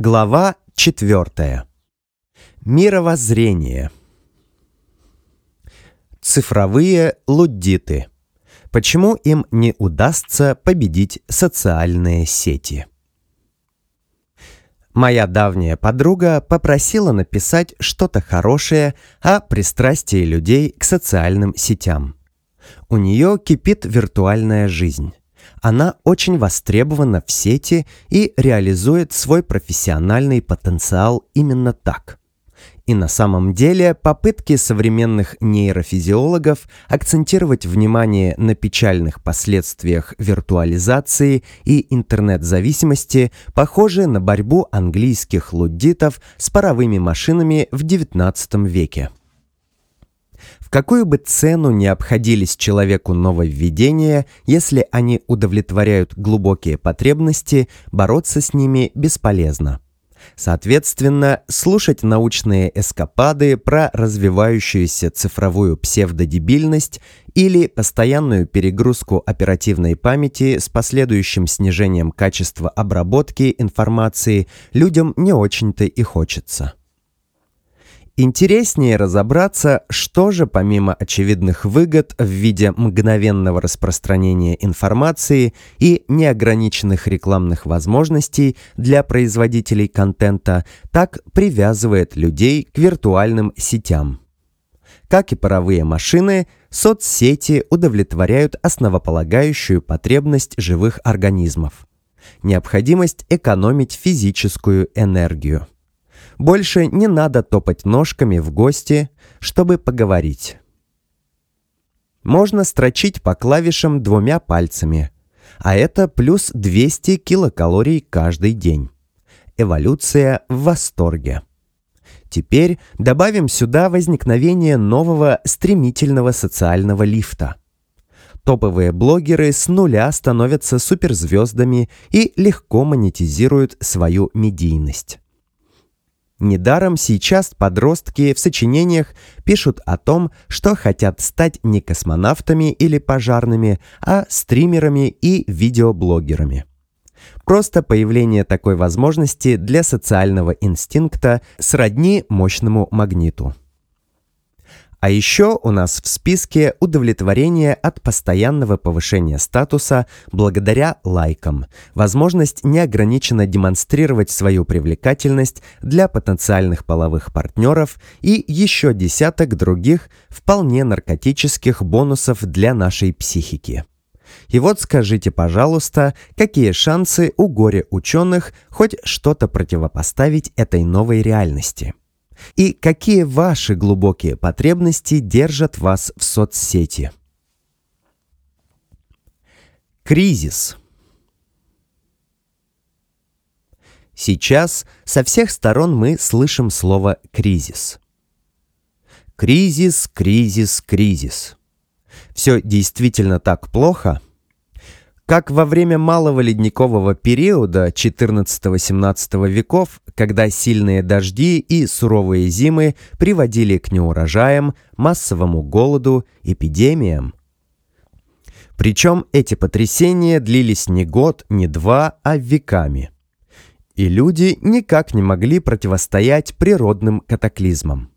Глава 4. Мировоззрение. Цифровые луддиты. Почему им не удастся победить социальные сети? Моя давняя подруга попросила написать что-то хорошее о пристрастии людей к социальным сетям. У нее кипит виртуальная жизнь она очень востребована в сети и реализует свой профессиональный потенциал именно так. И на самом деле попытки современных нейрофизиологов акцентировать внимание на печальных последствиях виртуализации и интернет-зависимости похожи на борьбу английских луддитов с паровыми машинами в XIX веке. В какую бы цену не обходились человеку нововведения, если они удовлетворяют глубокие потребности, бороться с ними бесполезно. Соответственно, слушать научные эскапады про развивающуюся цифровую псевдодебильность или постоянную перегрузку оперативной памяти с последующим снижением качества обработки информации людям не очень-то и хочется. Интереснее разобраться, что же помимо очевидных выгод в виде мгновенного распространения информации и неограниченных рекламных возможностей для производителей контента, так привязывает людей к виртуальным сетям. Как и паровые машины, соцсети удовлетворяют основополагающую потребность живых организмов – необходимость экономить физическую энергию. Больше не надо топать ножками в гости, чтобы поговорить. Можно строчить по клавишам двумя пальцами, а это плюс 200 килокалорий каждый день. Эволюция в восторге. Теперь добавим сюда возникновение нового стремительного социального лифта. Топовые блогеры с нуля становятся суперзвездами и легко монетизируют свою медийность. Недаром сейчас подростки в сочинениях пишут о том, что хотят стать не космонавтами или пожарными, а стримерами и видеоблогерами. Просто появление такой возможности для социального инстинкта сродни мощному магниту. А еще у нас в списке удовлетворение от постоянного повышения статуса благодаря лайкам, возможность неограниченно демонстрировать свою привлекательность для потенциальных половых партнеров и еще десяток других вполне наркотических бонусов для нашей психики. И вот скажите, пожалуйста, какие шансы у горе ученых хоть что-то противопоставить этой новой реальности? и какие ваши глубокие потребности держат вас в соцсети. Кризис. Сейчас со всех сторон мы слышим слово «кризис». Кризис, кризис, кризис. Все действительно так плохо – как во время малого ледникового периода 14-17 веков, когда сильные дожди и суровые зимы приводили к неурожаям, массовому голоду, эпидемиям. Причем эти потрясения длились не год, не два, а веками. И люди никак не могли противостоять природным катаклизмам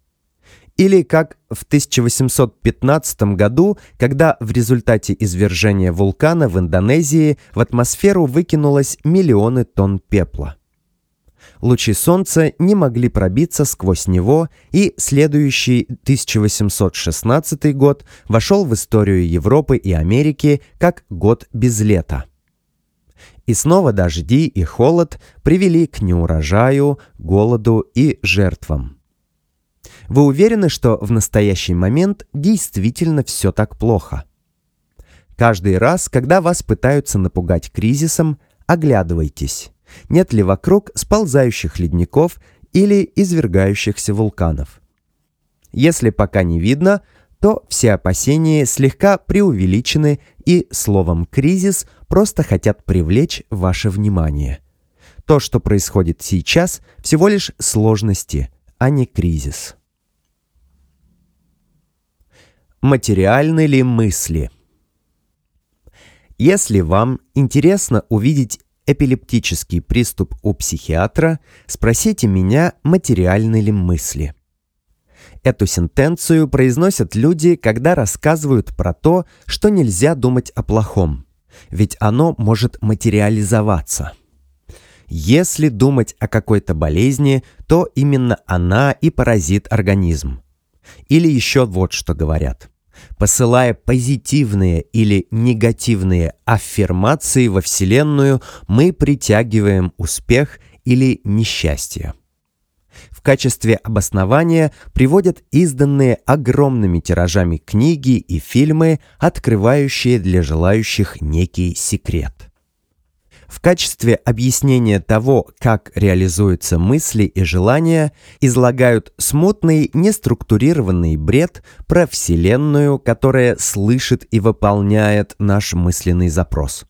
или как в 1815 году, когда в результате извержения вулкана в Индонезии в атмосферу выкинулось миллионы тонн пепла. Лучи Солнца не могли пробиться сквозь него, и следующий 1816 год вошел в историю Европы и Америки как год без лета. И снова дожди и холод привели к неурожаю, голоду и жертвам. Вы уверены, что в настоящий момент действительно все так плохо? Каждый раз, когда вас пытаются напугать кризисом, оглядывайтесь. Нет ли вокруг сползающих ледников или извергающихся вулканов? Если пока не видно, то все опасения слегка преувеличены и словом «кризис» просто хотят привлечь ваше внимание. То, что происходит сейчас, всего лишь сложности, а не кризис. Материальны ли мысли? Если вам интересно увидеть эпилептический приступ у психиатра, спросите меня, материальны ли мысли. Эту сентенцию произносят люди, когда рассказывают про то, что нельзя думать о плохом, ведь оно может материализоваться. Если думать о какой-то болезни, то именно она и паразит организм. Или еще вот что говорят посылая позитивные или негативные аффирмации во Вселенную, мы притягиваем успех или несчастье. В качестве обоснования приводят изданные огромными тиражами книги и фильмы, открывающие для желающих некий секрет – в качестве объяснения того, как реализуются мысли и желания, излагают смутный, неструктурированный бред про Вселенную, которая слышит и выполняет наш мысленный запрос.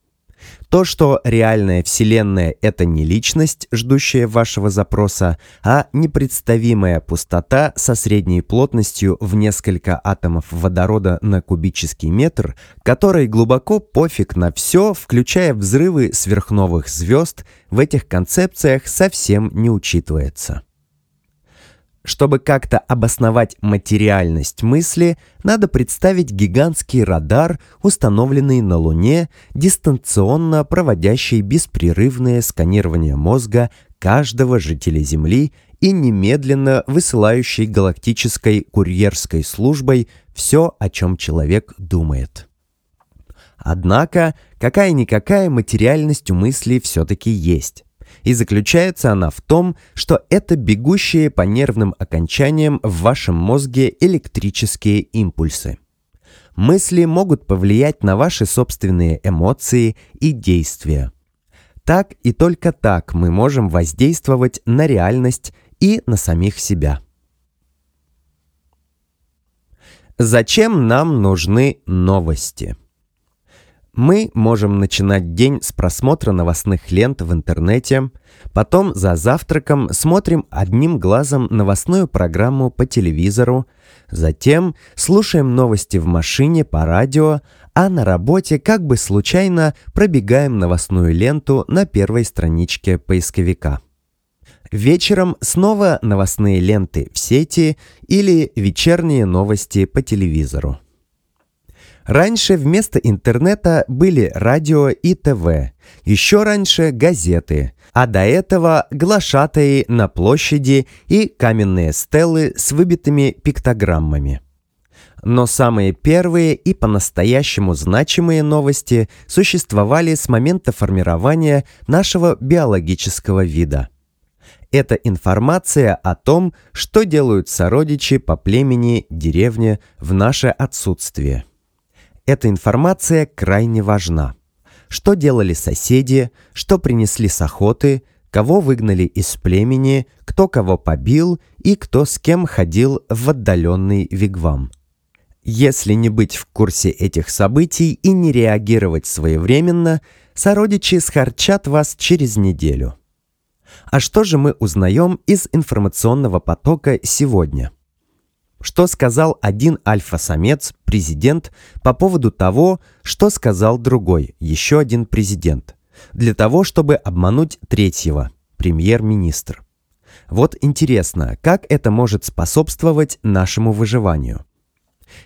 То, что реальная Вселенная — это не личность, ждущая вашего запроса, а непредставимая пустота со средней плотностью в несколько атомов водорода на кубический метр, которой глубоко пофиг на все, включая взрывы сверхновых звезд, в этих концепциях совсем не учитывается. Чтобы как-то обосновать материальность мысли, надо представить гигантский радар, установленный на Луне, дистанционно проводящий беспрерывное сканирование мозга каждого жителя Земли и немедленно высылающий галактической курьерской службой все, о чем человек думает. Однако, какая-никакая материальность у мысли все-таки есть и заключается она в том, что это бегущие по нервным окончаниям в вашем мозге электрические импульсы. Мысли могут повлиять на ваши собственные эмоции и действия. Так и только так мы можем воздействовать на реальность и на самих себя. Зачем нам нужны новости? Мы можем начинать день с просмотра новостных лент в интернете, потом за завтраком смотрим одним глазом новостную программу по телевизору, затем слушаем новости в машине по радио, а на работе как бы случайно пробегаем новостную ленту на первой страничке поисковика. Вечером снова новостные ленты в сети или вечерние новости по телевизору. Раньше вместо интернета были радио и ТВ, еще раньше газеты, а до этого глашатые на площади и каменные стелы с выбитыми пиктограммами. Но самые первые и по-настоящему значимые новости существовали с момента формирования нашего биологического вида. Это информация о том, что делают сородичи по племени, деревне в наше отсутствие – эта информация крайне важна. Что делали соседи, что принесли с охоты, кого выгнали из племени, кто кого побил и кто с кем ходил в отдаленный вигвам. Если не быть в курсе этих событий и не реагировать своевременно, сородичи схарчат вас через неделю. А что же мы узнаем из информационного потока сегодня? что сказал один альфа-самец, президент, по поводу того, что сказал другой, еще один президент, для того, чтобы обмануть третьего, премьер-министр. Вот интересно, как это может способствовать нашему выживанию?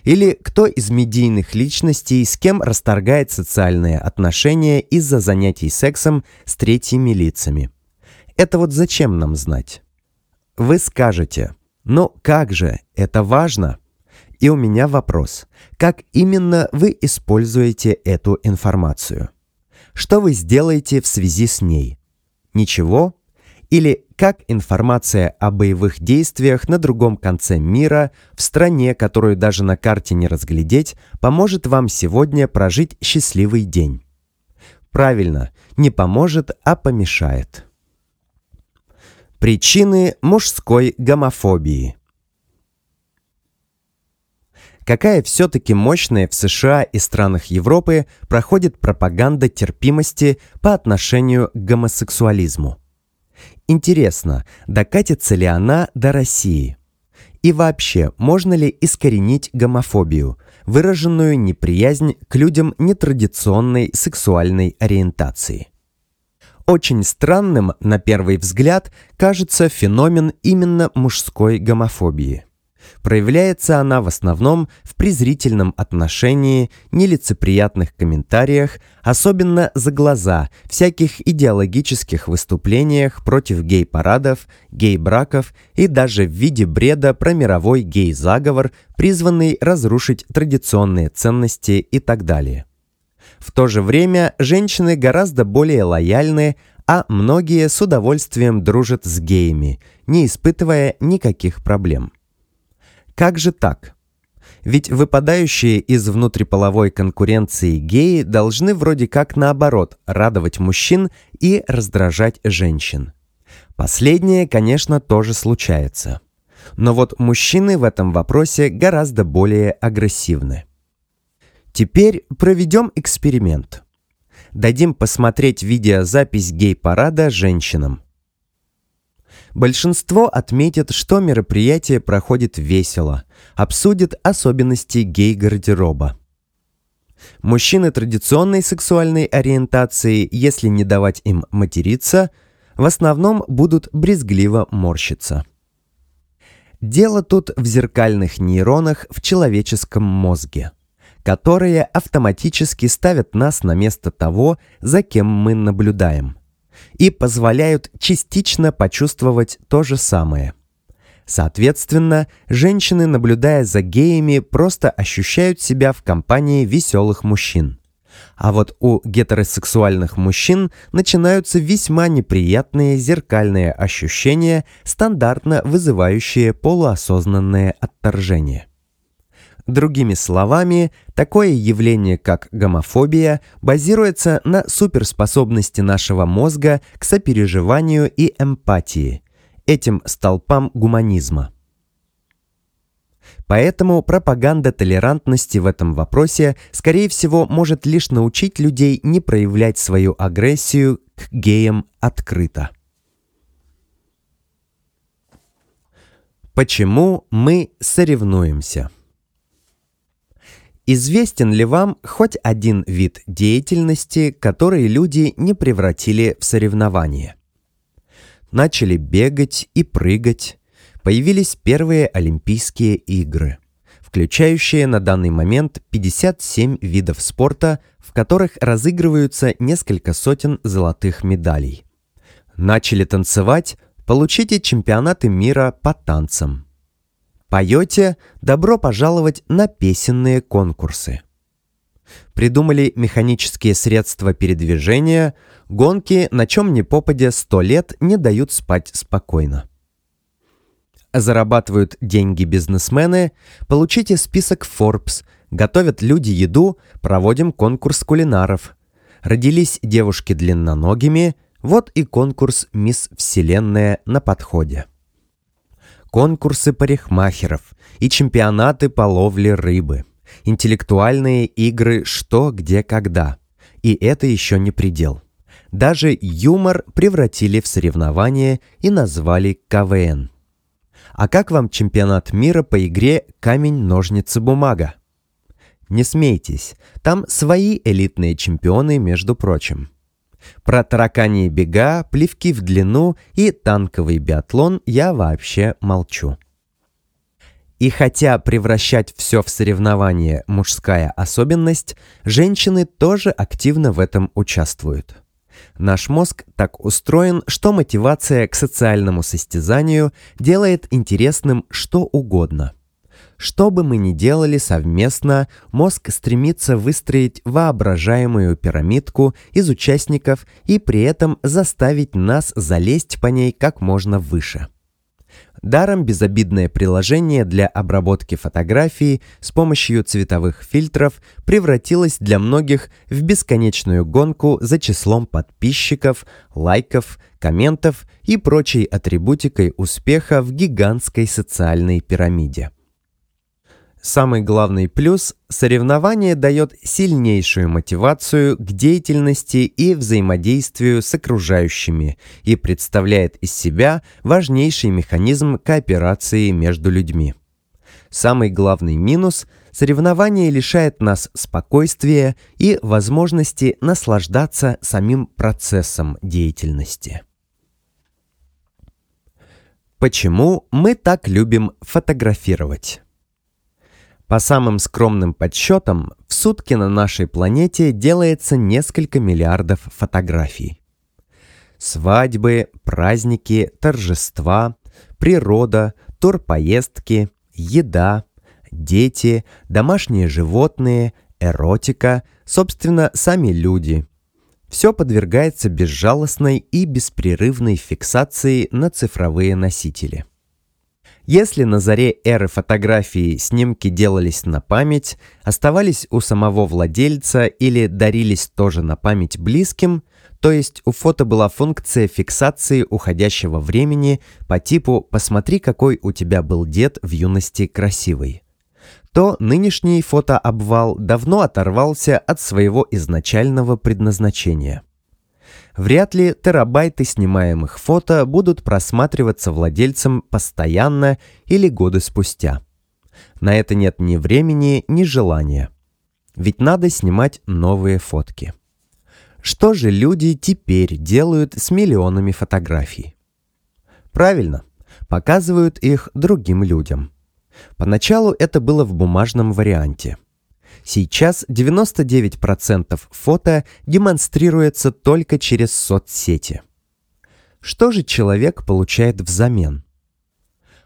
Или кто из медийных личностей с кем расторгает социальные отношения из-за занятий сексом с третьими лицами? Это вот зачем нам знать? Вы скажете, но как же? Это важно. И у меня вопрос. Как именно вы используете эту информацию? Что вы сделаете в связи с ней? Ничего? Или как информация о боевых действиях на другом конце мира, в стране, которую даже на карте не разглядеть, поможет вам сегодня прожить счастливый день? Правильно, не поможет, а помешает. Причины мужской гомофобии. Какая все-таки мощная в США и странах Европы проходит пропаганда терпимости по отношению к гомосексуализму? Интересно, докатится ли она до России? И вообще, можно ли искоренить гомофобию, выраженную неприязнь к людям нетрадиционной сексуальной ориентации? Очень странным, на первый взгляд, кажется феномен именно мужской гомофобии. Проявляется она в основном в презрительном отношении, нелицеприятных комментариях, особенно за глаза, всяких идеологических выступлениях против гей-парадов, гей-браков и даже в виде бреда про мировой гей-заговор, призванный разрушить традиционные ценности и так далее. В то же время женщины гораздо более лояльны, а многие с удовольствием дружат с геями, не испытывая никаких проблем. Как же так? Ведь выпадающие из внутриполовой конкуренции геи должны вроде как наоборот радовать мужчин и раздражать женщин. Последнее, конечно, тоже случается. Но вот мужчины в этом вопросе гораздо более агрессивны. Теперь проведем эксперимент. Дадим посмотреть видеозапись гей-парада женщинам. Большинство отметит, что мероприятие проходит весело, обсудит особенности гей-гардероба. Мужчины традиционной сексуальной ориентации, если не давать им материться, в основном будут брезгливо морщиться. Дело тут в зеркальных нейронах в человеческом мозге – которые автоматически ставят нас на место того, за кем мы наблюдаем, и позволяют частично почувствовать то же самое. Соответственно, женщины, наблюдая за геями, просто ощущают себя в компании веселых мужчин. А вот у гетеросексуальных мужчин начинаются весьма неприятные зеркальные ощущения, стандартно вызывающие полуосознанное отторжение. Другими словами, такое явление, как гомофобия, базируется на суперспособности нашего мозга к сопереживанию и эмпатии, этим столпам гуманизма. Поэтому пропаганда толерантности в этом вопросе, скорее всего, может лишь научить людей не проявлять свою агрессию к геям открыто. Почему мы соревнуемся? Известен ли вам хоть один вид деятельности, который люди не превратили в соревнование? Начали бегать и прыгать. Появились первые Олимпийские игры, включающие на данный момент 57 видов спорта, в которых разыгрываются несколько сотен золотых медалей. Начали танцевать, получите чемпионаты мира по танцам – Поете «Добро пожаловать на песенные конкурсы». Придумали механические средства передвижения, гонки, на чем ни попадя сто лет не дают спать спокойно. Зарабатывают деньги бизнесмены, получите список Forbes, готовят люди еду, проводим конкурс кулинаров. Родились девушки длинноногими, вот и конкурс «Мисс Вселенная» на подходе конкурсы парикмахеров и чемпионаты по ловле рыбы, интеллектуальные игры «Что, где, когда». И это еще не предел. Даже юмор превратили в соревнование и назвали КВН. А как вам чемпионат мира по игре «Камень, ножницы, бумага»? Не смейтесь, там свои элитные чемпионы, между прочим – про тараканьи бега, плевки в длину и танковый биатлон я вообще молчу. И хотя превращать все в соревнование – мужская особенность, женщины тоже активно в этом участвуют. Наш мозг так устроен, что мотивация к социальному состязанию делает интересным что угодно – что бы мы ни делали совместно, мозг стремится выстроить воображаемую пирамидку из участников и при этом заставить нас залезть по ней как можно выше. Даром безобидное приложение для обработки фотографии с помощью цветовых фильтров превратилось для многих в бесконечную гонку за числом подписчиков, лайков, комментов и прочей атрибутикой успеха в гигантской социальной пирамиде. Самый главный плюс – соревнование дает сильнейшую мотивацию к деятельности и взаимодействию с окружающими и представляет из себя важнейший механизм кооперации между людьми. Самый главный минус – соревнование лишает нас спокойствия и возможности наслаждаться самим процессом деятельности. Почему мы так любим фотографировать? По самым скромным подсчетам, в сутки на нашей планете делается несколько миллиардов фотографий. Свадьбы, праздники, торжества, природа, турпоездки, еда, дети, домашние животные, эротика, собственно, сами люди. Все подвергается безжалостной и беспрерывной фиксации на цифровые носители – если на заре эры фотографии снимки делались на память, оставались у самого владельца или дарились тоже на память близким, то есть у фото была функция фиксации уходящего времени по типу «посмотри, какой у тебя был дед в юности красивый», то нынешний фотообвал давно оторвался от своего изначального предназначения – Вряд ли терабайты снимаемых фото будут просматриваться владельцем постоянно или годы спустя. На это нет ни времени, ни желания. Ведь надо снимать новые фотки. Что же люди теперь делают с миллионами фотографий? Правильно, показывают их другим людям. Поначалу это было в бумажном варианте – Сейчас 99% фото демонстрируется только через соцсети. Что же человек получает взамен?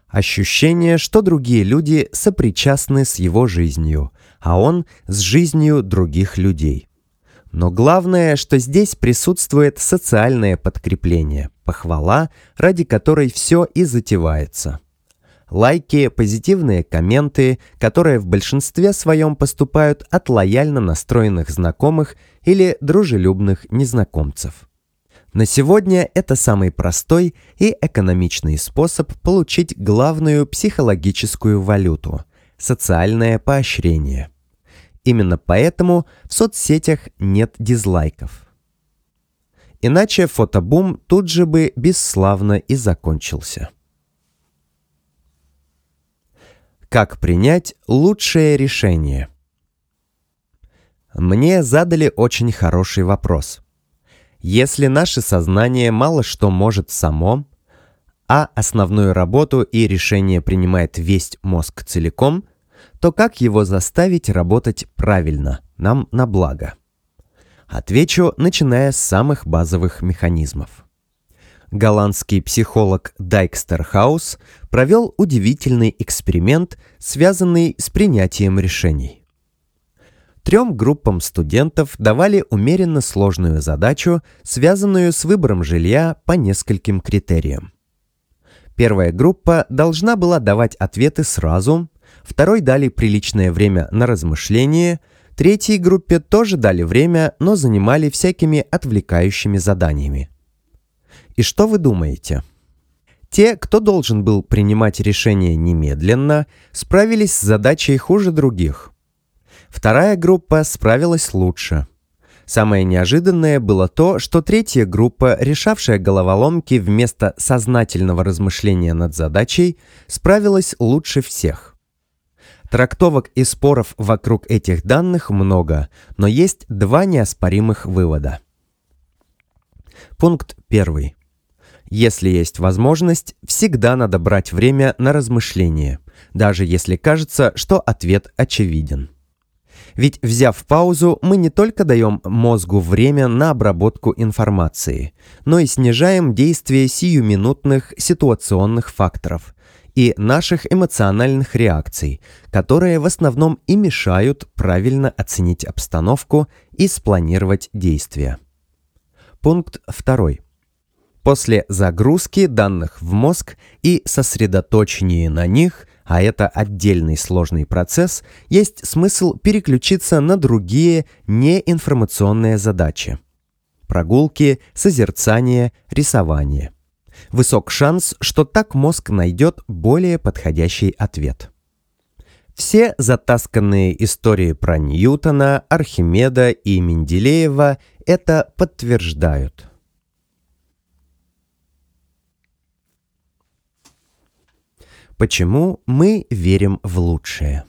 Ощущение, что другие люди сопричастны с его жизнью, а он с жизнью других людей. Но главное, что здесь присутствует социальное подкрепление, похвала, ради которой все и затевается – лайки, позитивные комменты, которые в большинстве своем поступают от лояльно настроенных знакомых или дружелюбных незнакомцев. На сегодня это самый простой и экономичный способ получить главную психологическую валюту – социальное поощрение. Именно поэтому в соцсетях нет дизлайков. Иначе фотобум тут же бы бесславно и закончился. Как принять лучшее решение? Мне задали очень хороший вопрос. Если наше сознание мало что может само, а основную работу и решение принимает весь мозг целиком, то как его заставить работать правильно, нам на благо? Отвечу, начиная с самых базовых механизмов голландский психолог Дайкстер Хаус провел удивительный эксперимент, связанный с принятием решений. Трем группам студентов давали умеренно сложную задачу, связанную с выбором жилья по нескольким критериям. Первая группа должна была давать ответы сразу, второй дали приличное время на размышление, третьей группе тоже дали время, но занимали всякими отвлекающими заданиями – и что вы думаете? Те, кто должен был принимать решение немедленно, справились с задачей хуже других. Вторая группа справилась лучше. Самое неожиданное было то, что третья группа, решавшая головоломки вместо сознательного размышления над задачей, справилась лучше всех. Трактовок и споров вокруг этих данных много, но есть два неоспоримых вывода. Пункт первый. Если есть возможность, всегда надо брать время на размышление, даже если кажется, что ответ очевиден. Ведь взяв паузу, мы не только даем мозгу время на обработку информации, но и снижаем действие сиюминутных ситуационных факторов и наших эмоциональных реакций, которые в основном и мешают правильно оценить обстановку и спланировать действия. Пункт второй. После загрузки данных в мозг и сосредоточения на них, а это отдельный сложный процесс, есть смысл переключиться на другие неинформационные задачи. Прогулки, созерцание, рисование. Высок шанс, что так мозг найдет более подходящий ответ. Все затасканные истории про Ньютона, Архимеда и Менделеева это подтверждают – Почему мы верим в лучшее?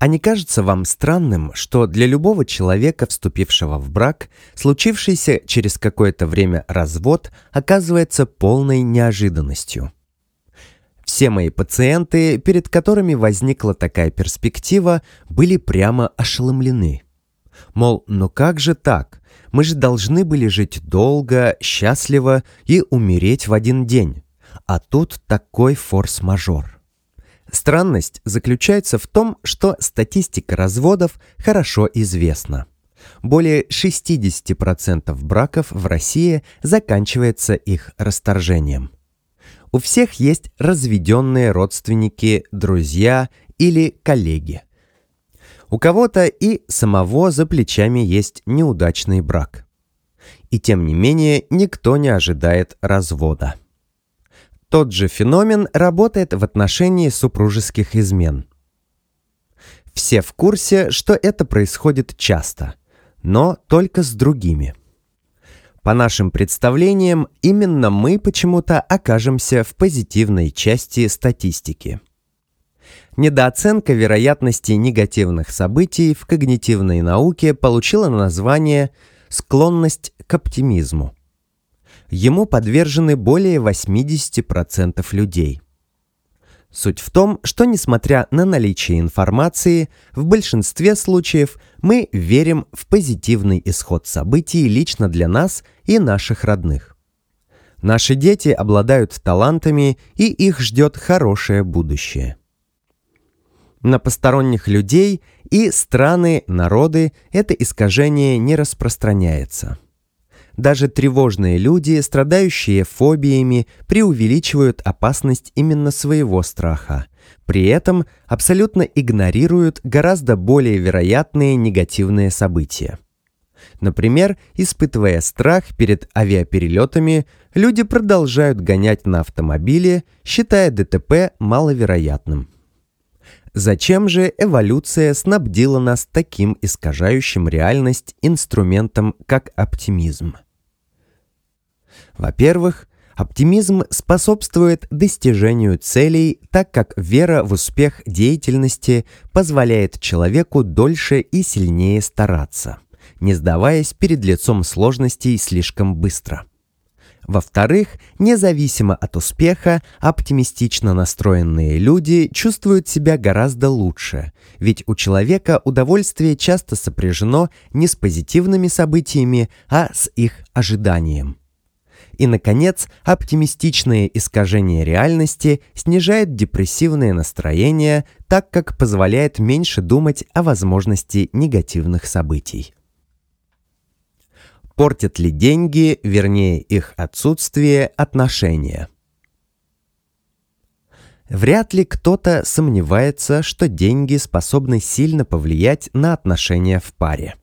А не кажется вам странным, что для любого человека, вступившего в брак, случившийся через какое-то время развод оказывается полной неожиданностью? Все мои пациенты, перед которыми возникла такая перспектива, были прямо ошеломлены. Мол, ну как же так? Мы же должны были жить долго, счастливо и умереть в один день а тут такой форс-мажор. Странность заключается в том, что статистика разводов хорошо известна. Более 60% браков в России заканчивается их расторжением. У всех есть разведенные родственники, друзья или коллеги. У кого-то и самого за плечами есть неудачный брак. И тем не менее никто не ожидает развода. Тот же феномен работает в отношении супружеских измен. Все в курсе, что это происходит часто, но только с другими. По нашим представлениям, именно мы почему-то окажемся в позитивной части статистики. Недооценка вероятности негативных событий в когнитивной науке получила название «склонность к оптимизму» ему подвержены более 80% людей. Суть в том, что несмотря на наличие информации, в большинстве случаев мы верим в позитивный исход событий лично для нас и наших родных. Наши дети обладают талантами, и их ждет хорошее будущее. На посторонних людей и страны, народы это искажение не распространяется – даже тревожные люди, страдающие фобиями, преувеличивают опасность именно своего страха. При этом абсолютно игнорируют гораздо более вероятные негативные события. Например, испытывая страх перед авиаперелетами, люди продолжают гонять на автомобиле, считая ДТП маловероятным. Зачем же эволюция снабдила нас таким искажающим реальность инструментом, как оптимизм – во-первых, оптимизм способствует достижению целей, так как вера в успех деятельности позволяет человеку дольше и сильнее стараться, не сдаваясь перед лицом сложностей слишком быстро. Во-вторых, независимо от успеха, оптимистично настроенные люди чувствуют себя гораздо лучше, ведь у человека удовольствие часто сопряжено не с позитивными событиями, а с их ожиданием. И, наконец, оптимистичные искажения реальности снижает депрессивное настроение, так как позволяет меньше думать о возможности негативных событий. Портят ли деньги, вернее их отсутствие, отношения? Вряд ли кто-то сомневается, что деньги способны сильно повлиять на отношения в паре.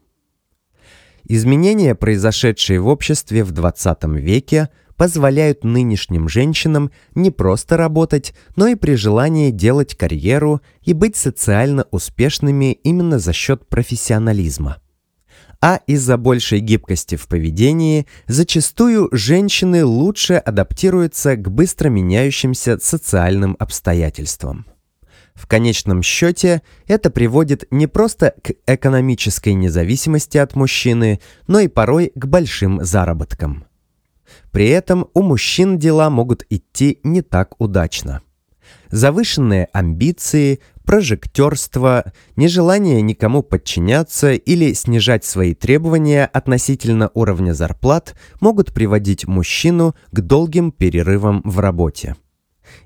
Изменения, произошедшие в обществе в 20 веке, позволяют нынешним женщинам не просто работать, но и при желании делать карьеру и быть социально успешными именно за счет профессионализма. А из-за большей гибкости в поведении зачастую женщины лучше адаптируются к быстро меняющимся социальным обстоятельствам. В конечном счете это приводит не просто к экономической независимости от мужчины, но и порой к большим заработкам. При этом у мужчин дела могут идти не так удачно. Завышенные амбиции, прожектерство, нежелание никому подчиняться или снижать свои требования относительно уровня зарплат могут приводить мужчину к долгим перерывам в работе.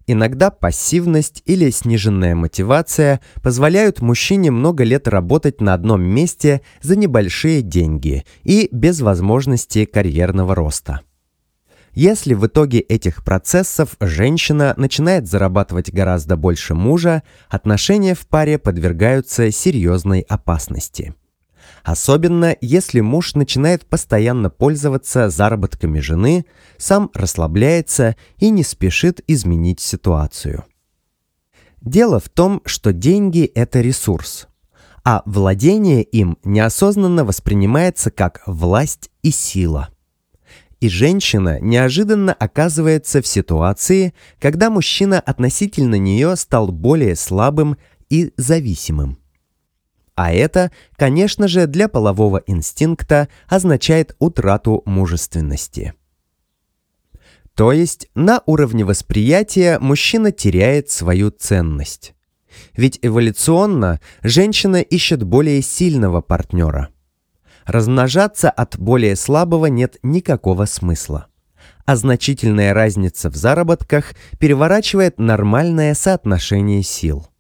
Иногда пассивность или сниженная мотивация позволяют мужчине много лет работать на одном месте за небольшие деньги и без возможности карьерного роста. Если в итоге этих процессов женщина начинает зарабатывать гораздо больше мужа, отношения в паре подвергаются серьезной опасности. Особенно, если муж начинает постоянно пользоваться заработками жены, сам расслабляется и не спешит изменить ситуацию. Дело в том, что деньги – это ресурс, а владение им неосознанно воспринимается как власть и сила – и женщина неожиданно оказывается в ситуации, когда мужчина относительно нее стал более слабым и зависимым а это, конечно же, для полового инстинкта а означает утрату мужественности. То есть на уровне восприятия мужчина теряет свою ценность. Ведь эволюционно женщина ищет более сильного партнера. Размножаться от более слабого нет никакого смысла. А значительная разница в заработках переворачивает нормальное соотношение сил.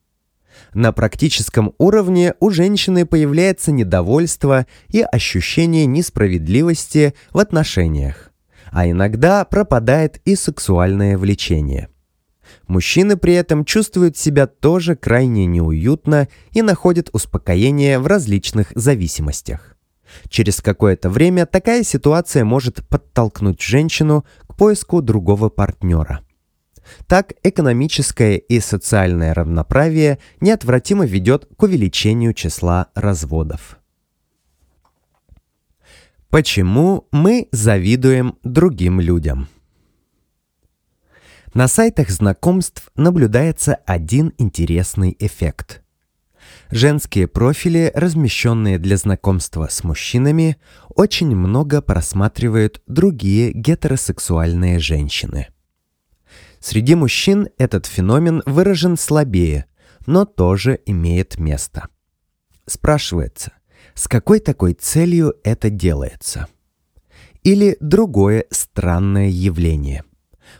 На практическом уровне у женщины появляется недовольство и ощущение несправедливости в отношениях, а иногда пропадает и сексуальное влечение. Мужчины при этом чувствуют себя тоже крайне неуютно и находят успокоение в различных зависимостях. Через какое-то время такая ситуация может подтолкнуть женщину к поиску другого партнера – так, экономическое и социальное равноправие неотвратимо ведет к увеличению числа разводов. Почему мы завидуем другим людям? На сайтах знакомств наблюдается один интересный эффект. Женские профили, размещенные для знакомства с мужчинами, очень много просматривают другие гетеросексуальные женщины – Среди мужчин этот феномен выражен слабее, но тоже имеет место. Спрашивается, с какой такой целью это делается? Или другое странное явление.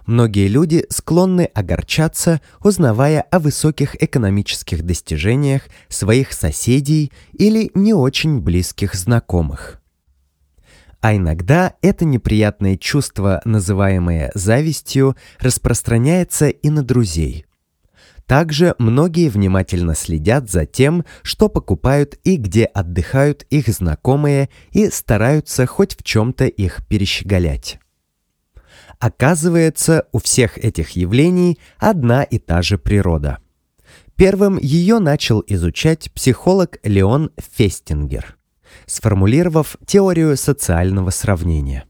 Многие люди склонны огорчаться, узнавая о высоких экономических достижениях своих соседей или не очень близких знакомых – а иногда это неприятное чувство, называемое завистью, распространяется и на друзей. Также многие внимательно следят за тем, что покупают и где отдыхают их знакомые и стараются хоть в чем-то их перещеголять. Оказывается, у всех этих явлений одна и та же природа. Первым ее начал изучать психолог Леон Фестингер – сформулировав теорию социального сравнения.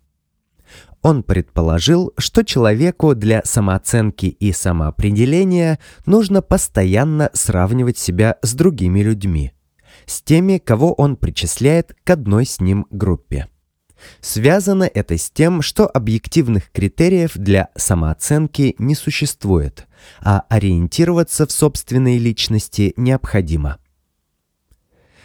Он предположил, что человеку для самооценки и самоопределения нужно постоянно сравнивать себя с другими людьми, с теми, кого он причисляет к одной с ним группе. Связано это с тем, что объективных критериев для самооценки не существует, а ориентироваться в собственной личности необходимо.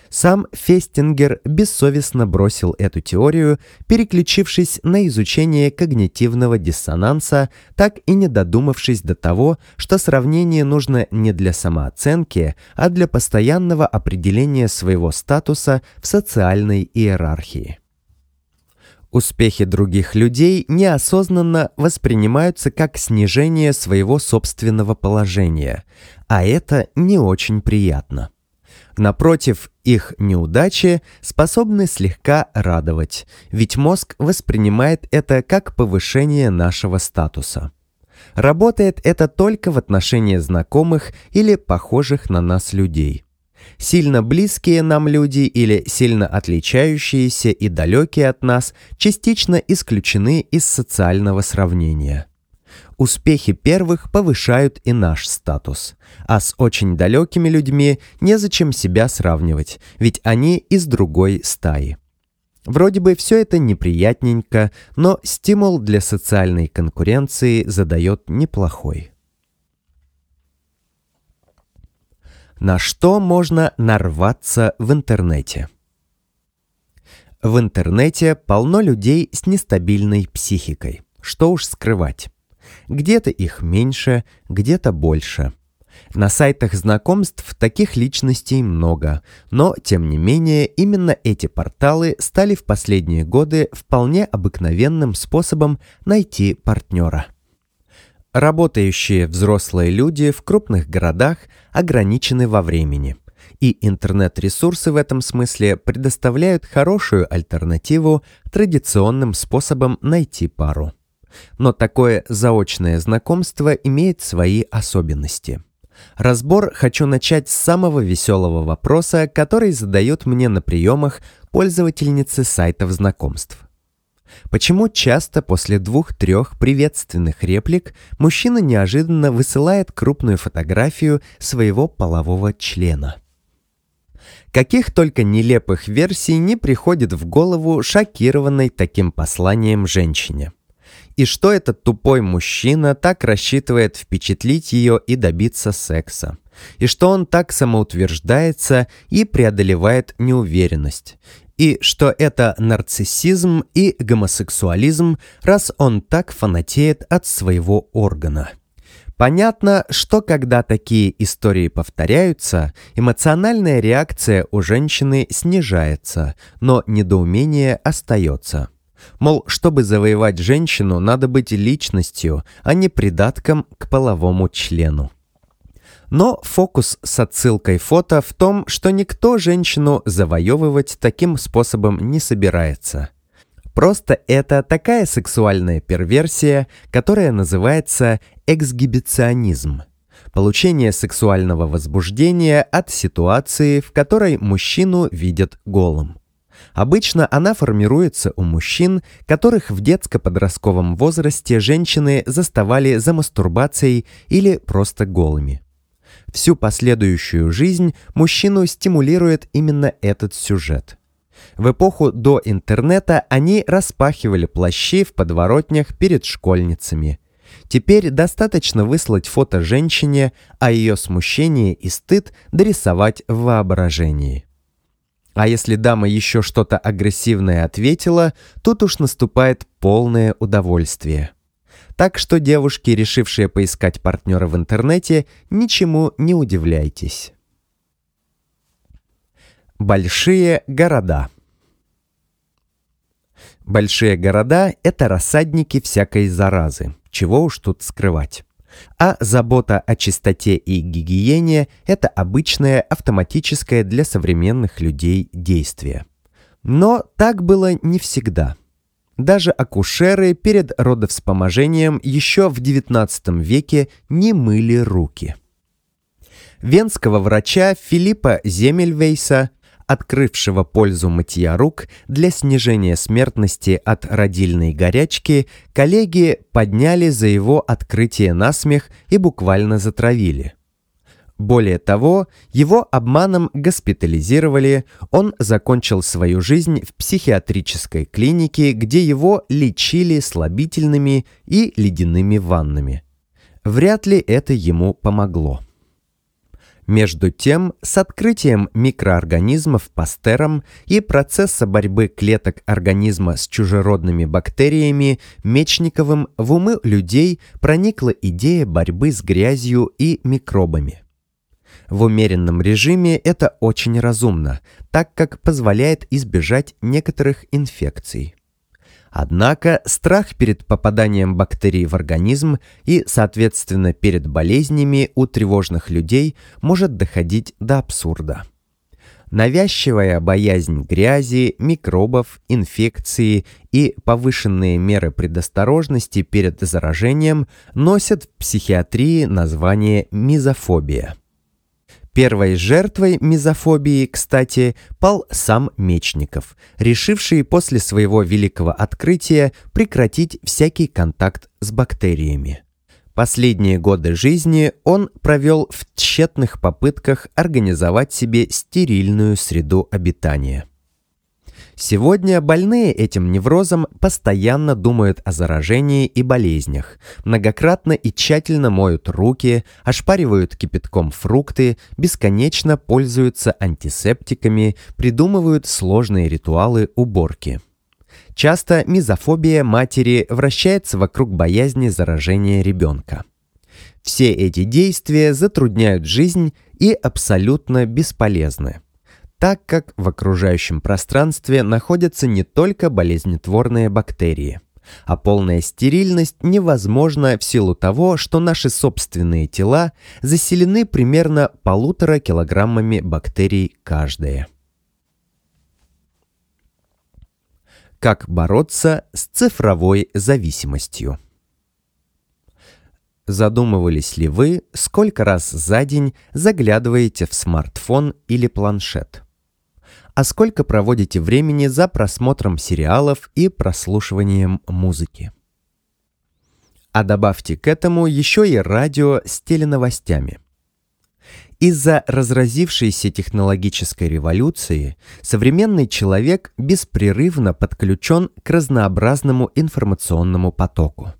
Сам Фестингер бессовестно бросил эту теорию, переключившись на изучение когнитивного диссонанса, так и не додумавшись до того, что сравнение нужно не для самооценки, а для постоянного определения своего статуса в социальной иерархии. Успехи других людей неосознанно воспринимаются как снижение своего собственного положения, а это не очень приятно напротив, их неудачи способны слегка радовать, ведь мозг воспринимает это как повышение нашего статуса. Работает это только в отношении знакомых или похожих на нас людей. Сильно близкие нам люди или сильно отличающиеся и далекие от нас частично исключены из социального сравнения. Успехи первых повышают и наш статус. А с очень далекими людьми незачем себя сравнивать, ведь они из другой стаи. Вроде бы все это неприятненько, но стимул для социальной конкуренции задает неплохой. На что можно нарваться в интернете? В интернете полно людей с нестабильной психикой. Что уж скрывать. Где-то их меньше, где-то больше. На сайтах знакомств таких личностей много, но, тем не менее, именно эти порталы стали в последние годы вполне обыкновенным способом найти партнера. Работающие взрослые люди в крупных городах ограничены во времени – и интернет-ресурсы в этом смысле предоставляют хорошую альтернативу традиционным способам найти пару. Но такое заочное знакомство имеет свои особенности. Разбор хочу начать с самого веселого вопроса, который задают мне на приемах пользовательницы сайтов знакомств. Почему часто после двух-трех приветственных реплик мужчина неожиданно высылает крупную фотографию своего полового члена? Каких только нелепых версий не приходит в голову шокированной таким посланием женщине – и что этот тупой мужчина так рассчитывает впечатлить ее и добиться секса. И что он так самоутверждается и преодолевает неуверенность. И что это нарциссизм и гомосексуализм, раз он так фанатеет от своего органа. Понятно, что когда такие истории повторяются, эмоциональная реакция у женщины снижается, но недоумение остается. Мол, чтобы завоевать женщину, надо быть личностью, а не придатком к половому члену. Но фокус с отсылкой фото в том, что никто женщину завоевывать таким способом не собирается. Просто это такая сексуальная перверсия, которая называется эксгибиционизм. Получение сексуального возбуждения от ситуации, в которой мужчину видят голым. Обычно она формируется у мужчин, которых в детско-подростковом возрасте женщины заставали за мастурбацией или просто голыми. Всю последующую жизнь мужчину стимулирует именно этот сюжет – в эпоху до интернета они распахивали плащи в подворотнях перед школьницами. Теперь достаточно выслать фото женщине, а ее смущение и стыд дорисовать в воображении. А если дама еще что-то агрессивное ответила, тут уж наступает полное удовольствие. Так что девушки, решившие поискать партнера в интернете, ничему не удивляйтесь. Большие города Большие города – это рассадники всякой заразы, чего уж тут скрывать. А забота о чистоте и гигиене – это обычное автоматическое для современных людей действие. Но так было не всегда. Даже акушеры перед родовспоможением еще в XIX веке не мыли руки. Венского врача Филиппа Земельвейса открывшего пользу мытья рук для снижения смертности от родильной горячки, коллеги подняли за его открытие насмех и буквально затравили. Более того, его обманом госпитализировали, он закончил свою жизнь в психиатрической клинике, где его лечили слабительными и ледяными ваннами. Вряд ли это ему помогло. Между тем, с открытием микроорганизмов Пастером и процесса борьбы клеток организма с чужеродными бактериями Мечниковым в умы людей проникла идея борьбы с грязью и микробами. В умеренном режиме это очень разумно, так как позволяет избежать некоторых инфекций. Однако страх перед попаданием бактерий в организм и, соответственно, перед болезнями у тревожных людей может доходить до абсурда. Навязчивая боязнь грязи, микробов, инфекции и повышенные меры предосторожности перед заражением носят в психиатрии название мизофобия – Первой жертвой мизофобии, кстати, пал сам Мечников, решивший после своего великого открытия прекратить всякий контакт с бактериями. Последние годы жизни он провел в тщетных попытках организовать себе стерильную среду обитания. Сегодня больные этим неврозом постоянно думают о заражении и болезнях, многократно и тщательно моют руки, ошпаривают кипятком фрукты, бесконечно пользуются антисептиками, придумывают сложные ритуалы уборки. Часто мизофобия матери вращается вокруг боязни заражения ребенка. Все эти действия затрудняют жизнь и абсолютно бесполезны так как в окружающем пространстве находятся не только болезнетворные бактерии. А полная стерильность невозможна в силу того, что наши собственные тела заселены примерно полутора килограммами бактерий каждое. Как бороться с цифровой зависимостью? Задумывались ли вы, сколько раз за день заглядываете в смартфон или планшет? а сколько проводите времени за просмотром сериалов и прослушиванием музыки. А добавьте к этому еще и радио с теленовостями. Из-за разразившейся технологической революции современный человек беспрерывно подключен к разнообразному информационному потоку.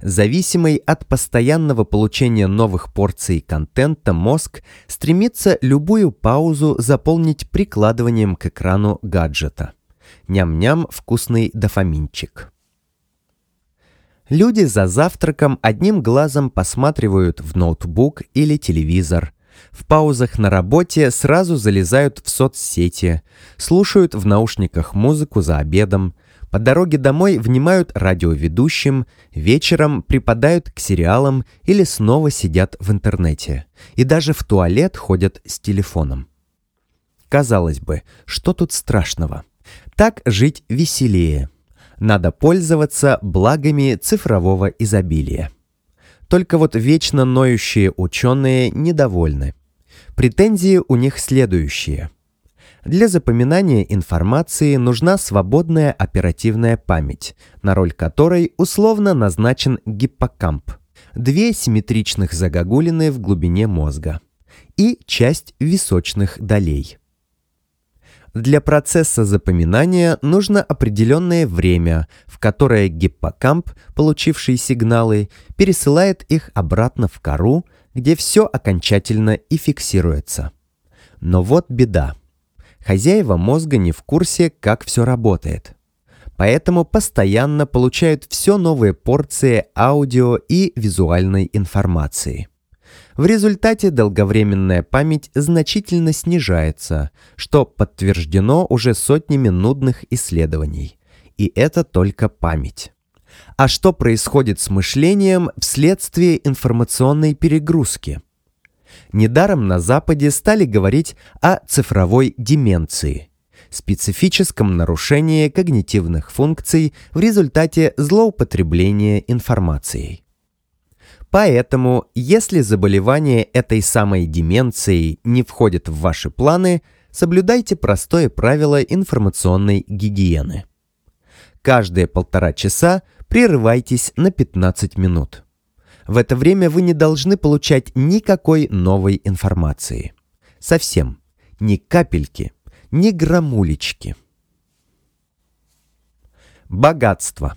Зависимый от постоянного получения новых порций контента мозг стремится любую паузу заполнить прикладыванием к экрану гаджета. Ням-ням вкусный дофаминчик. Люди за завтраком одним глазом посматривают в ноутбук или телевизор – в паузах на работе сразу залезают в соцсети, слушают в наушниках музыку за обедом, по дороге домой внимают радиоведущим, вечером припадают к сериалам или снова сидят в интернете. И даже в туалет ходят с телефоном. Казалось бы, что тут страшного? Так жить веселее. Надо пользоваться благами цифрового изобилия. Только вот вечно ноющие ученые недовольны. Претензии у них следующие – для запоминания информации нужна свободная оперативная память, на роль которой условно назначен гиппокамп, две симметричных загогулины в глубине мозга и часть височных долей. Для процесса запоминания нужно определенное время, в которое гиппокамп, получивший сигналы, пересылает их обратно в кору, где все окончательно и фиксируется. Но вот беда – Хозяева мозга не в курсе, как все работает. Поэтому постоянно получают все новые порции аудио и визуальной информации. В результате долговременная память значительно снижается, что подтверждено уже сотнями нудных исследований. И это только память. А что происходит с мышлением вследствие информационной перегрузки – Недаром на Западе стали говорить о цифровой деменции – специфическом нарушении когнитивных функций в результате злоупотребления информацией. Поэтому, если заболевание этой самой деменцией не входит в ваши планы, соблюдайте простое правило информационной гигиены. Каждые полтора часа прерывайтесь на 15 минут. В это время вы не должны получать никакой новой информации. Совсем. Ни капельки, ни грамулечки. Богатство.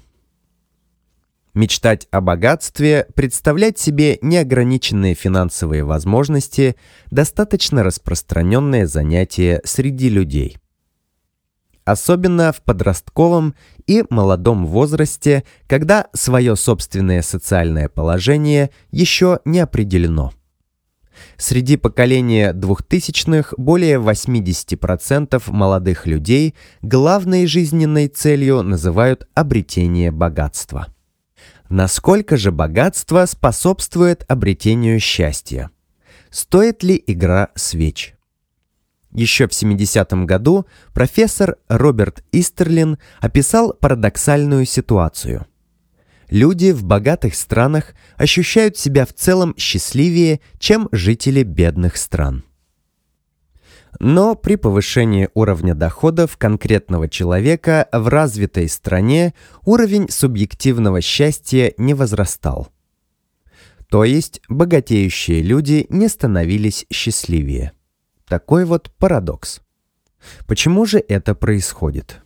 Мечтать о богатстве, представлять себе неограниченные финансовые возможности – достаточно распространенное занятие среди людей – особенно в подростковом и молодом возрасте, когда свое собственное социальное положение еще не определено. Среди поколения двухтысячных более 80% молодых людей главной жизненной целью называют обретение богатства. Насколько же богатство способствует обретению счастья? Стоит ли игра свеч? Еще в 70-м году профессор Роберт Истерлин описал парадоксальную ситуацию. Люди в богатых странах ощущают себя в целом счастливее, чем жители бедных стран. Но при повышении уровня доходов конкретного человека в развитой стране уровень субъективного счастья не возрастал. То есть богатеющие люди не становились счастливее. Такой вот парадокс. Почему же это происходит?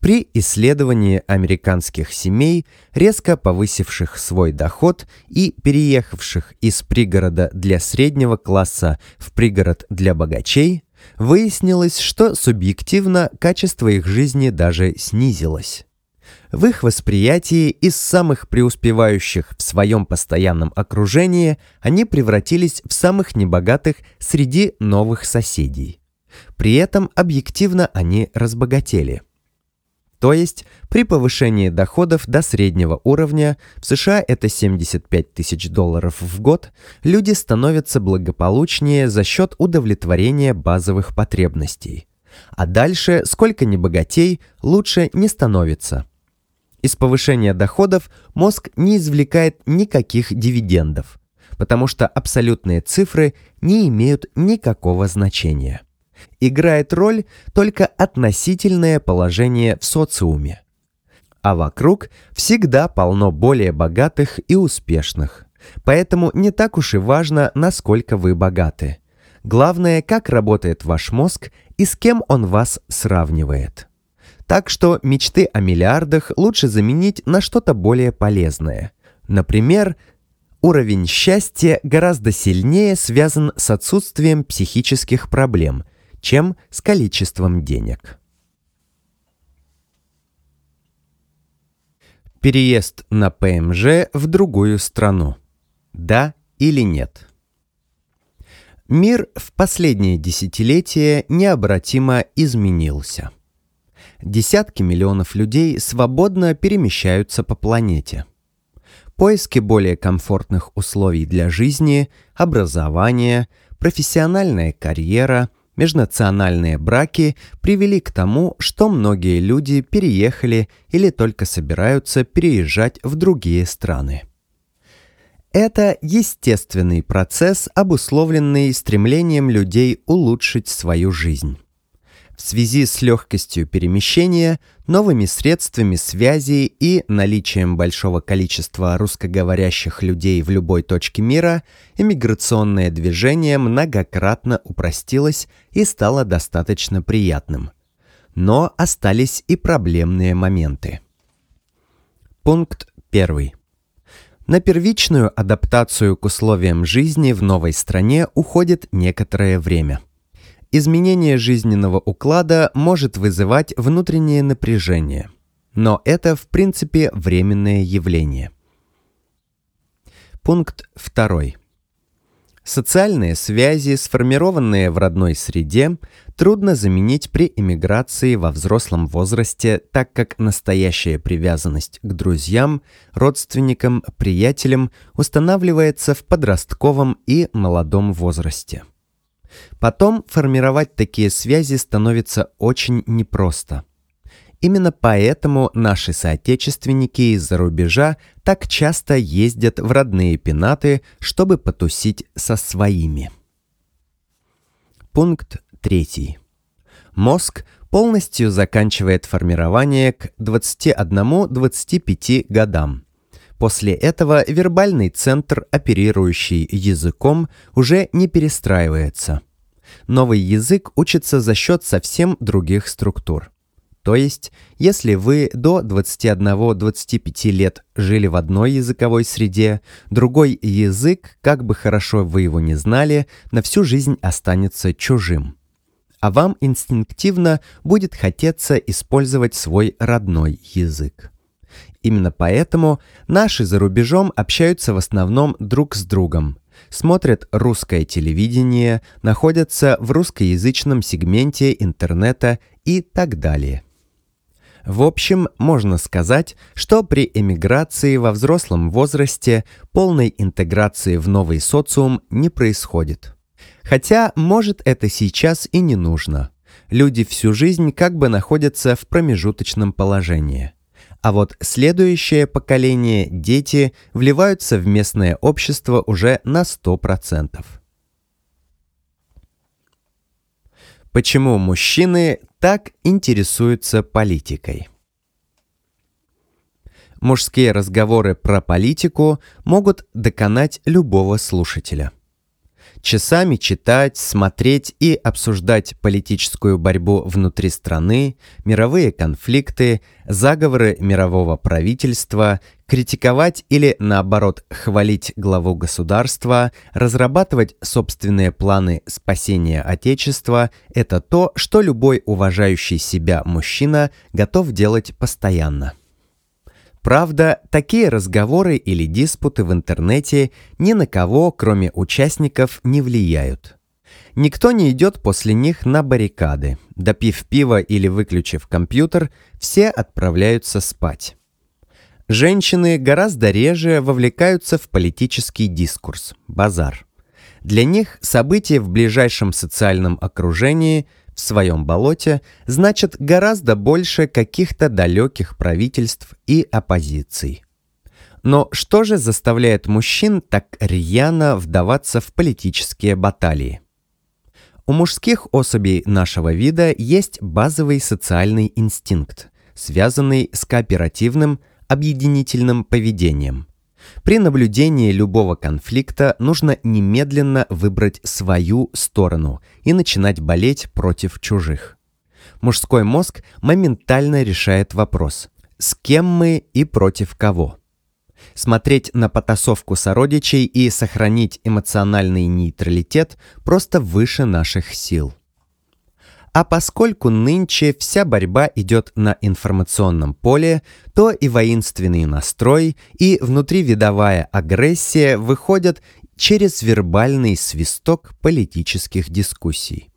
При исследовании американских семей, резко повысивших свой доход и переехавших из пригорода для среднего класса в пригород для богачей, выяснилось, что субъективно качество их жизни даже снизилось в их восприятии из самых преуспевающих в своем постоянном окружении они превратились в самых небогатых среди новых соседей. При этом объективно они разбогатели. То есть при повышении доходов до среднего уровня, в США это 75 тысяч долларов в год, люди становятся благополучнее за счет удовлетворения базовых потребностей. А дальше, сколько ни богатей, лучше не становится – из повышения доходов мозг не извлекает никаких дивидендов, потому что абсолютные цифры не имеют никакого значения. Играет роль только относительное положение в социуме. А вокруг всегда полно более богатых и успешных. Поэтому не так уж и важно, насколько вы богаты. Главное, как работает ваш мозг и с кем он вас сравнивает. Так что мечты о миллиардах лучше заменить на что-то более полезное. Например, уровень счастья гораздо сильнее связан с отсутствием психических проблем, чем с количеством денег. Переезд на ПМЖ в другую страну. Да или нет? Мир в последнее десятилетие необратимо изменился – Десятки миллионов людей свободно перемещаются по планете. Поиски более комфортных условий для жизни, образования, профессиональная карьера, межнациональные браки привели к тому, что многие люди переехали или только собираются переезжать в другие страны. Это естественный процесс, обусловленный стремлением людей улучшить свою жизнь в связи с легкостью перемещения, новыми средствами связи и наличием большого количества русскоговорящих людей в любой точке мира, иммиграционное движение многократно упростилось и стало достаточно приятным. Но остались и проблемные моменты. Пункт 1. На первичную адаптацию к условиям жизни в новой стране уходит некоторое время – Изменение жизненного уклада может вызывать внутреннее напряжение, но это в принципе временное явление. Пункт 2. Социальные связи, сформированные в родной среде, трудно заменить при эмиграции во взрослом возрасте, так как настоящая привязанность к друзьям, родственникам, приятелям устанавливается в подростковом и молодом возрасте. Потом формировать такие связи становится очень непросто. Именно поэтому наши соотечественники из-за рубежа так часто ездят в родные пенаты, чтобы потусить со своими. Пункт 3. Мозг полностью заканчивает формирование к 21-25 годам – После этого вербальный центр, оперирующий языком, уже не перестраивается. Новый язык учится за счет совсем других структур. То есть, если вы до 21-25 лет жили в одной языковой среде, другой язык, как бы хорошо вы его не знали, на всю жизнь останется чужим. А вам инстинктивно будет хотеться использовать свой родной язык. Именно поэтому наши за рубежом общаются в основном друг с другом, смотрят русское телевидение, находятся в русскоязычном сегменте интернета и так далее. В общем, можно сказать, что при эмиграции во взрослом возрасте полной интеграции в новый социум не происходит. Хотя, может, это сейчас и не нужно. Люди всю жизнь как бы находятся в промежуточном положении – а вот следующее поколение, дети, вливаются в местное общество уже на 100%. Почему мужчины так интересуются политикой? Мужские разговоры про политику могут доконать любого слушателя часами читать, смотреть и обсуждать политическую борьбу внутри страны, мировые конфликты, заговоры мирового правительства, критиковать или, наоборот, хвалить главу государства, разрабатывать собственные планы спасения Отечества – это то, что любой уважающий себя мужчина готов делать постоянно. Правда, такие разговоры или диспуты в интернете ни на кого, кроме участников, не влияют. Никто не идет после них на баррикады. Допив пиво или выключив компьютер, все отправляются спать. Женщины гораздо реже вовлекаются в политический дискурс, базар. Для них события в ближайшем социальном окружении – в своем болоте, значит гораздо больше каких-то далеких правительств и оппозиций. Но что же заставляет мужчин так рьяно вдаваться в политические баталии? У мужских особей нашего вида есть базовый социальный инстинкт, связанный с кооперативным, объединительным поведением. При наблюдении любого конфликта нужно немедленно выбрать свою сторону и начинать болеть против чужих. Мужской мозг моментально решает вопрос, с кем мы и против кого. Смотреть на потасовку сородичей и сохранить эмоциональный нейтралитет просто выше наших сил. А поскольку нынче вся борьба идет на информационном поле, то и воинственный настрой, и внутривидовая агрессия выходят через вербальный свисток политических дискуссий.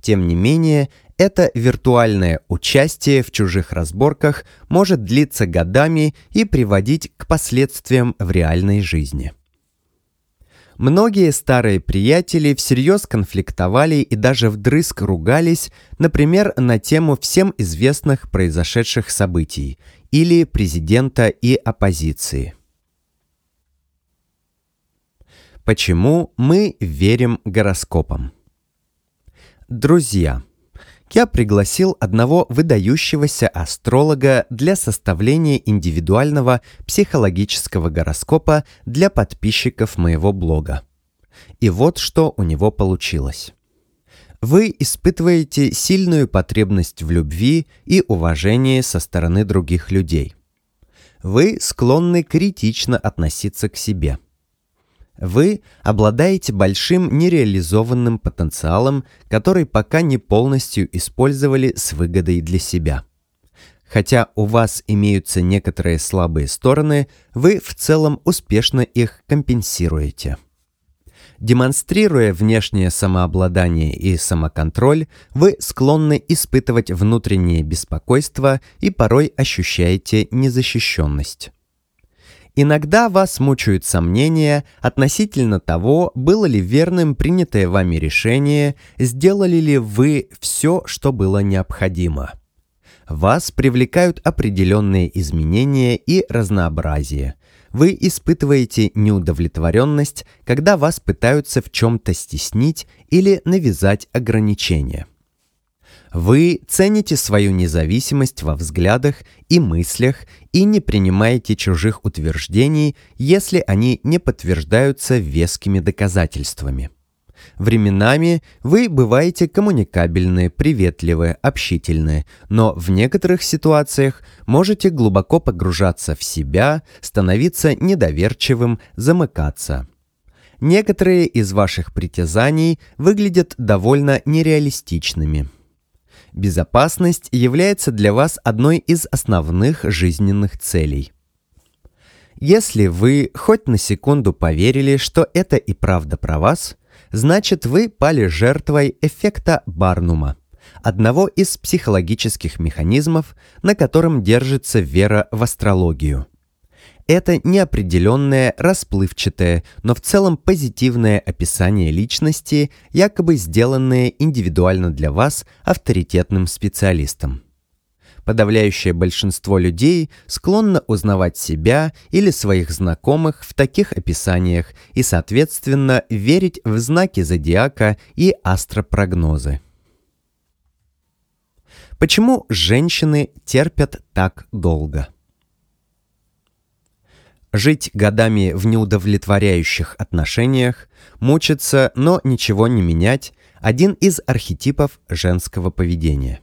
Тем не менее, это виртуальное участие в чужих разборках может длиться годами и приводить к последствиям в реальной жизни. Многие старые приятели всерьез конфликтовали и даже вдрызг ругались, например, на тему всем известных произошедших событий или президента и оппозиции. Почему мы верим гороскопам? Друзья – я пригласил одного выдающегося астролога для составления индивидуального психологического гороскопа для подписчиков моего блога. И вот что у него получилось. Вы испытываете сильную потребность в любви и уважении со стороны других людей. Вы склонны критично относиться к себе – вы обладаете большим нереализованным потенциалом, который пока не полностью использовали с выгодой для себя. Хотя у вас имеются некоторые слабые стороны, вы в целом успешно их компенсируете. Демонстрируя внешнее самообладание и самоконтроль, вы склонны испытывать внутреннее беспокойство и порой ощущаете незащищенность. Иногда вас мучают сомнения относительно того, было ли верным принятое вами решение, сделали ли вы все, что было необходимо. Вас привлекают определенные изменения и разнообразие. Вы испытываете неудовлетворенность, когда вас пытаются в чем-то стеснить или навязать ограничения. Вы цените свою независимость во взглядах и мыслях и не принимайте чужих утверждений, если они не подтверждаются вескими доказательствами. Временами вы бываете коммуникабельны, приветливы, общительны, но в некоторых ситуациях можете глубоко погружаться в себя, становиться недоверчивым, замыкаться. Некоторые из ваших притязаний выглядят довольно нереалистичными – Безопасность является для вас одной из основных жизненных целей. Если вы хоть на секунду поверили, что это и правда про вас, значит вы пали жертвой эффекта Барнума, одного из психологических механизмов, на котором держится вера в астрологию – это неопределенное, расплывчатое, но в целом позитивное описание личности, якобы сделанное индивидуально для вас авторитетным специалистом. Подавляющее большинство людей склонно узнавать себя или своих знакомых в таких описаниях и, соответственно, верить в знаки зодиака и астропрогнозы. Почему женщины терпят так долго? жить годами в неудовлетворяющих отношениях, мучиться, но ничего не менять – один из архетипов женского поведения.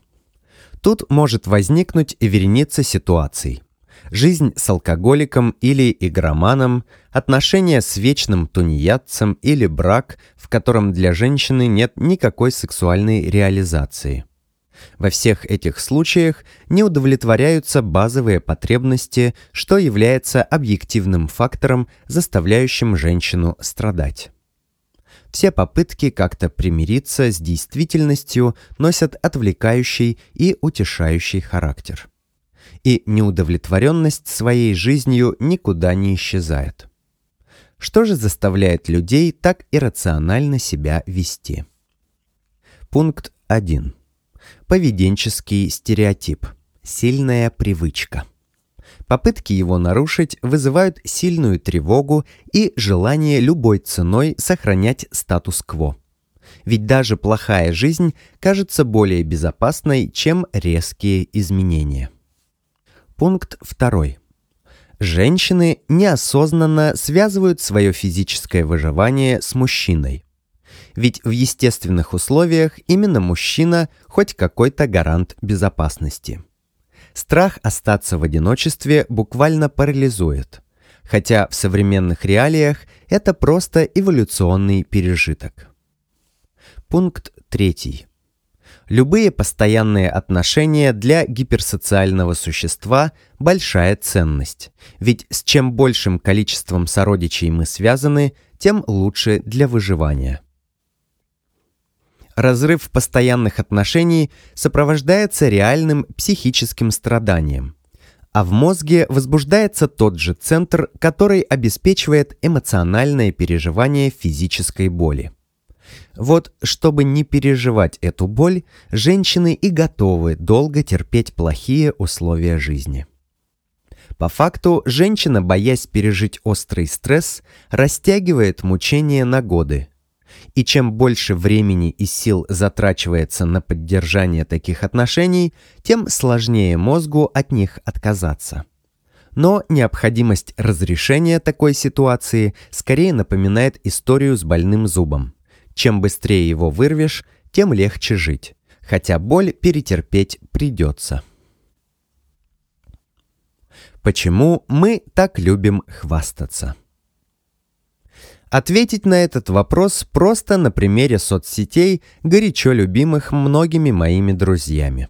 Тут может возникнуть вереница ситуаций. Жизнь с алкоголиком или игроманом, отношения с вечным тунеядцем или брак, в котором для женщины нет никакой сексуальной реализации – во всех этих случаях не удовлетворяются базовые потребности, что является объективным фактором, заставляющим женщину страдать. Все попытки как-то примириться с действительностью носят отвлекающий и утешающий характер. И неудовлетворенность своей жизнью никуда не исчезает. Что же заставляет людей так иррационально себя вести? Пункт 1. Поведенческий стереотип. Сильная привычка. Попытки его нарушить вызывают сильную тревогу и желание любой ценой сохранять статус-кво. Ведь даже плохая жизнь кажется более безопасной, чем резкие изменения. Пункт 2. Женщины неосознанно связывают свое физическое выживание с мужчиной – ведь в естественных условиях именно мужчина хоть какой-то гарант безопасности. Страх остаться в одиночестве буквально парализует, хотя в современных реалиях это просто эволюционный пережиток. Пункт третий. Любые постоянные отношения для гиперсоциального существа – большая ценность, ведь с чем большим количеством сородичей мы связаны, тем лучше для выживания разрыв постоянных отношений сопровождается реальным психическим страданием. А в мозге возбуждается тот же центр, который обеспечивает эмоциональное переживание физической боли. Вот, чтобы не переживать эту боль, женщины и готовы долго терпеть плохие условия жизни. По факту, женщина, боясь пережить острый стресс, растягивает мучение на годы – и чем больше времени и сил затрачивается на поддержание таких отношений, тем сложнее мозгу от них отказаться. Но необходимость разрешения такой ситуации скорее напоминает историю с больным зубом. Чем быстрее его вырвешь, тем легче жить, хотя боль перетерпеть придется. Почему мы так любим хвастаться? Ответить на этот вопрос просто на примере соцсетей, горячо любимых многими моими друзьями.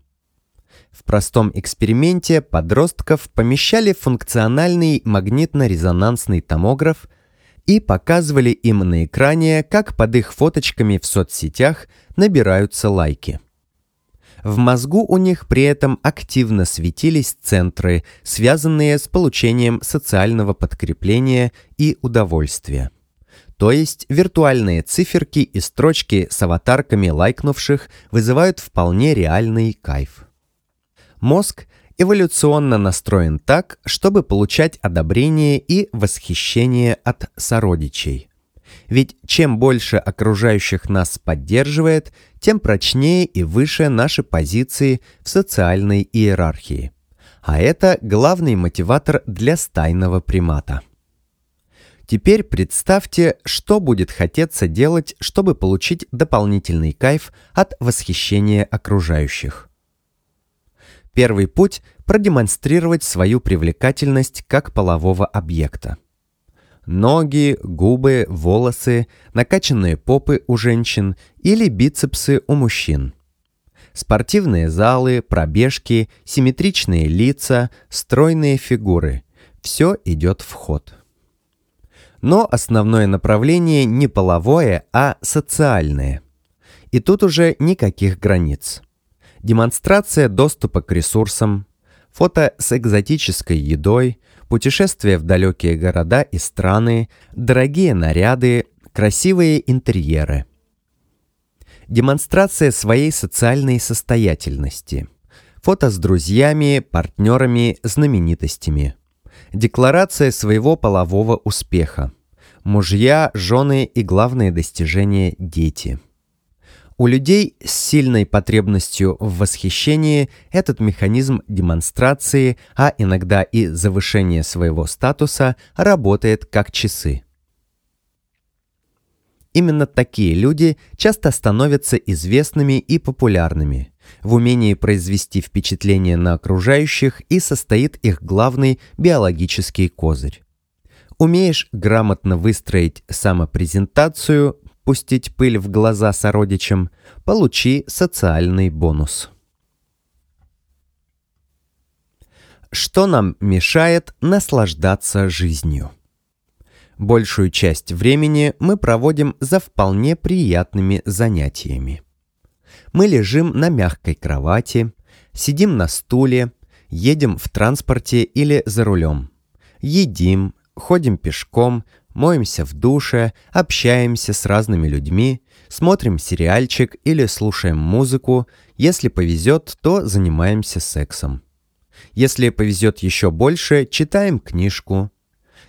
В простом эксперименте подростков помещали функциональный магнитно-резонансный томограф и показывали им на экране, как под их фоточками в соцсетях набираются лайки. В мозгу у них при этом активно светились центры, связанные с получением социального подкрепления и удовольствия. То есть виртуальные циферки и строчки с аватарками лайкнувших вызывают вполне реальный кайф. Мозг эволюционно настроен так, чтобы получать одобрение и восхищение от сородичей. Ведь чем больше окружающих нас поддерживает, тем прочнее и выше наши позиции в социальной иерархии. А это главный мотиватор для стайного примата. Теперь представьте, что будет хотеться делать, чтобы получить дополнительный кайф от восхищения окружающих. Первый путь – продемонстрировать свою привлекательность как полового объекта. Ноги, губы, волосы, накачанные попы у женщин или бицепсы у мужчин. Спортивные залы, пробежки, симметричные лица, стройные фигуры – все идет в ход. Но основное направление не половое, а социальное. И тут уже никаких границ. Демонстрация доступа к ресурсам, фото с экзотической едой, путешествия в далекие города и страны, дорогие наряды, красивые интерьеры. Демонстрация своей социальной состоятельности. Фото с друзьями, партнерами, знаменитостями – Декларация своего полового успеха. Мужья, жены и главные достижения – дети. У людей с сильной потребностью в восхищении этот механизм демонстрации, а иногда и завышения своего статуса, работает как часы. Именно такие люди часто становятся известными и популярными – в умении произвести впечатление на окружающих и состоит их главный биологический козырь. Умеешь грамотно выстроить самопрезентацию, пустить пыль в глаза сородичам, получи социальный бонус. Что нам мешает наслаждаться жизнью? Большую часть времени мы проводим за вполне приятными занятиями. Мы лежим на мягкой кровати, сидим на стуле, едем в транспорте или за рулем. Едим, ходим пешком, моемся в душе, общаемся с разными людьми, смотрим сериальчик или слушаем музыку. Если повезет, то занимаемся сексом. Если повезет еще больше, читаем книжку,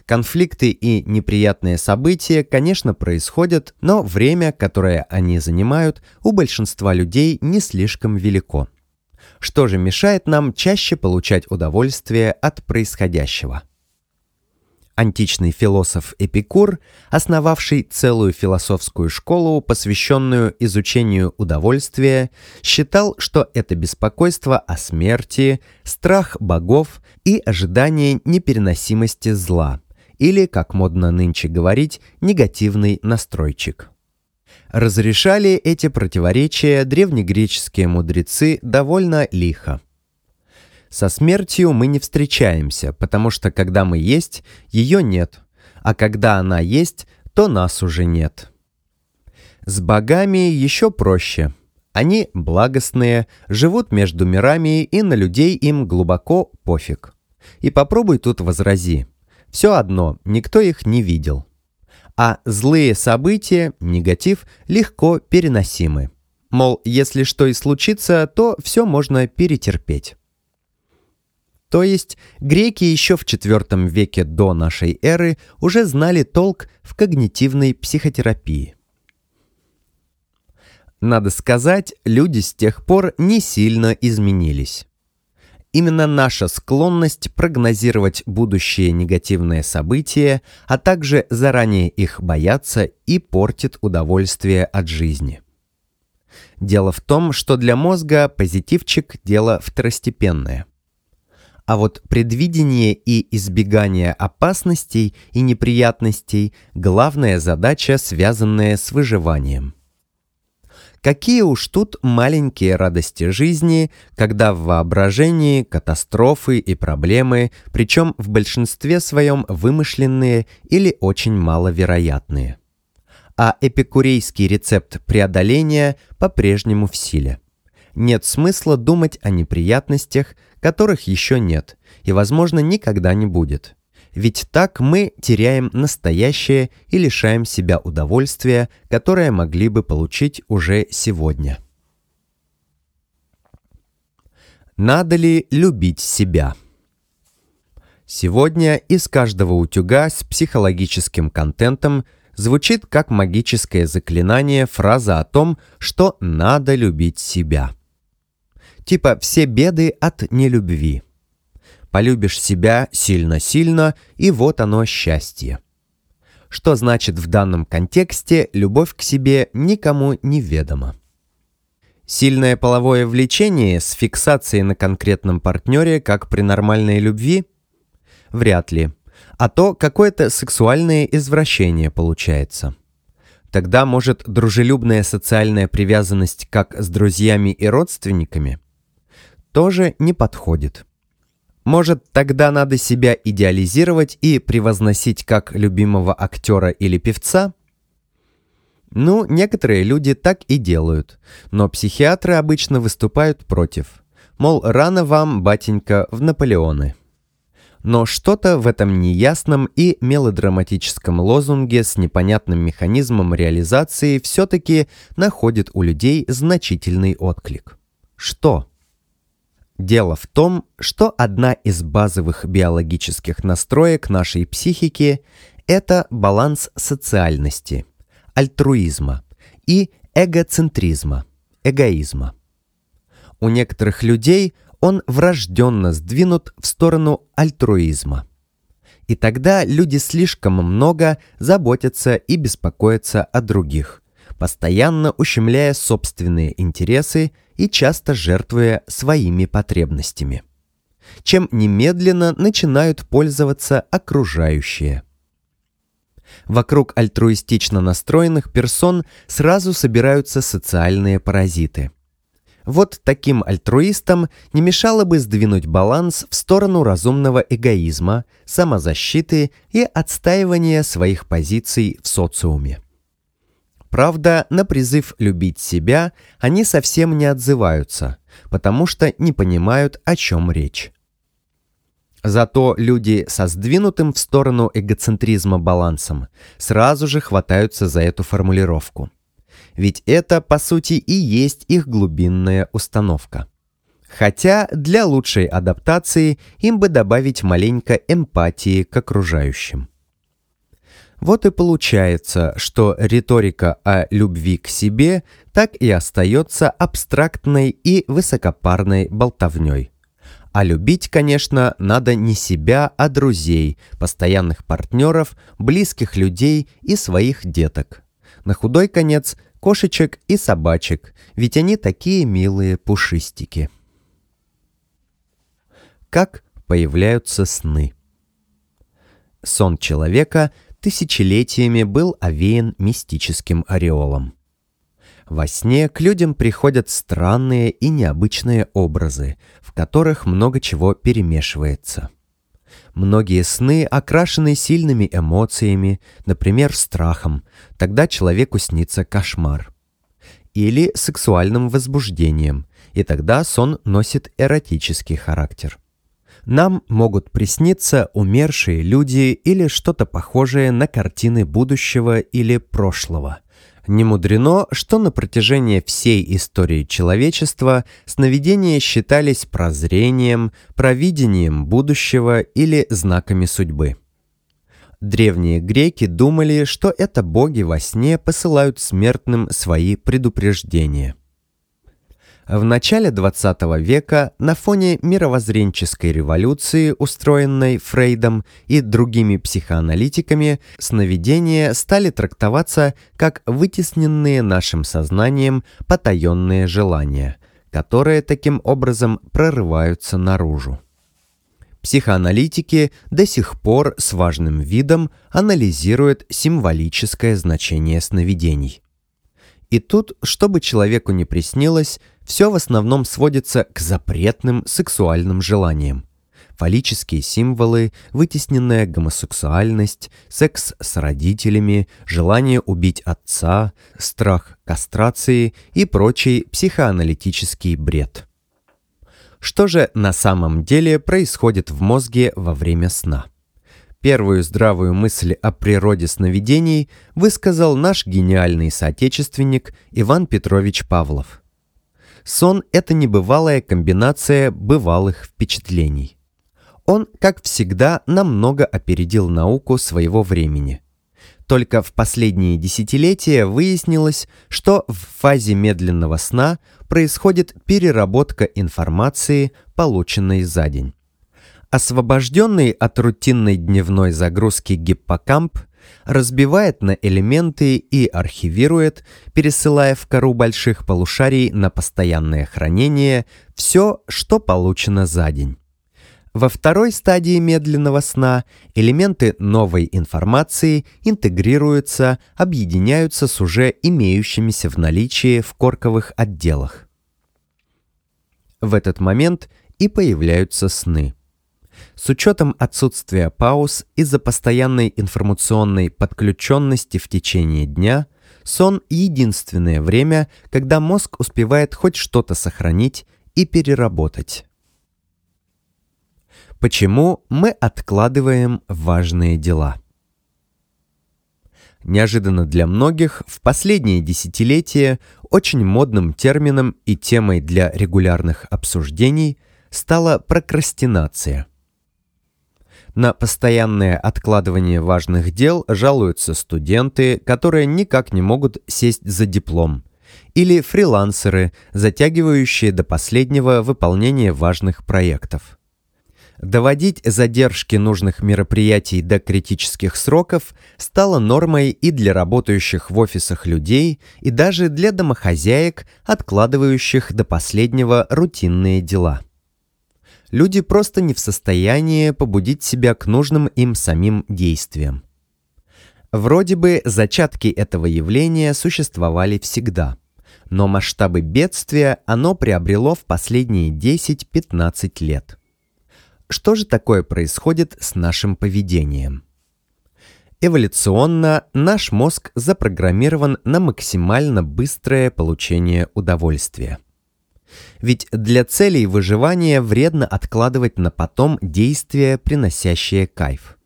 Конфликты и неприятные события, конечно, происходят, но время, которое они занимают, у большинства людей не слишком велико. Что же мешает нам чаще получать удовольствие от происходящего? античный философ Эпикур, основавший целую философскую школу, посвященную изучению удовольствия, считал, что это беспокойство о смерти, страх богов и ожидание непереносимости зла или, как модно нынче говорить, негативный настройчик. Разрешали эти противоречия древнегреческие мудрецы довольно лихо. Со смертью мы не встречаемся, потому что когда мы есть, ее нет, а когда она есть, то нас уже нет. С богами еще проще. Они благостные, живут между мирами и на людей им глубоко пофиг. И попробуй тут возрази – все одно, никто их не видел. А злые события, негатив, легко переносимы. Мол, если что и случится, то все можно перетерпеть. То есть греки еще в IV веке до нашей эры уже знали толк в когнитивной психотерапии. Надо сказать, люди с тех пор не сильно изменились. Именно наша склонность прогнозировать будущие негативные события, а также заранее их бояться и портит удовольствие от жизни. Дело в том, что для мозга позитивчик – дело второстепенное. А вот предвидение и избегание опасностей и неприятностей – главная задача, связанная с выживанием. Какие уж тут маленькие радости жизни, когда в воображении катастрофы и проблемы, причем в большинстве своем вымышленные или очень маловероятные. А эпикурейский рецепт преодоления по-прежнему в силе. Нет смысла думать о неприятностях, которых еще нет и, возможно, никогда не будет – ведь так мы теряем настоящее и лишаем себя удовольствия, которое могли бы получить уже сегодня. Надо ли любить себя? Сегодня из каждого утюга с психологическим контентом звучит как магическое заклинание фраза о том, что надо любить себя. Типа «все беды от нелюбви» полюбишь себя сильно-сильно, и вот оно счастье. Что значит в данном контексте любовь к себе никому не ведома. Сильное половое влечение с фиксацией на конкретном партнере, как при нормальной любви? Вряд ли. А то какое-то сексуальное извращение получается. Тогда, может, дружелюбная социальная привязанность как с друзьями и родственниками? Тоже не подходит. Может, тогда надо себя идеализировать и превозносить как любимого актера или певца? Ну, некоторые люди так и делают, но психиатры обычно выступают против. Мол, рано вам, батенька, в Наполеоны. Но что-то в этом неясном и мелодраматическом лозунге с непонятным механизмом реализации все-таки находит у людей значительный отклик. Что? Дело в том, что одна из базовых биологических настроек нашей психики – это баланс социальности, альтруизма и эгоцентризма, эгоизма. У некоторых людей он врожденно сдвинут в сторону альтруизма. И тогда люди слишком много заботятся и беспокоятся о других, постоянно ущемляя собственные интересы и часто жертвуя своими потребностями. Чем немедленно начинают пользоваться окружающие. Вокруг альтруистично настроенных персон сразу собираются социальные паразиты. Вот таким альтруистам не мешало бы сдвинуть баланс в сторону разумного эгоизма, самозащиты и отстаивания своих позиций в социуме. Правда, на призыв любить себя они совсем не отзываются, потому что не понимают, о чем речь. Зато люди со сдвинутым в сторону эгоцентризма балансом сразу же хватаются за эту формулировку. Ведь это, по сути, и есть их глубинная установка. Хотя для лучшей адаптации им бы добавить маленько эмпатии к окружающим. Вот и получается, что риторика о любви к себе так и остается абстрактной и высокопарной болтовней. А любить, конечно, надо не себя, а друзей, постоянных партнеров, близких людей и своих деток. На худой конец – кошечек и собачек, ведь они такие милые пушистики. Как появляются сны? Сон человека тысячелетиями был овеян мистическим ореолом. Во сне к людям приходят странные и необычные образы, в которых много чего перемешивается. Многие сны окрашены сильными эмоциями, например, страхом, тогда человеку снится кошмар. Или сексуальным возбуждением, и тогда сон носит эротический характер нам могут присниться умершие люди или что-то похожее на картины будущего или прошлого. Не мудрено, что на протяжении всей истории человечества сновидения считались прозрением, провидением будущего или знаками судьбы. Древние греки думали, что это боги во сне посылают смертным свои предупреждения – в начале XX века на фоне мировоззренческой революции, устроенной Фрейдом и другими психоаналитиками, сновидения стали трактоваться как вытесненные нашим сознанием потаенные желания, которые таким образом прорываются наружу. Психоаналитики до сих пор с важным видом анализируют символическое значение сновидений. И тут, чтобы человеку не приснилось, все в основном сводится к запретным сексуальным желаниям. Фаллические символы, вытесненная гомосексуальность, секс с родителями, желание убить отца, страх кастрации и прочий психоаналитический бред. Что же на самом деле происходит в мозге во время сна? Первую здравую мысль о природе сновидений высказал наш гениальный соотечественник Иван Петрович Павлов – Сон – это небывалая комбинация бывалых впечатлений. Он, как всегда, намного опередил науку своего времени. Только в последние десятилетия выяснилось, что в фазе медленного сна происходит переработка информации, полученной за день. Освобожденный от рутинной дневной загрузки гиппокамп – разбивает на элементы и архивирует, пересылая в кору больших полушарий на постоянное хранение все, что получено за день. Во второй стадии медленного сна элементы новой информации интегрируются, объединяются с уже имеющимися в наличии в корковых отделах. В этот момент и появляются сны – с учетом отсутствия пауз из-за постоянной информационной подключенности в течение дня, сон – единственное время, когда мозг успевает хоть что-то сохранить и переработать. Почему мы откладываем важные дела? Неожиданно для многих, в последние десятилетия очень модным термином и темой для регулярных обсуждений стала прокрастинация – на постоянное откладывание важных дел жалуются студенты, которые никак не могут сесть за диплом. Или фрилансеры, затягивающие до последнего выполнение важных проектов. Доводить задержки нужных мероприятий до критических сроков стало нормой и для работающих в офисах людей, и даже для домохозяек, откладывающих до последнего рутинные дела люди просто не в состоянии побудить себя к нужным им самим действиям. Вроде бы зачатки этого явления существовали всегда, но масштабы бедствия оно приобрело в последние 10-15 лет. Что же такое происходит с нашим поведением? Эволюционно наш мозг запрограммирован на максимально быстрое получение удовольствия – ведь для целей выживания вредно откладывать на потом действия, приносящие кайф.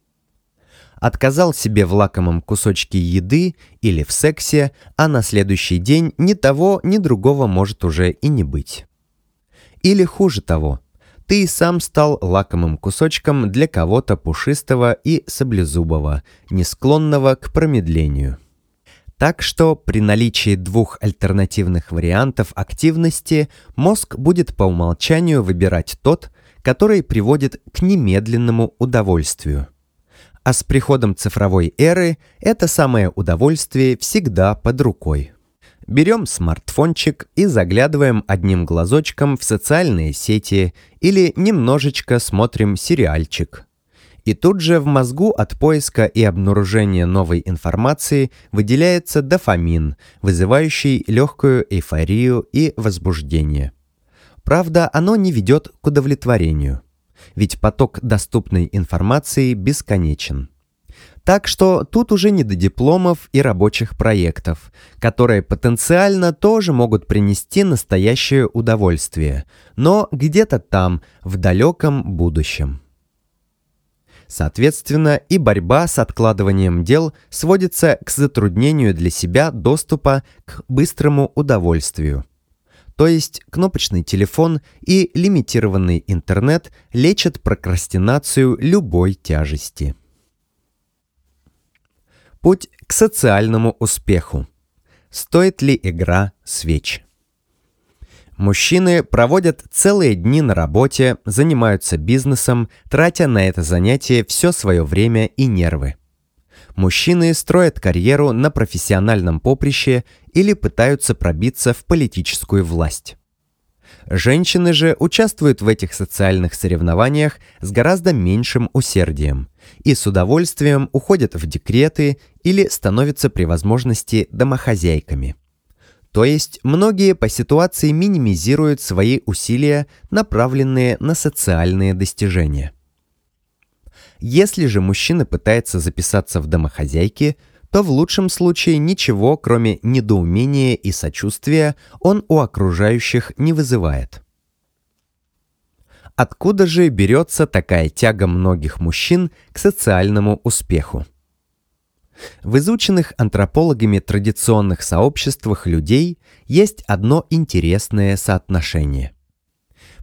Отказал себе в лакомом кусочке еды или в сексе, а на следующий день ни того, ни другого может уже и не быть. Или хуже того, ты сам стал лакомым кусочком для кого-то пушистого и саблезубого, не склонного к промедлению – так что при наличии двух альтернативных вариантов активности мозг будет по умолчанию выбирать тот, который приводит к немедленному удовольствию. А с приходом цифровой эры это самое удовольствие всегда под рукой. Берем смартфончик и заглядываем одним глазочком в социальные сети или немножечко смотрим сериальчик – и тут же в мозгу от поиска и обнаружения новой информации выделяется дофамин, вызывающий легкую эйфорию и возбуждение. Правда, оно не ведет к удовлетворению, ведь поток доступной информации бесконечен. Так что тут уже не до дипломов и рабочих проектов, которые потенциально тоже могут принести настоящее удовольствие, но где-то там, в далеком будущем. Соответственно, и борьба с откладыванием дел сводится к затруднению для себя доступа к быстрому удовольствию. То есть кнопочный телефон и лимитированный интернет лечат прокрастинацию любой тяжести. Путь к социальному успеху. Стоит ли игра свечи? Мужчины проводят целые дни на работе, занимаются бизнесом, тратя на это занятие все свое время и нервы. Мужчины строят карьеру на профессиональном поприще или пытаются пробиться в политическую власть. Женщины же участвуют в этих социальных соревнованиях с гораздо меньшим усердием и с удовольствием уходят в декреты или становятся при возможности домохозяйками – то есть многие по ситуации минимизируют свои усилия, направленные на социальные достижения. Если же мужчина пытается записаться в домохозяйки, то в лучшем случае ничего, кроме недоумения и сочувствия, он у окружающих не вызывает. Откуда же берется такая тяга многих мужчин к социальному успеху? В изученных антропологами традиционных сообществах людей есть одно интересное соотношение.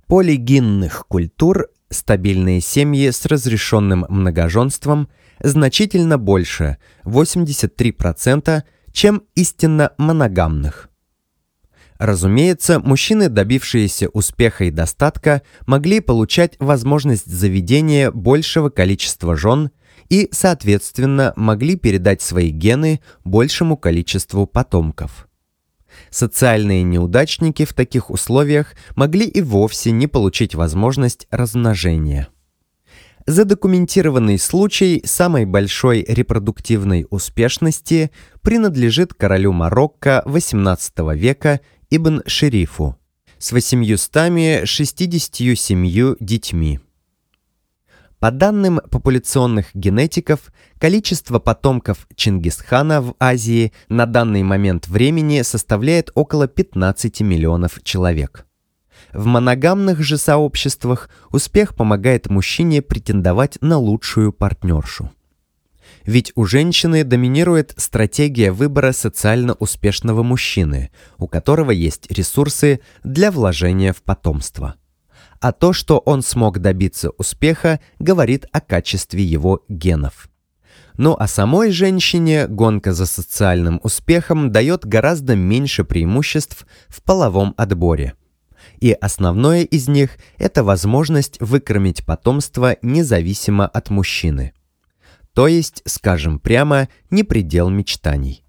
Полигинных культур стабильные семьи с разрешенным многоженством значительно больше 83%, чем истинно моногамных. Разумеется, мужчины, добившиеся успеха и достатка, могли получать возможность заведения большего количества жен – и, соответственно, могли передать свои гены большему количеству потомков. Социальные неудачники в таких условиях могли и вовсе не получить возможность размножения. Задокументированный случай самой большой репродуктивной успешности принадлежит королю Марокко XVIII века Ибн Шерифу с 867 детьми. По данным популяционных генетиков, количество потомков Чингисхана в Азии на данный момент времени составляет около 15 миллионов человек. В моногамных же сообществах успех помогает мужчине претендовать на лучшую партнершу. Ведь у женщины доминирует стратегия выбора социально успешного мужчины, у которого есть ресурсы для вложения в потомство – а то, что он смог добиться успеха, говорит о качестве его генов. Ну а самой женщине гонка за социальным успехом дает гораздо меньше преимуществ в половом отборе. И основное из них – это возможность выкормить потомство независимо от мужчины. То есть, скажем прямо, не предел мечтаний.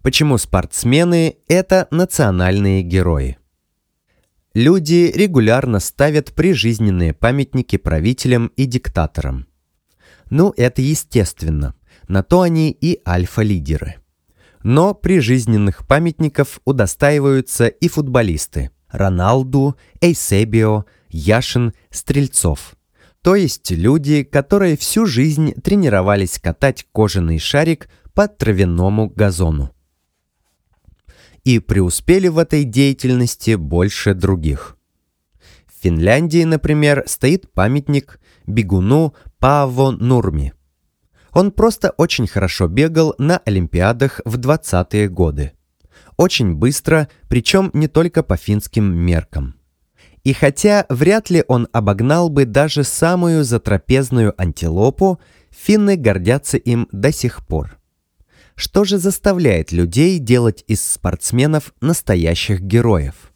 Почему спортсмены – это национальные герои? Люди регулярно ставят прижизненные памятники правителям и диктаторам. Ну, это естественно. На то они и альфа-лидеры. Но прижизненных памятников удостаиваются и футболисты – Роналду, Эйсебио, Яшин, Стрельцов. То есть люди, которые всю жизнь тренировались катать кожаный шарик по травяному газону и преуспели в этой деятельности больше других. В Финляндии, например, стоит памятник бегуну Паво Нурми. Он просто очень хорошо бегал на Олимпиадах в 20-е годы. Очень быстро, причем не только по финским меркам. И хотя вряд ли он обогнал бы даже самую затрапезную антилопу, финны гордятся им до сих пор что же заставляет людей делать из спортсменов настоящих героев.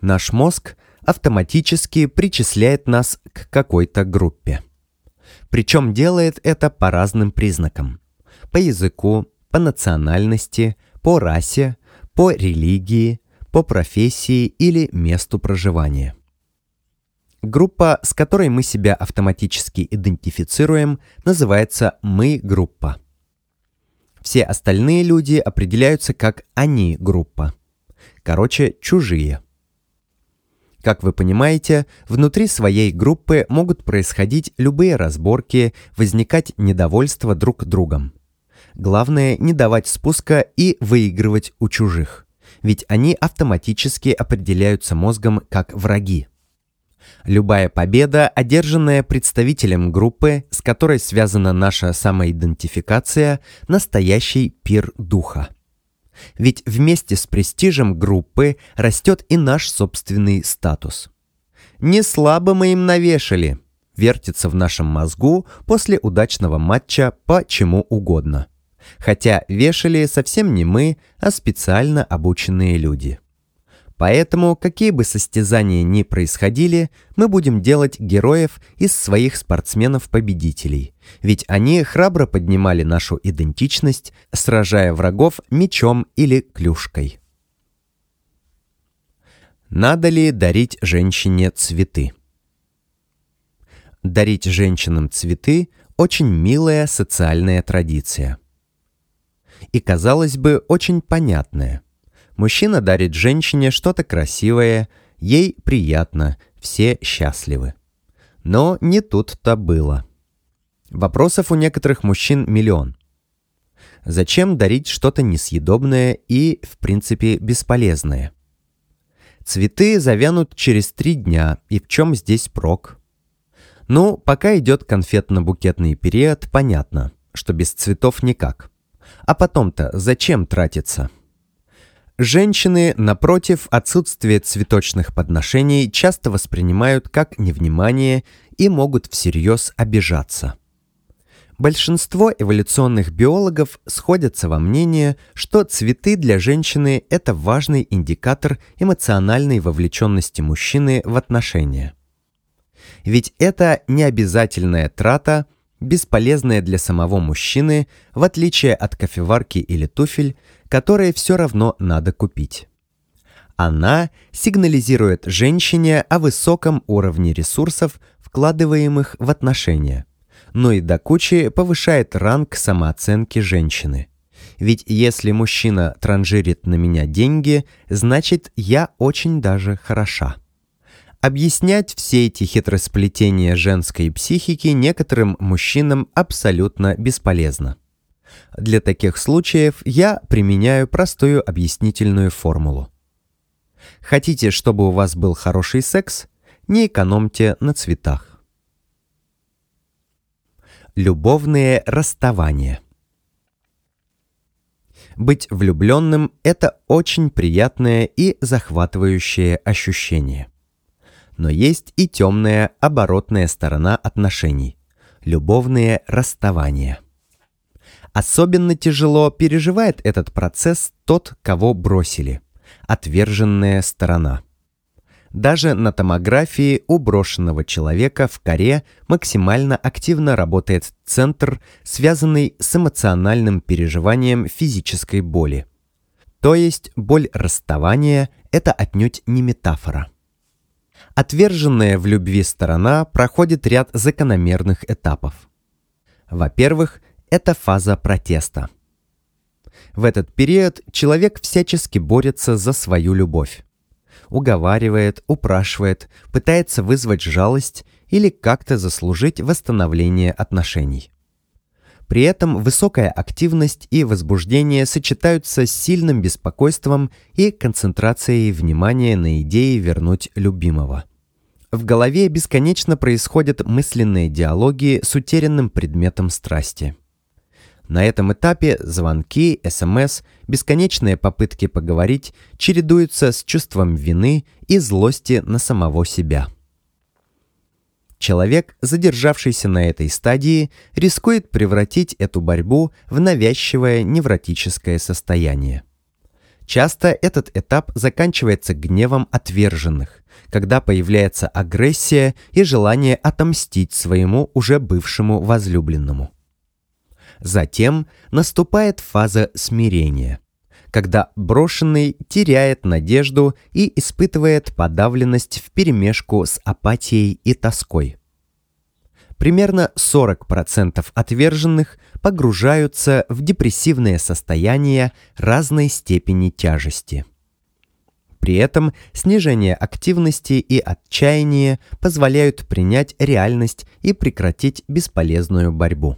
Наш мозг автоматически причисляет нас к какой-то группе. Причем делает это по разным признакам. По языку, по национальности, по расе, по религии, по профессии или месту проживания. Группа, с которой мы себя автоматически идентифицируем, называется «мы-группа». Все остальные люди определяются как «они» группа. Короче, чужие. Как вы понимаете, внутри своей группы могут происходить любые разборки, возникать недовольство друг другом. Главное не давать спуска и выигрывать у чужих, ведь они автоматически определяются мозгом как враги. Любая победа, одержанная представителем группы, с которой связана наша самоидентификация, настоящий пир духа. Ведь вместе с престижем группы растет и наш собственный статус. «Не слабо мы им навешали», вертится в нашем мозгу после удачного матча по чему угодно. Хотя вешали совсем не мы, а специально обученные люди – Поэтому, какие бы состязания ни происходили, мы будем делать героев из своих спортсменов-победителей. Ведь они храбро поднимали нашу идентичность, сражая врагов мечом или клюшкой. Надо ли дарить женщине цветы? Дарить женщинам цветы – очень милая социальная традиция. И, казалось бы, очень понятная – Мужчина дарит женщине что-то красивое, ей приятно, все счастливы. Но не тут-то было. Вопросов у некоторых мужчин миллион. Зачем дарить что-то несъедобное и, в принципе, бесполезное? Цветы завянут через три дня, и в чем здесь прок? Ну, пока идет конфетно-букетный период, понятно, что без цветов никак. А потом-то зачем тратиться? Женщины, напротив, отсутствие цветочных подношений часто воспринимают как невнимание и могут всерьез обижаться. Большинство эволюционных биологов сходятся во мнении, что цветы для женщины – это важный индикатор эмоциональной вовлеченности мужчины в отношения. Ведь это необязательная трата, бесполезная для самого мужчины, в отличие от кофеварки или туфель, которые все равно надо купить. Она сигнализирует женщине о высоком уровне ресурсов, вкладываемых в отношения, но и до кучи повышает ранг самооценки женщины. Ведь если мужчина транжирит на меня деньги, значит я очень даже хороша. Объяснять все эти хитросплетения женской психики некоторым мужчинам абсолютно бесполезно. Для таких случаев я применяю простую объяснительную формулу. Хотите, чтобы у вас был хороший секс? Не экономьте на цветах. Любовные расставания. Быть влюбленным – это очень приятное и захватывающее ощущение. Но есть и темная оборотная сторона отношений – любовные расставания – Особенно тяжело переживает этот процесс тот, кого бросили. Отверженная сторона. Даже на томографии у брошенного человека в коре максимально активно работает центр, связанный с эмоциональным переживанием физической боли. То есть боль расставания – это отнюдь не метафора. Отверженная в любви сторона проходит ряд закономерных этапов. Во-первых, это фаза протеста. В этот период человек всячески борется за свою любовь. Уговаривает, упрашивает, пытается вызвать жалость или как-то заслужить восстановление отношений. При этом высокая активность и возбуждение сочетаются с сильным беспокойством и концентрацией внимания на идее вернуть любимого. В голове бесконечно происходят мысленные диалоги с утерянным предметом страсти – на этом этапе звонки, СМС, эм бесконечные попытки поговорить чередуются с чувством вины и злости на самого себя. Человек, задержавшийся на этой стадии, рискует превратить эту борьбу в навязчивое невротическое состояние. Часто этот этап заканчивается гневом отверженных, когда появляется агрессия и желание отомстить своему уже бывшему возлюбленному. Затем наступает фаза смирения, когда брошенный теряет надежду и испытывает подавленность вперемешку с апатией и тоской. Примерно 40% отверженных погружаются в депрессивное состояние разной степени тяжести. При этом снижение активности и отчаяние позволяют принять реальность и прекратить бесполезную борьбу.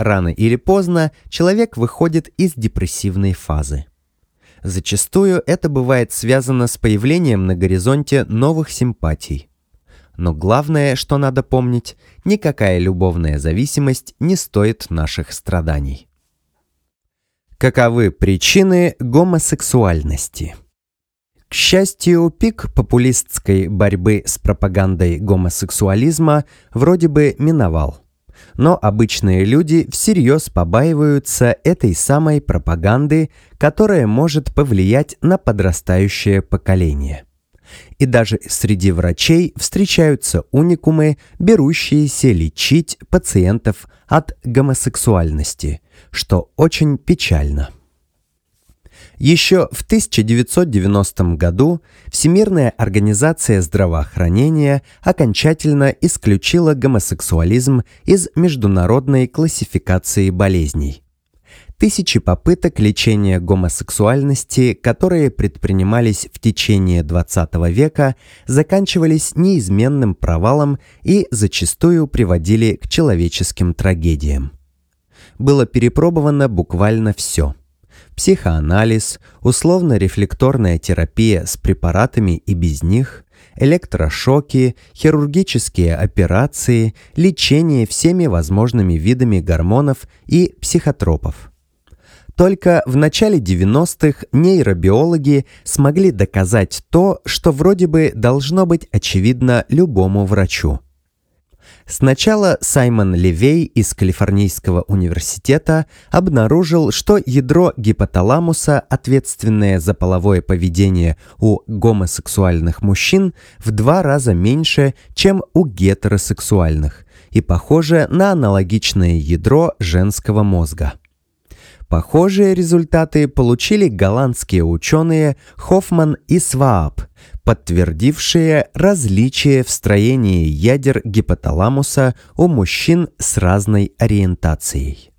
Рано или поздно человек выходит из депрессивной фазы. Зачастую это бывает связано с появлением на горизонте новых симпатий. Но главное, что надо помнить, никакая любовная зависимость не стоит наших страданий. Каковы причины гомосексуальности? К счастью, пик популистской борьбы с пропагандой гомосексуализма вроде бы миновал – но обычные люди всерьез побаиваются этой самой пропаганды, которая может повлиять на подрастающее поколение. И даже среди врачей встречаются уникумы, берущиеся лечить пациентов от гомосексуальности, что очень печально. Еще в 1990 году Всемирная организация здравоохранения окончательно исключила гомосексуализм из международной классификации болезней. Тысячи попыток лечения гомосексуальности, которые предпринимались в течение 20 века, заканчивались неизменным провалом и зачастую приводили к человеческим трагедиям. Было перепробовано буквально все – психоанализ, условно-рефлекторная терапия с препаратами и без них, электрошоки, хирургические операции, лечение всеми возможными видами гормонов и психотропов. Только в начале 90-х нейробиологи смогли доказать то, что вроде бы должно быть очевидно любому врачу – Сначала Саймон Левей из Калифорнийского университета обнаружил, что ядро гипоталамуса, ответственное за половое поведение у гомосексуальных мужчин, в два раза меньше, чем у гетеросексуальных, и похоже на аналогичное ядро женского мозга. Похожие результаты получили голландские ученые Хоффман и Сваап – подтвердившие различия в строении ядер гипоталамуса у мужчин с разной ориентацией.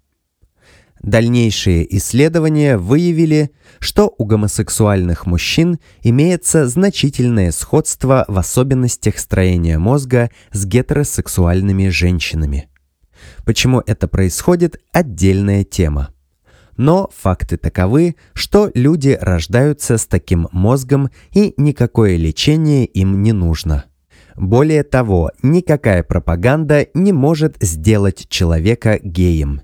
Дальнейшие исследования выявили, что у гомосексуальных мужчин имеется значительное сходство в особенностях строения мозга с гетеросексуальными женщинами. Почему это происходит – отдельная тема. Но факты таковы, что люди рождаются с таким мозгом и никакое лечение им не нужно. Более того, никакая пропаганда не может сделать человека геем.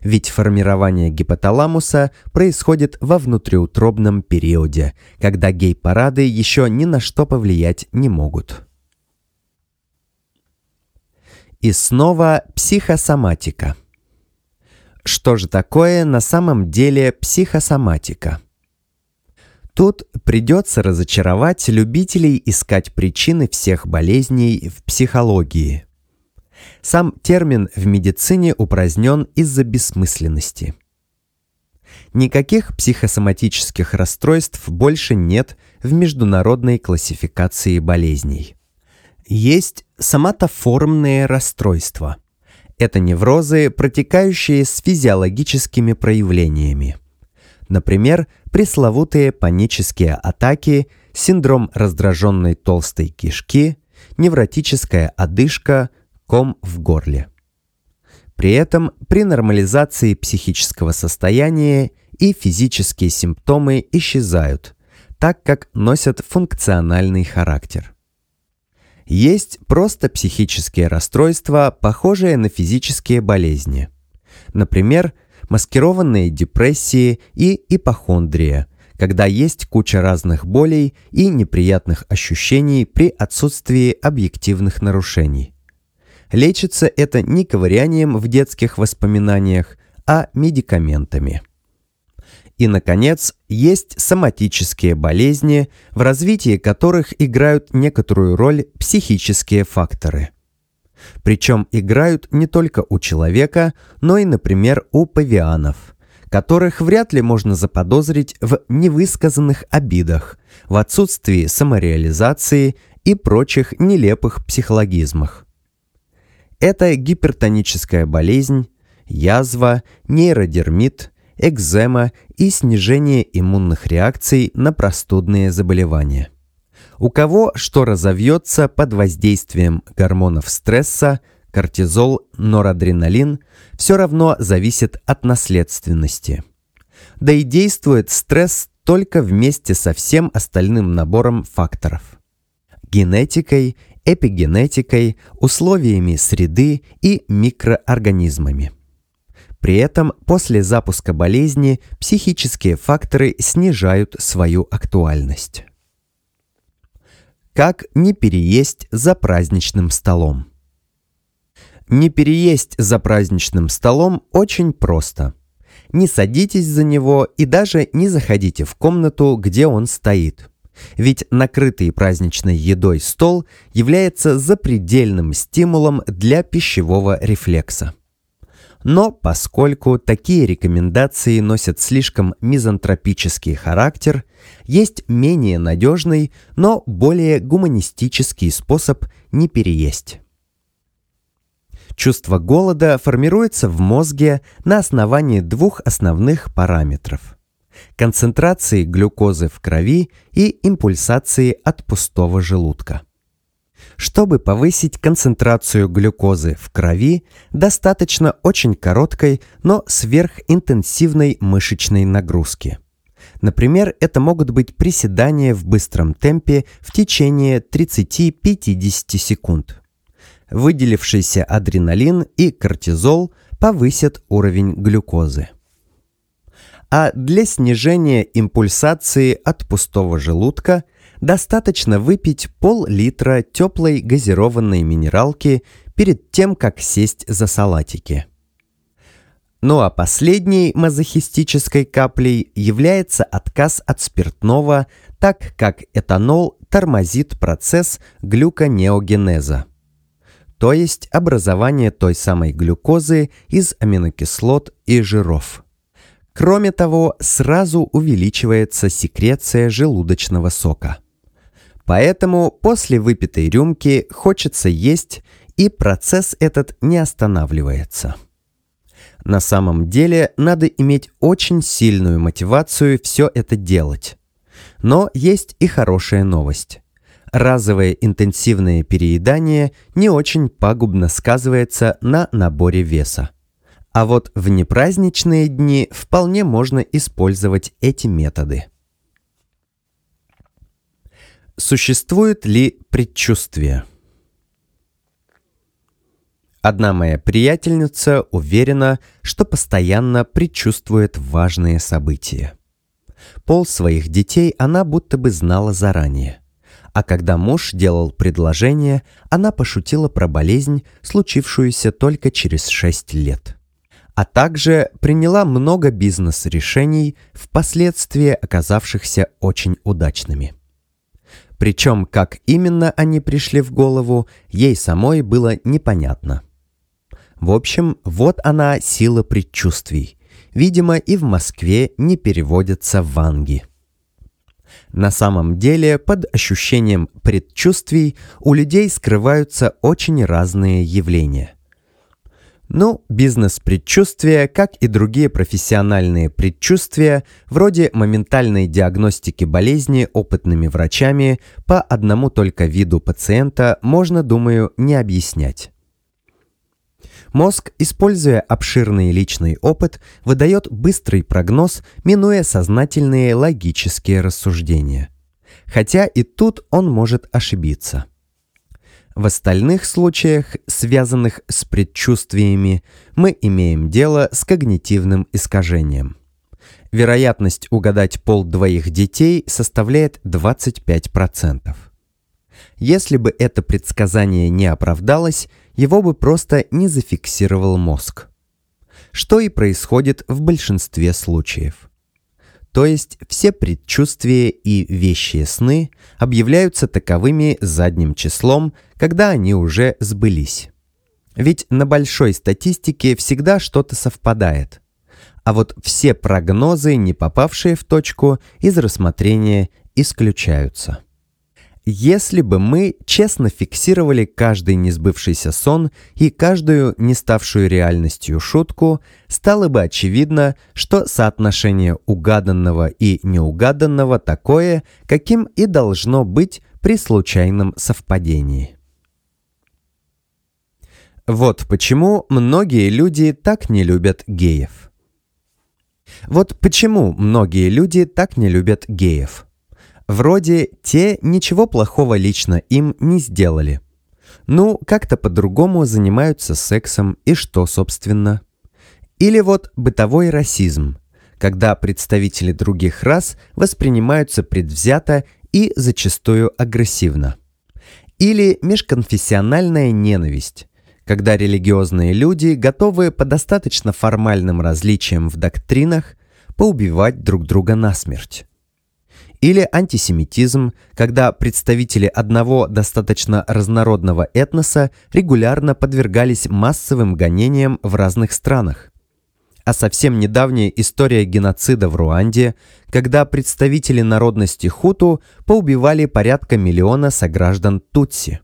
Ведь формирование гипоталамуса происходит во внутриутробном периоде, когда гей-парады еще ни на что повлиять не могут. И снова психосоматика – что же такое на самом деле психосоматика? Тут придется разочаровать любителей искать причины всех болезней в психологии. Сам термин в медицине упразднен из-за бессмысленности. Никаких психосоматических расстройств больше нет в международной классификации болезней. Есть соматоформные расстройства – это неврозы, протекающие с физиологическими проявлениями. Например, пресловутые панические атаки, синдром раздраженной толстой кишки, невротическая одышка, ком в горле. При этом при нормализации психического состояния и физические симптомы исчезают, так как носят функциональный характер – есть просто психические расстройства, похожие на физические болезни. Например, маскированные депрессии и ипохондрия, когда есть куча разных болей и неприятных ощущений при отсутствии объективных нарушений. Лечится это не ковырянием в детских воспоминаниях, а медикаментами. И, наконец, есть соматические болезни, в развитии которых играют некоторую роль психические факторы. Причем играют не только у человека, но и, например, у павианов, которых вряд ли можно заподозрить в невысказанных обидах, в отсутствии самореализации и прочих нелепых психологизмах. Это гипертоническая болезнь, язва, нейродермит – экзема и снижение иммунных реакций на простудные заболевания. У кого что разовьется под воздействием гормонов стресса, кортизол, норадреналин, все равно зависит от наследственности. Да и действует стресс только вместе со всем остальным набором факторов. Генетикой, эпигенетикой, условиями среды и микроорганизмами – при этом после запуска болезни психические факторы снижают свою актуальность. Как не переесть за праздничным столом? Не переесть за праздничным столом очень просто. Не садитесь за него и даже не заходите в комнату, где он стоит. Ведь накрытый праздничной едой стол является запредельным стимулом для пищевого рефлекса но поскольку такие рекомендации носят слишком мизантропический характер, есть менее надежный, но более гуманистический способ не переесть. Чувство голода формируется в мозге на основании двух основных параметров – концентрации глюкозы в крови и импульсации от пустого желудка. Чтобы повысить концентрацию глюкозы в крови, достаточно очень короткой, но сверхинтенсивной мышечной нагрузки. Например, это могут быть приседания в быстром темпе в течение 30-50 секунд. Выделившийся адреналин и кортизол повысят уровень глюкозы. А для снижения импульсации от пустого желудка – достаточно выпить пол-литра теплой газированной минералки перед тем, как сесть за салатики. Ну а последней мазохистической каплей является отказ от спиртного, так как этанол тормозит процесс глюконеогенеза, то есть образование той самой глюкозы из аминокислот и жиров. Кроме того, сразу увеличивается секреция желудочного сока – Поэтому после выпитой рюмки хочется есть, и процесс этот не останавливается. На самом деле надо иметь очень сильную мотивацию все это делать. Но есть и хорошая новость. Разовое интенсивное переедание не очень пагубно сказывается на наборе веса. А вот в непраздничные дни вполне можно использовать эти методы. Существует ли предчувствие? Одна моя приятельница уверена, что постоянно предчувствует важные события. Пол своих детей она будто бы знала заранее. А когда муж делал предложение, она пошутила про болезнь, случившуюся только через 6 лет – а также приняла много бизнес-решений, впоследствии оказавшихся очень удачными. Причем, как именно они пришли в голову, ей самой было непонятно. В общем, вот она сила предчувствий. Видимо, и в Москве не переводятся ванги. На самом деле, под ощущением предчувствий у людей скрываются очень разные явления. Ну, бизнес-предчувствия, как и другие профессиональные предчувствия, вроде моментальной диагностики болезни опытными врачами, по одному только виду пациента можно, думаю, не объяснять. Мозг, используя обширный личный опыт, выдает быстрый прогноз, минуя сознательные логические рассуждения. Хотя и тут он может ошибиться – в остальных случаях, связанных с предчувствиями, мы имеем дело с когнитивным искажением. Вероятность угадать пол двоих детей составляет 25%. Если бы это предсказание не оправдалось, его бы просто не зафиксировал мозг. Что и происходит в большинстве случаев то есть все предчувствия и вещие сны объявляются таковыми задним числом, когда они уже сбылись. Ведь на большой статистике всегда что-то совпадает. А вот все прогнозы, не попавшие в точку, из рассмотрения исключаются если бы мы честно фиксировали каждый несбывшийся сон и каждую не ставшую реальностью шутку, стало бы очевидно, что соотношение угаданного и неугаданного такое, каким и должно быть при случайном совпадении. Вот почему многие люди так не любят геев. Вот почему многие люди так не любят геев – Вроде те ничего плохого лично им не сделали. Ну, как-то по-другому занимаются сексом и что, собственно. Или вот бытовой расизм, когда представители других рас воспринимаются предвзято и зачастую агрессивно. Или межконфессиональная ненависть, когда религиозные люди готовы по достаточно формальным различиям в доктринах поубивать друг друга насмерть или антисемитизм, когда представители одного достаточно разнородного этноса регулярно подвергались массовым гонениям в разных странах. А совсем недавняя история геноцида в Руанде, когда представители народности хуту поубивали порядка миллиона сограждан Тутси.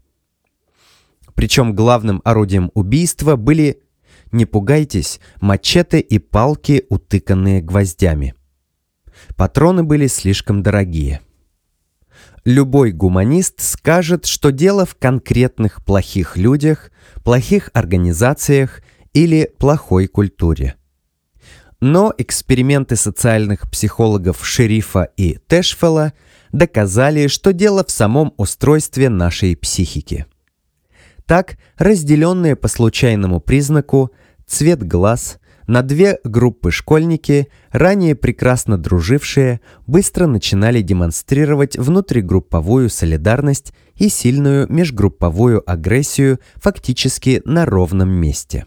Причем главным орудием убийства были, не пугайтесь, мачете и палки, утыканные гвоздями – Патроны были слишком дорогие. Любой гуманист скажет, что дело в конкретных плохих людях, плохих организациях или плохой культуре. Но эксперименты социальных психологов Шерифа и Тэшфелла доказали, что дело в самом устройстве нашей психики. Так, разделенные по случайному признаку цвет глаз – на две группы школьники, ранее прекрасно дружившие, быстро начинали демонстрировать внутригрупповую солидарность и сильную межгрупповую агрессию фактически на ровном месте.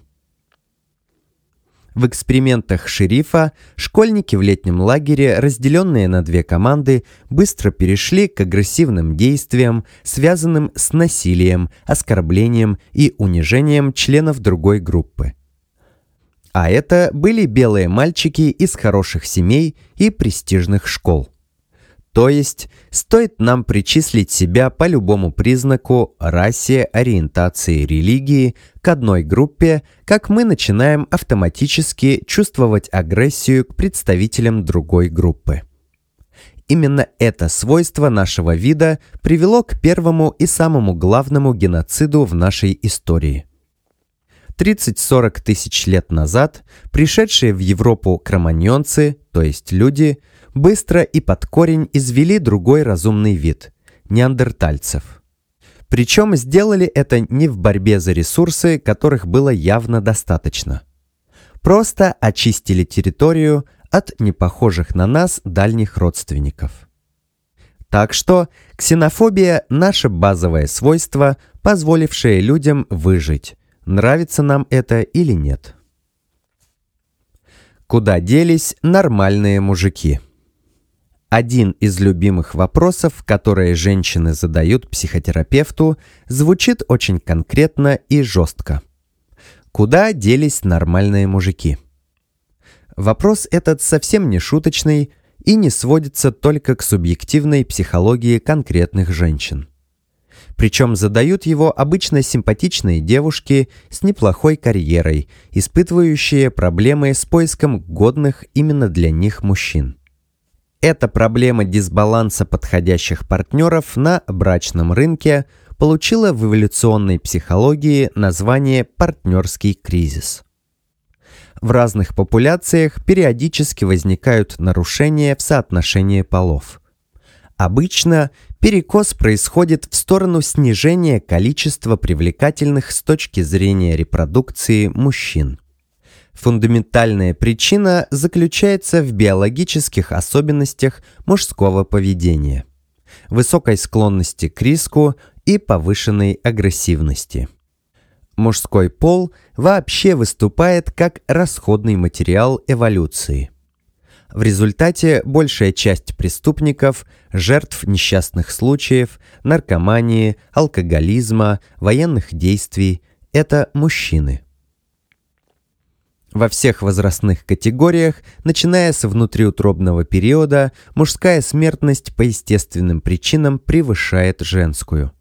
В экспериментах шерифа школьники в летнем лагере, разделенные на две команды, быстро перешли к агрессивным действиям, связанным с насилием, оскорблением и унижением членов другой группы – а это были белые мальчики из хороших семей и престижных школ. То есть, стоит нам причислить себя по любому признаку, расе, ориентации, религии к одной группе, как мы начинаем автоматически чувствовать агрессию к представителям другой группы. Именно это свойство нашего вида привело к первому и самому главному геноциду в нашей истории. 30-40 тысяч лет назад пришедшие в Европу кроманьонцы, то есть люди, быстро и под корень извели другой разумный вид – неандертальцев. Причем сделали это не в борьбе за ресурсы, которых было явно достаточно. Просто очистили территорию от непохожих на нас дальних родственников. Так что ксенофобия – наше базовое свойство, позволившее людям выжить – Нравится нам это или нет? Куда делись нормальные мужики? Один из любимых вопросов, которые женщины задают психотерапевту, звучит очень конкретно и жестко. Куда делись нормальные мужики? Вопрос этот совсем не шуточный и не сводится только к субъективной психологии конкретных женщин. Причем задают его обычно симпатичные девушки с неплохой карьерой, испытывающие проблемы с поиском годных именно для них мужчин. Эта проблема дисбаланса подходящих партнеров на брачном рынке получила в эволюционной психологии название «партнерский кризис». В разных популяциях периодически возникают нарушения в соотношении полов – Обычно перекос происходит в сторону снижения количества привлекательных с точки зрения репродукции мужчин. Фундаментальная причина заключается в биологических особенностях мужского поведения, высокой склонности к риску и повышенной агрессивности. Мужской пол вообще выступает как расходный материал эволюции – в результате большая часть преступников – жертв несчастных случаев, наркомании, алкоголизма, военных действий – это мужчины. Во всех возрастных категориях, начиная с внутриутробного периода, мужская смертность по естественным причинам превышает женскую.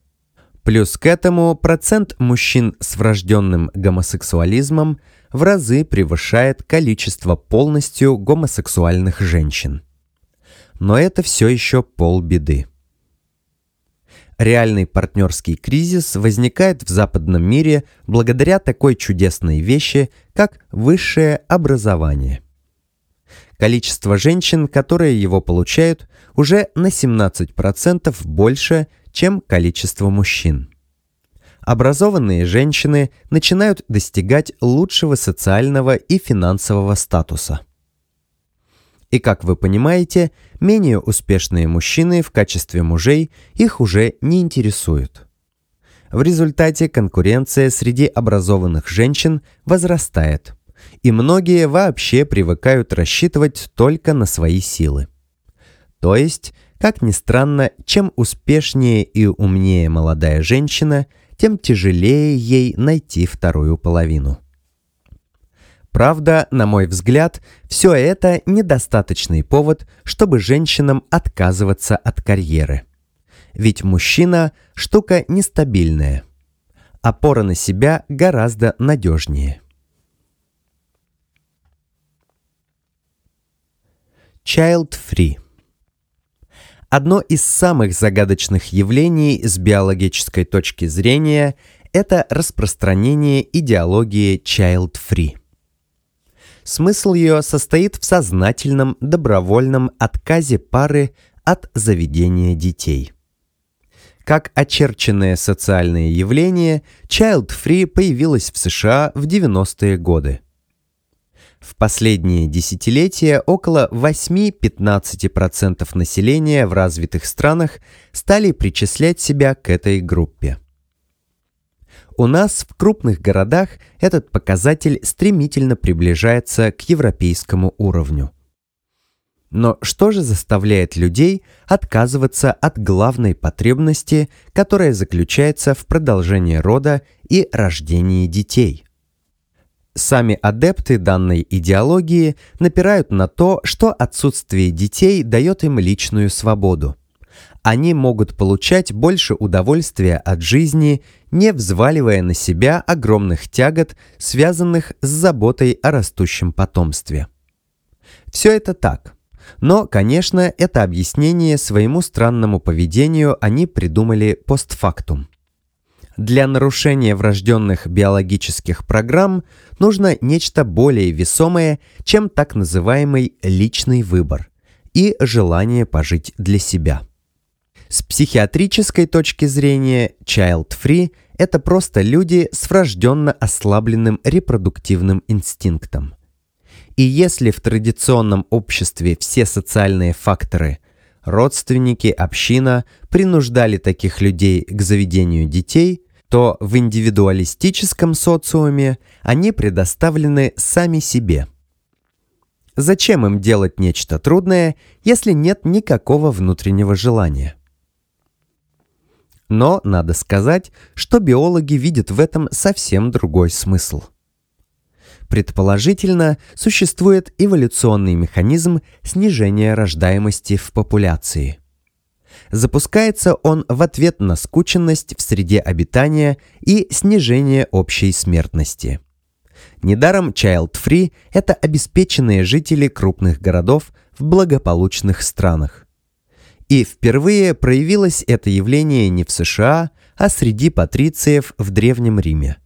Плюс к этому процент мужчин с врожденным гомосексуализмом – в разы превышает количество полностью гомосексуальных женщин. Но это все еще полбеды. Реальный партнерский кризис возникает в западном мире благодаря такой чудесной вещи, как высшее образование. Количество женщин, которые его получают, уже на 17% больше, чем количество мужчин образованные женщины начинают достигать лучшего социального и финансового статуса. И как вы понимаете, менее успешные мужчины в качестве мужей их уже не интересуют. В результате конкуренция среди образованных женщин возрастает, и многие вообще привыкают рассчитывать только на свои силы. То есть, как ни странно, чем успешнее и умнее молодая женщина – тем тяжелее ей найти вторую половину. Правда, на мой взгляд, все это недостаточный повод, чтобы женщинам отказываться от карьеры. Ведь мужчина – штука нестабильная. Опора на себя гораздо надежнее. Child Free – Одно из самых загадочных явлений с биологической точки зрения – это распространение идеологии child-free. Смысл ее состоит в сознательном, добровольном отказе пары от заведения детей. Как очерченное социальное явление, child-free появилось в США в 90-е годы – в последние десятилетия около 8-15% населения в развитых странах стали причислять себя к этой группе. У нас в крупных городах этот показатель стремительно приближается к европейскому уровню. Но что же заставляет людей отказываться от главной потребности, которая заключается в продолжении рода и рождении детей? Сами адепты данной идеологии напирают на то, что отсутствие детей дает им личную свободу. Они могут получать больше удовольствия от жизни, не взваливая на себя огромных тягот, связанных с заботой о растущем потомстве. Все это так. Но, конечно, это объяснение своему странному поведению они придумали постфактум – для нарушения врожденных биологических программ нужно нечто более весомое, чем так называемый личный выбор и желание пожить для себя. С психиатрической точки зрения child-free – это просто люди с врожденно ослабленным репродуктивным инстинктом. И если в традиционном обществе все социальные факторы – родственники, община – принуждали таких людей к заведению детей – то в индивидуалистическом социуме они предоставлены сами себе. Зачем им делать нечто трудное, если нет никакого внутреннего желания? Но надо сказать, что биологи видят в этом совсем другой смысл. Предположительно, существует эволюционный механизм снижения рождаемости в популяции – запускается он в ответ на скученность в среде обитания и снижение общей смертности. Недаром Child Free – это обеспеченные жители крупных городов в благополучных странах. И впервые проявилось это явление не в США, а среди патрициев в Древнем Риме –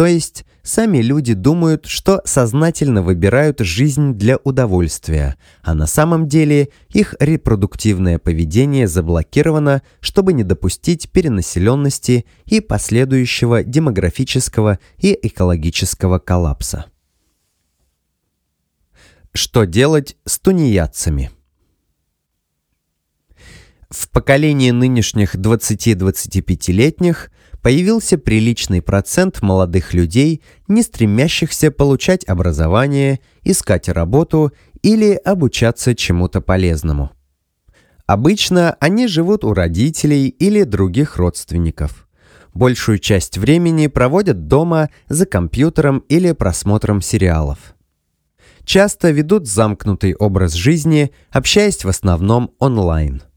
то есть сами люди думают, что сознательно выбирают жизнь для удовольствия, а на самом деле их репродуктивное поведение заблокировано, чтобы не допустить перенаселенности и последующего демографического и экологического коллапса. Что делать с тунеядцами? В поколении нынешних 20-25-летних – появился приличный процент молодых людей, не стремящихся получать образование, искать работу или обучаться чему-то полезному. Обычно они живут у родителей или других родственников. Большую часть времени проводят дома за компьютером или просмотром сериалов. Часто ведут замкнутый образ жизни, общаясь в основном онлайн –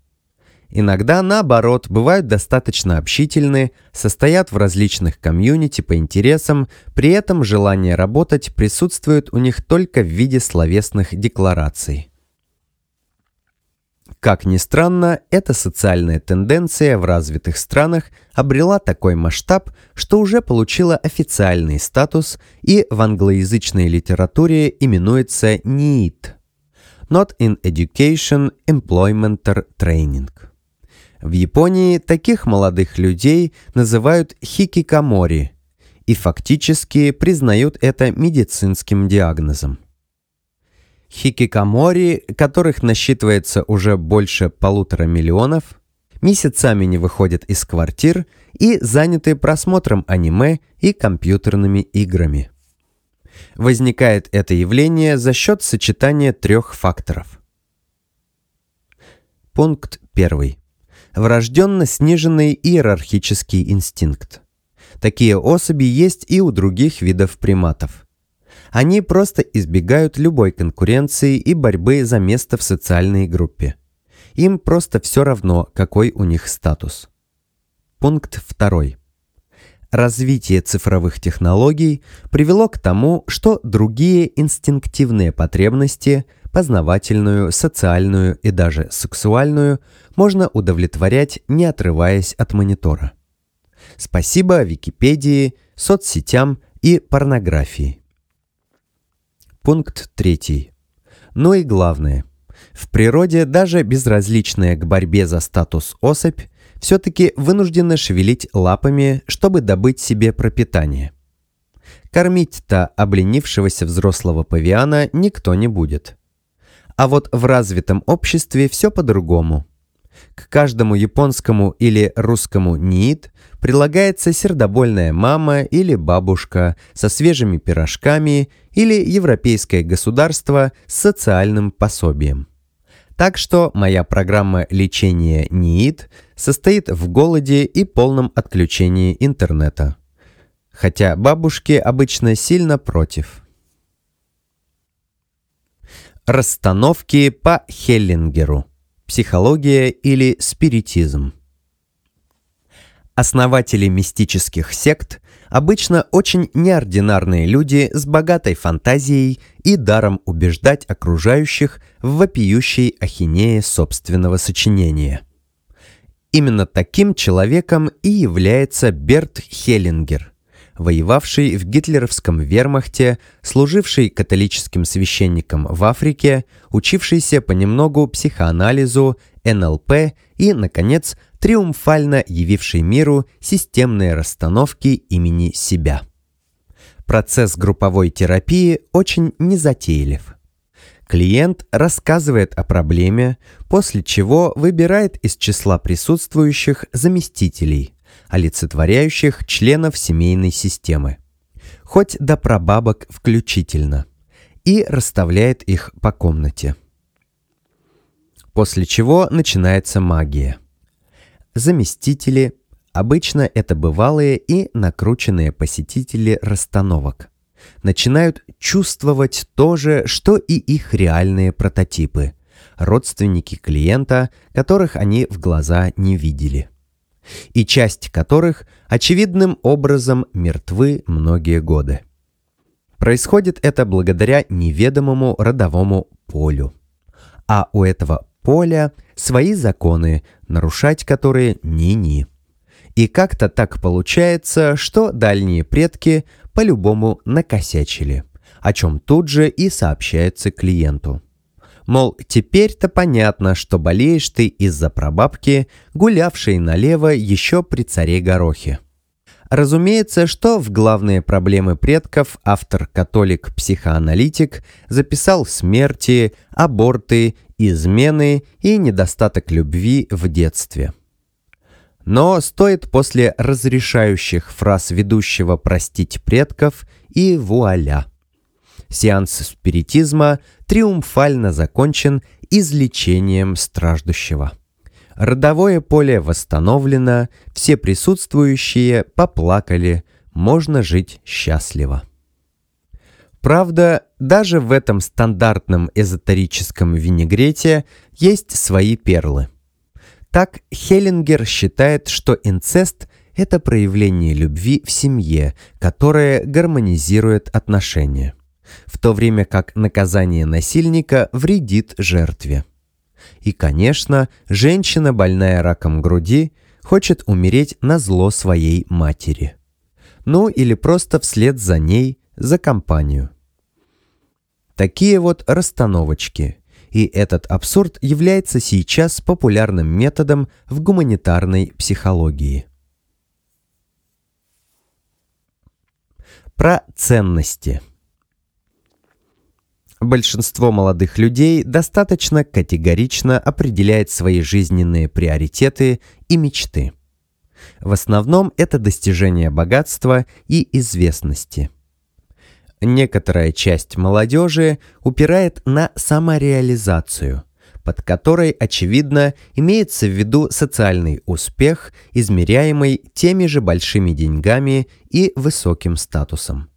Иногда, наоборот, бывают достаточно общительны, состоят в различных комьюнити по интересам, при этом желание работать присутствует у них только в виде словесных деклараций. Как ни странно, эта социальная тенденция в развитых странах обрела такой масштаб, что уже получила официальный статус и в англоязычной литературе именуется NEET – Not in Education Employment Training – в Японии таких молодых людей называют хикикамори и фактически признают это медицинским диагнозом. Хикикомори, которых насчитывается уже больше полутора миллионов, месяцами не выходят из квартир и заняты просмотром аниме и компьютерными играми. Возникает это явление за счет сочетания трех факторов. Пункт первый врожденно сниженный иерархический инстинкт. Такие особи есть и у других видов приматов. Они просто избегают любой конкуренции и борьбы за место в социальной группе. Им просто все равно, какой у них статус. Пункт 2. Развитие цифровых технологий привело к тому, что другие инстинктивные потребности – познавательную, социальную и даже сексуальную, можно удовлетворять, не отрываясь от монитора. Спасибо Википедии, соцсетям и порнографии. Пункт 3. Ну и главное. В природе даже безразличная к борьбе за статус особь все-таки вынуждена шевелить лапами, чтобы добыть себе пропитание. Кормить-то обленившегося взрослого павиана никто не будет – а вот в развитом обществе все по-другому. К каждому японскому или русскому нит прилагается сердобольная мама или бабушка со свежими пирожками или европейское государство с социальным пособием. Так что моя программа лечения НИИД состоит в голоде и полном отключении интернета. Хотя бабушки обычно сильно против – Расстановки по Хеллингеру. Психология или спиритизм. Основатели мистических сект обычно очень неординарные люди с богатой фантазией и даром убеждать окружающих в вопиющей ахинее собственного сочинения. Именно таким человеком и является Берт Хеллингер, воевавший в гитлеровском вермахте, служивший католическим священником в Африке, учившийся понемногу психоанализу, НЛП и, наконец, триумфально явивший миру системные расстановки имени себя. Процесс групповой терапии очень незатейлив. Клиент рассказывает о проблеме, после чего выбирает из числа присутствующих заместителей – олицетворяющих членов семейной системы, хоть до прабабок включительно, и расставляет их по комнате. После чего начинается магия. Заместители, обычно это бывалые и накрученные посетители расстановок, начинают чувствовать то же, что и их реальные прототипы – родственники клиента, которых они в глаза не видели и часть которых очевидным образом мертвы многие годы. Происходит это благодаря неведомому родовому полю. А у этого поля свои законы, нарушать которые ни-ни. И как-то так получается, что дальние предки по-любому накосячили, о чем тут же и сообщается клиенту. Мол, теперь-то понятно, что болеешь ты из-за прабабки, гулявшей налево еще при царе Горохе. Разумеется, что в главные проблемы предков автор-католик-психоаналитик записал смерти, аборты, измены и недостаток любви в детстве. Но стоит после разрешающих фраз ведущего простить предков и вуаля – Сеанс спиритизма триумфально закончен излечением страждущего. Родовое поле восстановлено, все присутствующие поплакали, можно жить счастливо. Правда, даже в этом стандартном эзотерическом винегрете есть свои перлы. Так Хеллингер считает, что инцест – это проявление любви в семье, которое гармонизирует отношения – в то время как наказание насильника вредит жертве. И, конечно, женщина, больная раком груди, хочет умереть на зло своей матери. Ну или просто вслед за ней, за компанию. Такие вот расстановочки. И этот абсурд является сейчас популярным методом в гуманитарной психологии. Про ценности – Большинство молодых людей достаточно категорично определяет свои жизненные приоритеты и мечты. В основном это достижение богатства и известности. Некоторая часть молодежи упирает на самореализацию, под которой, очевидно, имеется в виду социальный успех, измеряемый теми же большими деньгами и высоким статусом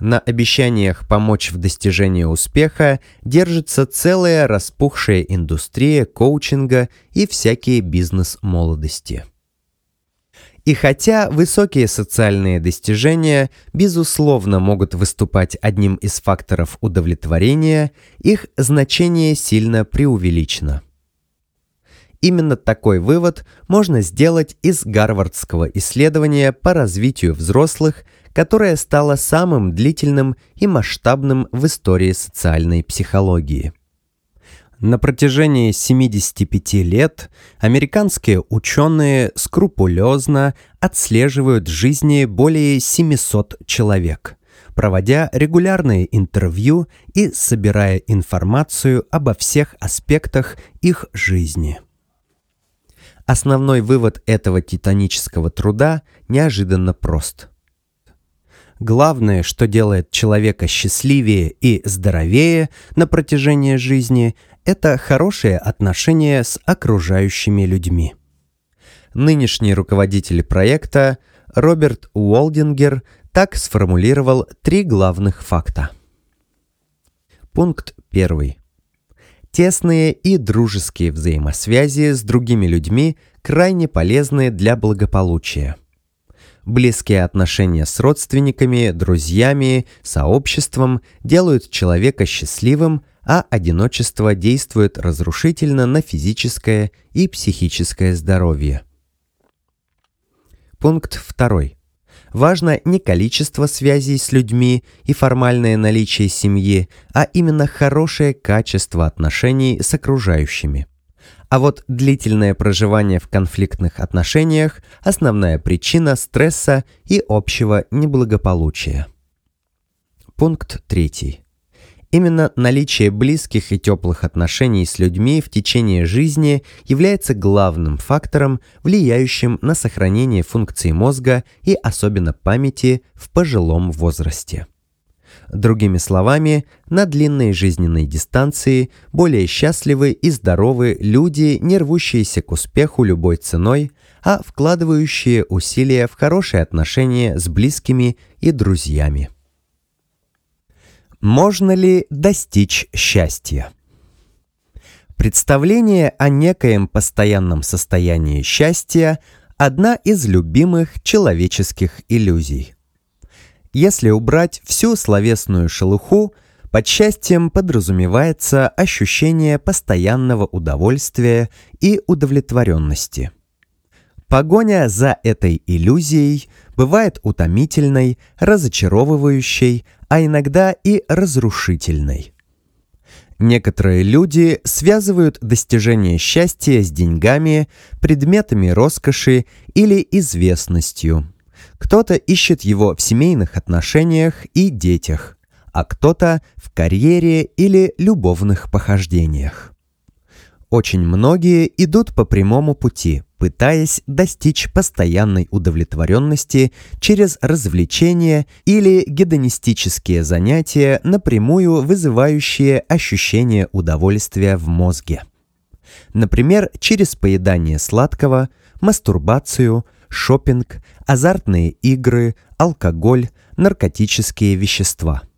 на обещаниях помочь в достижении успеха держится целая распухшая индустрия коучинга и всякие бизнес-молодости. И хотя высокие социальные достижения, безусловно, могут выступать одним из факторов удовлетворения, их значение сильно преувеличено – Именно такой вывод можно сделать из гарвардского исследования по развитию взрослых, которое стало самым длительным и масштабным в истории социальной психологии. На протяжении 75 лет американские ученые скрупулезно отслеживают жизни более 700 человек, проводя регулярные интервью и собирая информацию обо всех аспектах их жизни. Основной вывод этого титанического труда неожиданно прост. Главное, что делает человека счастливее и здоровее на протяжении жизни, это хорошее отношение с окружающими людьми. Нынешний руководитель проекта Роберт Уолдингер так сформулировал три главных факта. Пункт первый тесные и дружеские взаимосвязи с другими людьми крайне полезны для благополучия. Близкие отношения с родственниками, друзьями, сообществом делают человека счастливым, а одиночество действует разрушительно на физическое и психическое здоровье. Пункт второй важно не количество связей с людьми и формальное наличие семьи, а именно хорошее качество отношений с окружающими. А вот длительное проживание в конфликтных отношениях – основная причина стресса и общего неблагополучия. Пункт третий. Именно наличие близких и теплых отношений с людьми в течение жизни является главным фактором, влияющим на сохранение функций мозга и особенно памяти в пожилом возрасте. Другими словами, на длинной жизненной дистанции более счастливы и здоровы люди, не рвущиеся к успеху любой ценой, а вкладывающие усилия в хорошие отношения с близкими и друзьями. Можно ли достичь счастья? Представление о некоем постоянном состоянии счастья – одна из любимых человеческих иллюзий. Если убрать всю словесную шелуху, под счастьем подразумевается ощущение постоянного удовольствия и удовлетворенности. Погоня за этой иллюзией бывает утомительной, разочаровывающей, а иногда и разрушительной. Некоторые люди связывают достижение счастья с деньгами, предметами роскоши или известностью. Кто-то ищет его в семейных отношениях и детях, а кто-то в карьере или любовных похождениях. Очень многие идут по прямому пути – пытаясь достичь постоянной удовлетворенности через развлечения или гедонистические занятия, напрямую вызывающие ощущение удовольствия в мозге. Например, через поедание сладкого, мастурбацию, шопинг, азартные игры, алкоголь, наркотические вещества –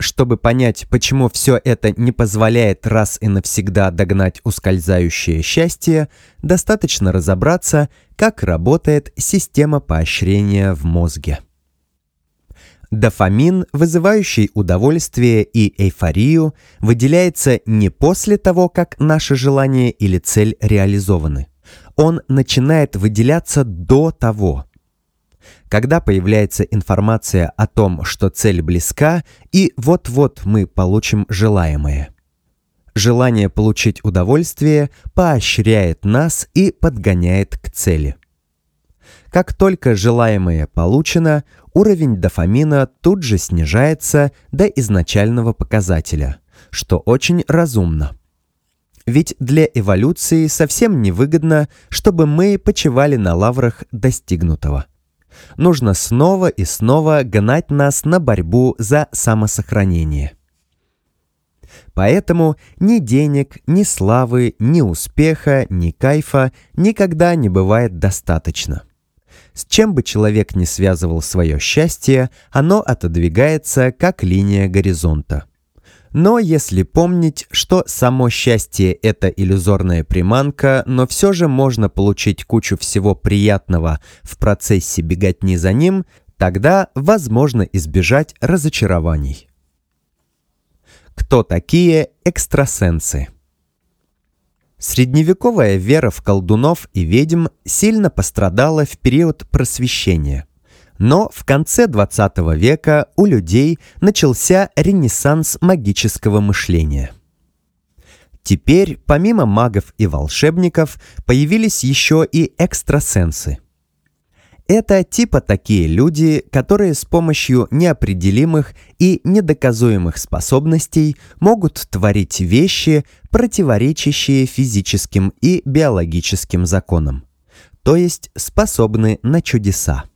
чтобы понять, почему все это не позволяет раз и навсегда догнать ускользающее счастье, достаточно разобраться, как работает система поощрения в мозге. Дофамин, вызывающий удовольствие и эйфорию, выделяется не после того, как наше желание или цель реализованы. Он начинает выделяться до того – когда появляется информация о том, что цель близка, и вот-вот мы получим желаемое. Желание получить удовольствие поощряет нас и подгоняет к цели. Как только желаемое получено, уровень дофамина тут же снижается до изначального показателя, что очень разумно. Ведь для эволюции совсем невыгодно, чтобы мы почивали на лаврах достигнутого нужно снова и снова гнать нас на борьбу за самосохранение. Поэтому ни денег, ни славы, ни успеха, ни кайфа никогда не бывает достаточно. С чем бы человек не связывал свое счастье, оно отодвигается как линия горизонта. Но если помнить, что само счастье – это иллюзорная приманка, но все же можно получить кучу всего приятного в процессе беготни за ним, тогда возможно избежать разочарований. Кто такие экстрасенсы? Средневековая вера в колдунов и ведьм сильно пострадала в период просвещения – но в конце 20 века у людей начался ренессанс магического мышления. Теперь, помимо магов и волшебников, появились еще и экстрасенсы. Это типа такие люди, которые с помощью неопределимых и недоказуемых способностей могут творить вещи, противоречащие физическим и биологическим законам, то есть способны на чудеса.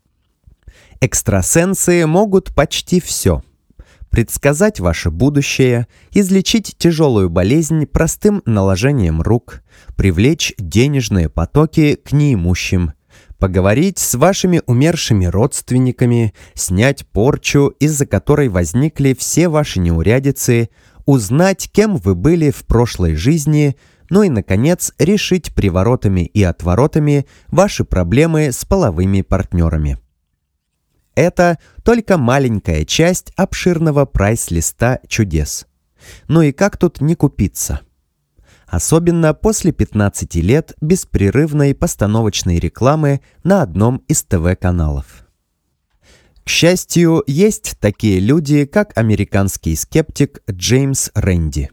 Экстрасенсы могут почти все. Предсказать ваше будущее, излечить тяжелую болезнь простым наложением рук, привлечь денежные потоки к неимущим, поговорить с вашими умершими родственниками, снять порчу, из-за которой возникли все ваши неурядицы, узнать, кем вы были в прошлой жизни, ну и, наконец, решить приворотами и отворотами ваши проблемы с половыми партнерами. Это только маленькая часть обширного прайс-листа чудес. Ну и как тут не купиться? Особенно после 15 лет беспрерывной постановочной рекламы на одном из ТВ-каналов. К счастью, есть такие люди, как американский скептик Джеймс Рэнди.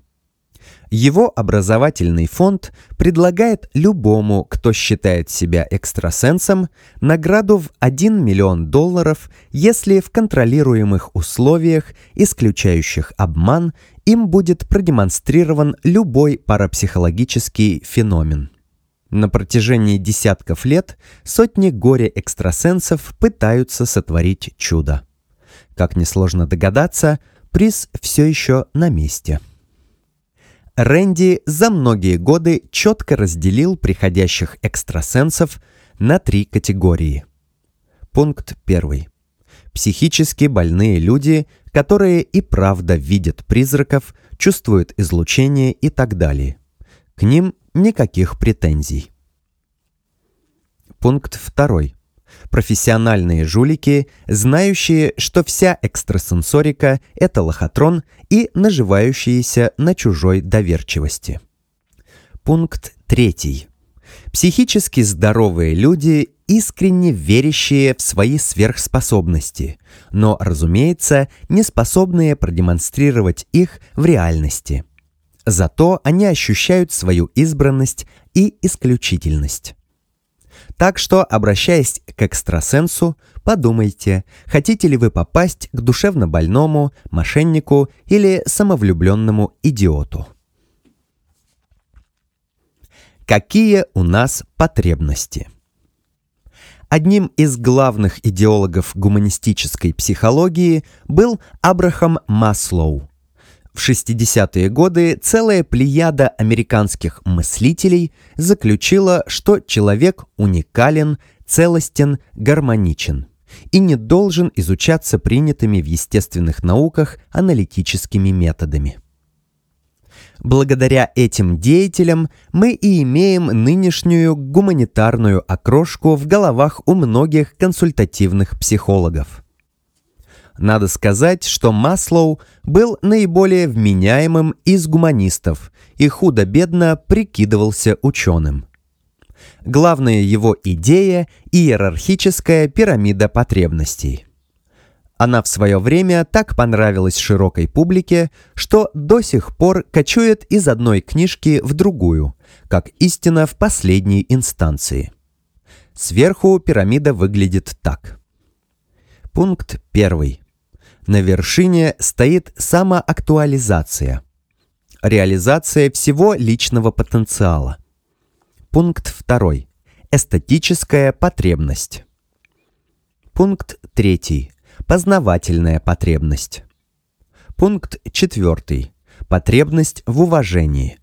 Его образовательный фонд предлагает любому, кто считает себя экстрасенсом, награду в 1 миллион долларов, если в контролируемых условиях, исключающих обман, им будет продемонстрирован любой парапсихологический феномен. На протяжении десятков лет сотни горе-экстрасенсов пытаются сотворить чудо. Как несложно догадаться, приз все еще на месте – Рэнди за многие годы четко разделил приходящих экстрасенсов на три категории. Пункт 1. Психически больные люди, которые и правда видят призраков, чувствуют излучение и так далее. К ним никаких претензий. Пункт 2 профессиональные жулики, знающие, что вся экстрасенсорика – это лохотрон и наживающиеся на чужой доверчивости. Пункт третий. Психически здоровые люди, искренне верящие в свои сверхспособности, но, разумеется, не способные продемонстрировать их в реальности. Зато они ощущают свою избранность и исключительность. Так что, обращаясь к экстрасенсу, подумайте, хотите ли вы попасть к душевно больному, мошеннику или самовлюбленному идиоту. Какие у нас потребности? Одним из главных идеологов гуманистической психологии был Абрахам Маслоу – в 60-е годы целая плеяда американских мыслителей заключила, что человек уникален, целостен, гармоничен и не должен изучаться принятыми в естественных науках аналитическими методами. Благодаря этим деятелям мы и имеем нынешнюю гуманитарную окрошку в головах у многих консультативных психологов – надо сказать, что Маслоу был наиболее вменяемым из гуманистов и худо-бедно прикидывался ученым. Главная его идея – иерархическая пирамида потребностей. Она в свое время так понравилась широкой публике, что до сих пор кочует из одной книжки в другую, как истина в последней инстанции. Сверху пирамида выглядит так. Пункт первый на вершине стоит самоактуализация. Реализация всего личного потенциала. Пункт 2. Эстетическая потребность. Пункт 3. Познавательная потребность. Пункт 4. Потребность в уважении.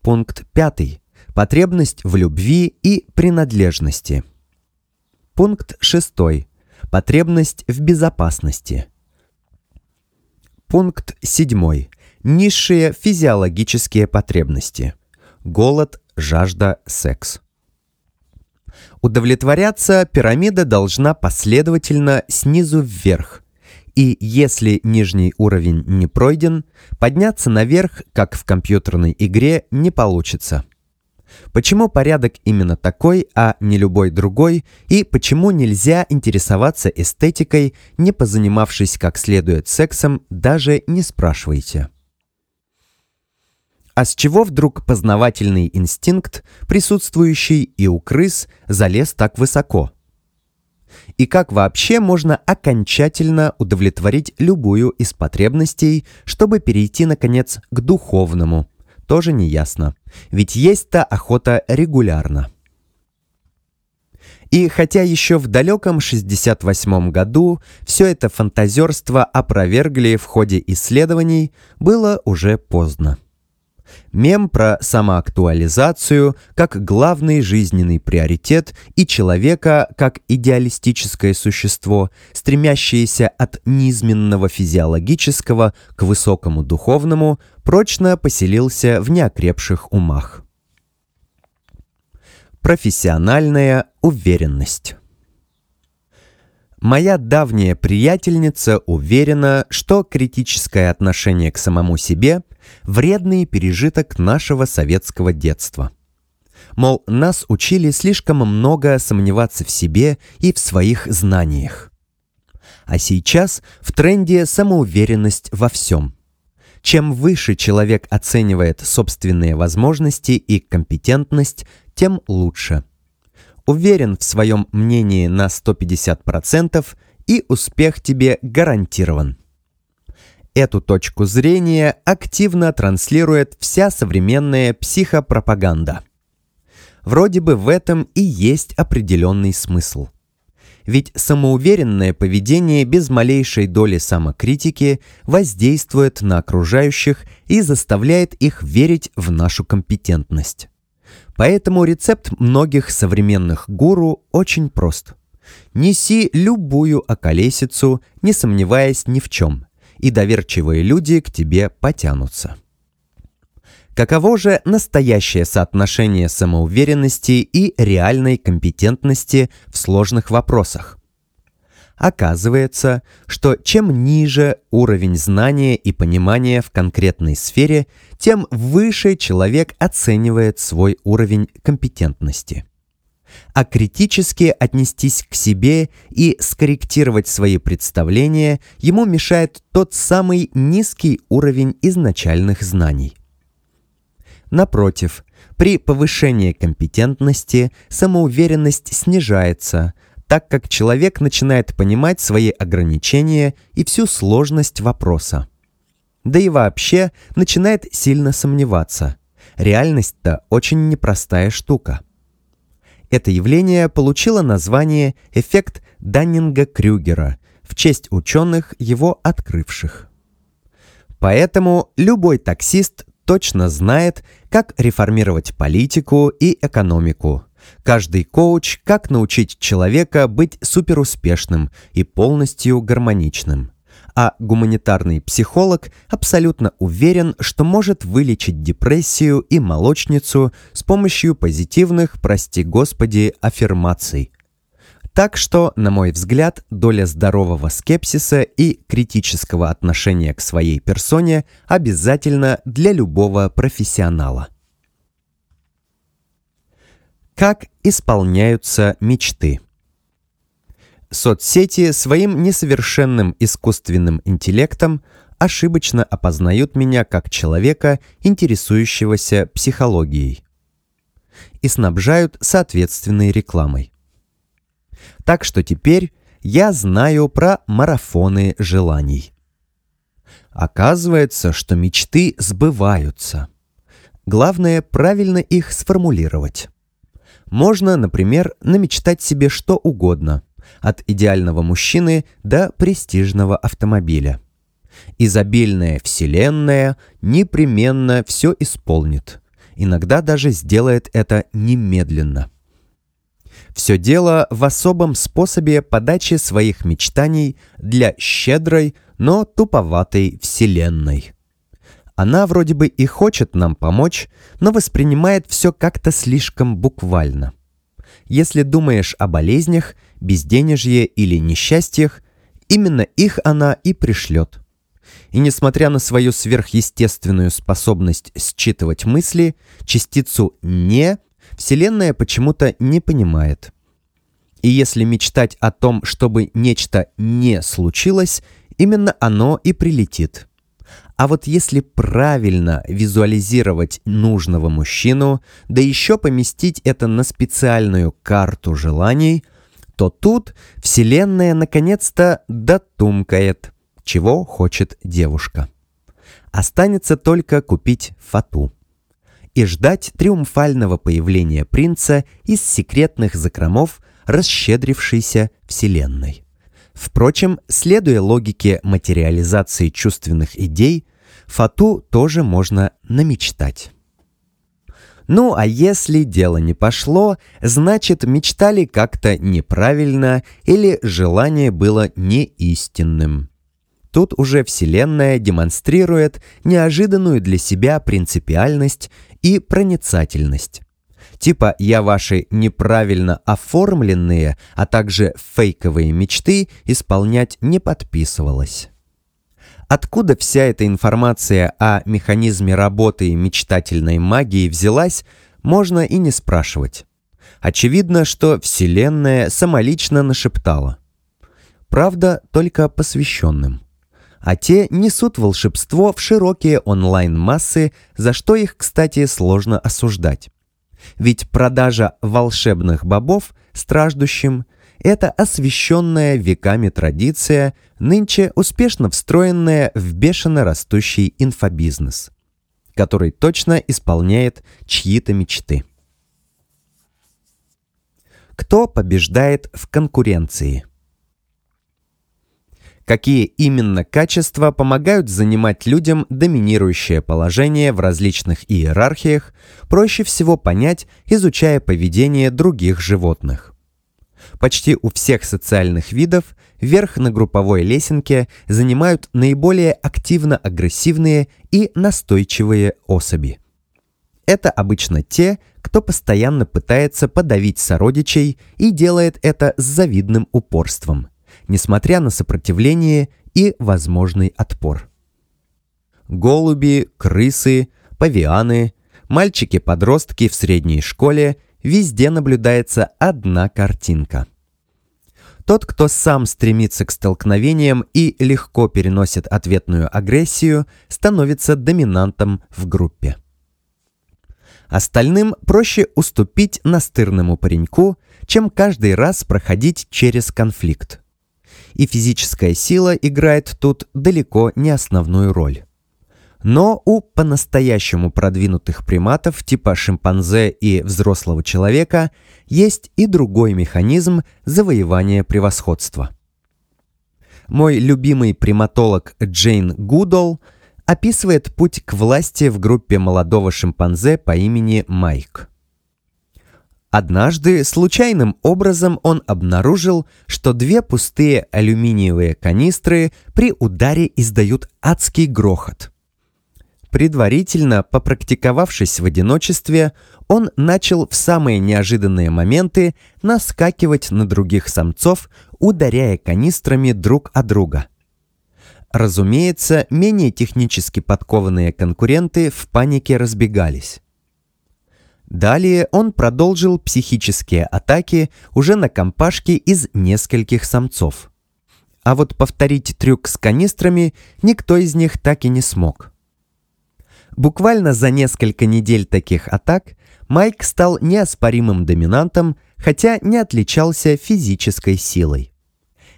Пункт 5. Потребность в любви и принадлежности. Пункт 6. Потребность в безопасности. Пункт 7. Низшие физиологические потребности. Голод, жажда, секс. Удовлетворяться пирамида должна последовательно снизу вверх. И если нижний уровень не пройден, подняться наверх, как в компьютерной игре, не получится. Почему порядок именно такой, а не любой другой? И почему нельзя интересоваться эстетикой, не позанимавшись как следует сексом, даже не спрашивайте? А с чего вдруг познавательный инстинкт, присутствующий и у крыс, залез так высоко? И как вообще можно окончательно удовлетворить любую из потребностей, чтобы перейти, наконец, к духовному – тоже не ясно, ведь есть-то охота регулярно. И хотя еще в далеком 68 году все это фантазерство опровергли в ходе исследований, было уже поздно мем про самоактуализацию как главный жизненный приоритет и человека как идеалистическое существо, стремящееся от низменного физиологического к высокому духовному, прочно поселился в неокрепших умах. Профессиональная уверенность Моя давняя приятельница уверена, что критическое отношение к самому себе вредный пережиток нашего советского детства. Мол, нас учили слишком много сомневаться в себе и в своих знаниях. А сейчас в тренде самоуверенность во всем. Чем выше человек оценивает собственные возможности и компетентность, тем лучше. Уверен в своем мнении на 150% и успех тебе гарантирован. Эту точку зрения активно транслирует вся современная психопропаганда. Вроде бы в этом и есть определенный смысл. Ведь самоуверенное поведение без малейшей доли самокритики воздействует на окружающих и заставляет их верить в нашу компетентность. Поэтому рецепт многих современных гуру очень прост. Неси любую околесицу, не сомневаясь ни в чем – и доверчивые люди к тебе потянутся. Каково же настоящее соотношение самоуверенности и реальной компетентности в сложных вопросах? Оказывается, что чем ниже уровень знания и понимания в конкретной сфере, тем выше человек оценивает свой уровень компетентности – а критически отнестись к себе и скорректировать свои представления, ему мешает тот самый низкий уровень изначальных знаний. Напротив, при повышении компетентности самоуверенность снижается, так как человек начинает понимать свои ограничения и всю сложность вопроса. Да и вообще начинает сильно сомневаться. Реальность-то очень непростая штука – это явление получило название «эффект Даннинга-Крюгера» в честь ученых, его открывших. Поэтому любой таксист точно знает, как реформировать политику и экономику. Каждый коуч, как научить человека быть суперуспешным и полностью гармоничным – а гуманитарный психолог абсолютно уверен, что может вылечить депрессию и молочницу с помощью позитивных, прости господи, аффирмаций. Так что, на мой взгляд, доля здорового скепсиса и критического отношения к своей персоне обязательно для любого профессионала. Как исполняются мечты? Соцсети своим несовершенным искусственным интеллектом ошибочно опознают меня как человека, интересующегося психологией, и снабжают соответственной рекламой. Так что теперь я знаю про марафоны желаний. Оказывается, что мечты сбываются. Главное правильно их сформулировать. Можно, например, намечтать себе что угодно – от идеального мужчины до престижного автомобиля. Изобильная Вселенная непременно все исполнит. Иногда даже сделает это немедленно. Все дело в особом способе подачи своих мечтаний для щедрой, но туповатой Вселенной. Она вроде бы и хочет нам помочь, но воспринимает все как-то слишком буквально. Если думаешь о болезнях – безденежье или несчастьях, именно их она и пришлет. И несмотря на свою сверхъестественную способность считывать мысли, частицу «не» Вселенная почему-то не понимает. И если мечтать о том, чтобы нечто не случилось, именно оно и прилетит. А вот если правильно визуализировать нужного мужчину, да еще поместить это на специальную карту желаний – то тут Вселенная наконец-то дотумкает, чего хочет девушка. Останется только купить фату и ждать триумфального появления принца из секретных закромов расщедрившейся Вселенной. Впрочем, следуя логике материализации чувственных идей, фату тоже можно намечтать. Ну а если дело не пошло, значит мечтали как-то неправильно или желание было неистинным. Тут уже Вселенная демонстрирует неожиданную для себя принципиальность и проницательность. Типа «я ваши неправильно оформленные, а также фейковые мечты» исполнять не подписывалась. Откуда вся эта информация о механизме работы мечтательной магии взялась, можно и не спрашивать. Очевидно, что Вселенная самолично нашептала. Правда, только посвященным. А те несут волшебство в широкие онлайн-массы, за что их, кстати, сложно осуждать. Ведь продажа волшебных бобов страждущим это освященная веками традиция, нынче успешно встроенная в бешено растущий инфобизнес, который точно исполняет чьи-то мечты. Кто побеждает в конкуренции? Какие именно качества помогают занимать людям доминирующее положение в различных иерархиях, проще всего понять, изучая поведение других животных почти у всех социальных видов верх на групповой лесенке занимают наиболее активно-агрессивные и настойчивые особи. Это обычно те, кто постоянно пытается подавить сородичей и делает это с завидным упорством, несмотря на сопротивление и возможный отпор. Голуби, крысы, павианы, мальчики-подростки в средней школе – везде наблюдается одна картинка. Тот, кто сам стремится к столкновениям и легко переносит ответную агрессию, становится доминантом в группе. Остальным проще уступить настырному пареньку, чем каждый раз проходить через конфликт. И физическая сила играет тут далеко не основную роль. Но у по-настоящему продвинутых приматов типа шимпанзе и взрослого человека есть и другой механизм завоевания превосходства. Мой любимый приматолог Джейн Гудол описывает путь к власти в группе молодого шимпанзе по имени Майк. Однажды случайным образом он обнаружил, что две пустые алюминиевые канистры при ударе издают адский грохот – Предварительно попрактиковавшись в одиночестве, он начал в самые неожиданные моменты наскакивать на других самцов, ударяя канистрами друг о друга. Разумеется, менее технически подкованные конкуренты в панике разбегались. Далее он продолжил психические атаки уже на компашке из нескольких самцов. А вот повторить трюк с канистрами никто из них так и не смог. Буквально за несколько недель таких атак Майк стал неоспоримым доминантом, хотя не отличался физической силой.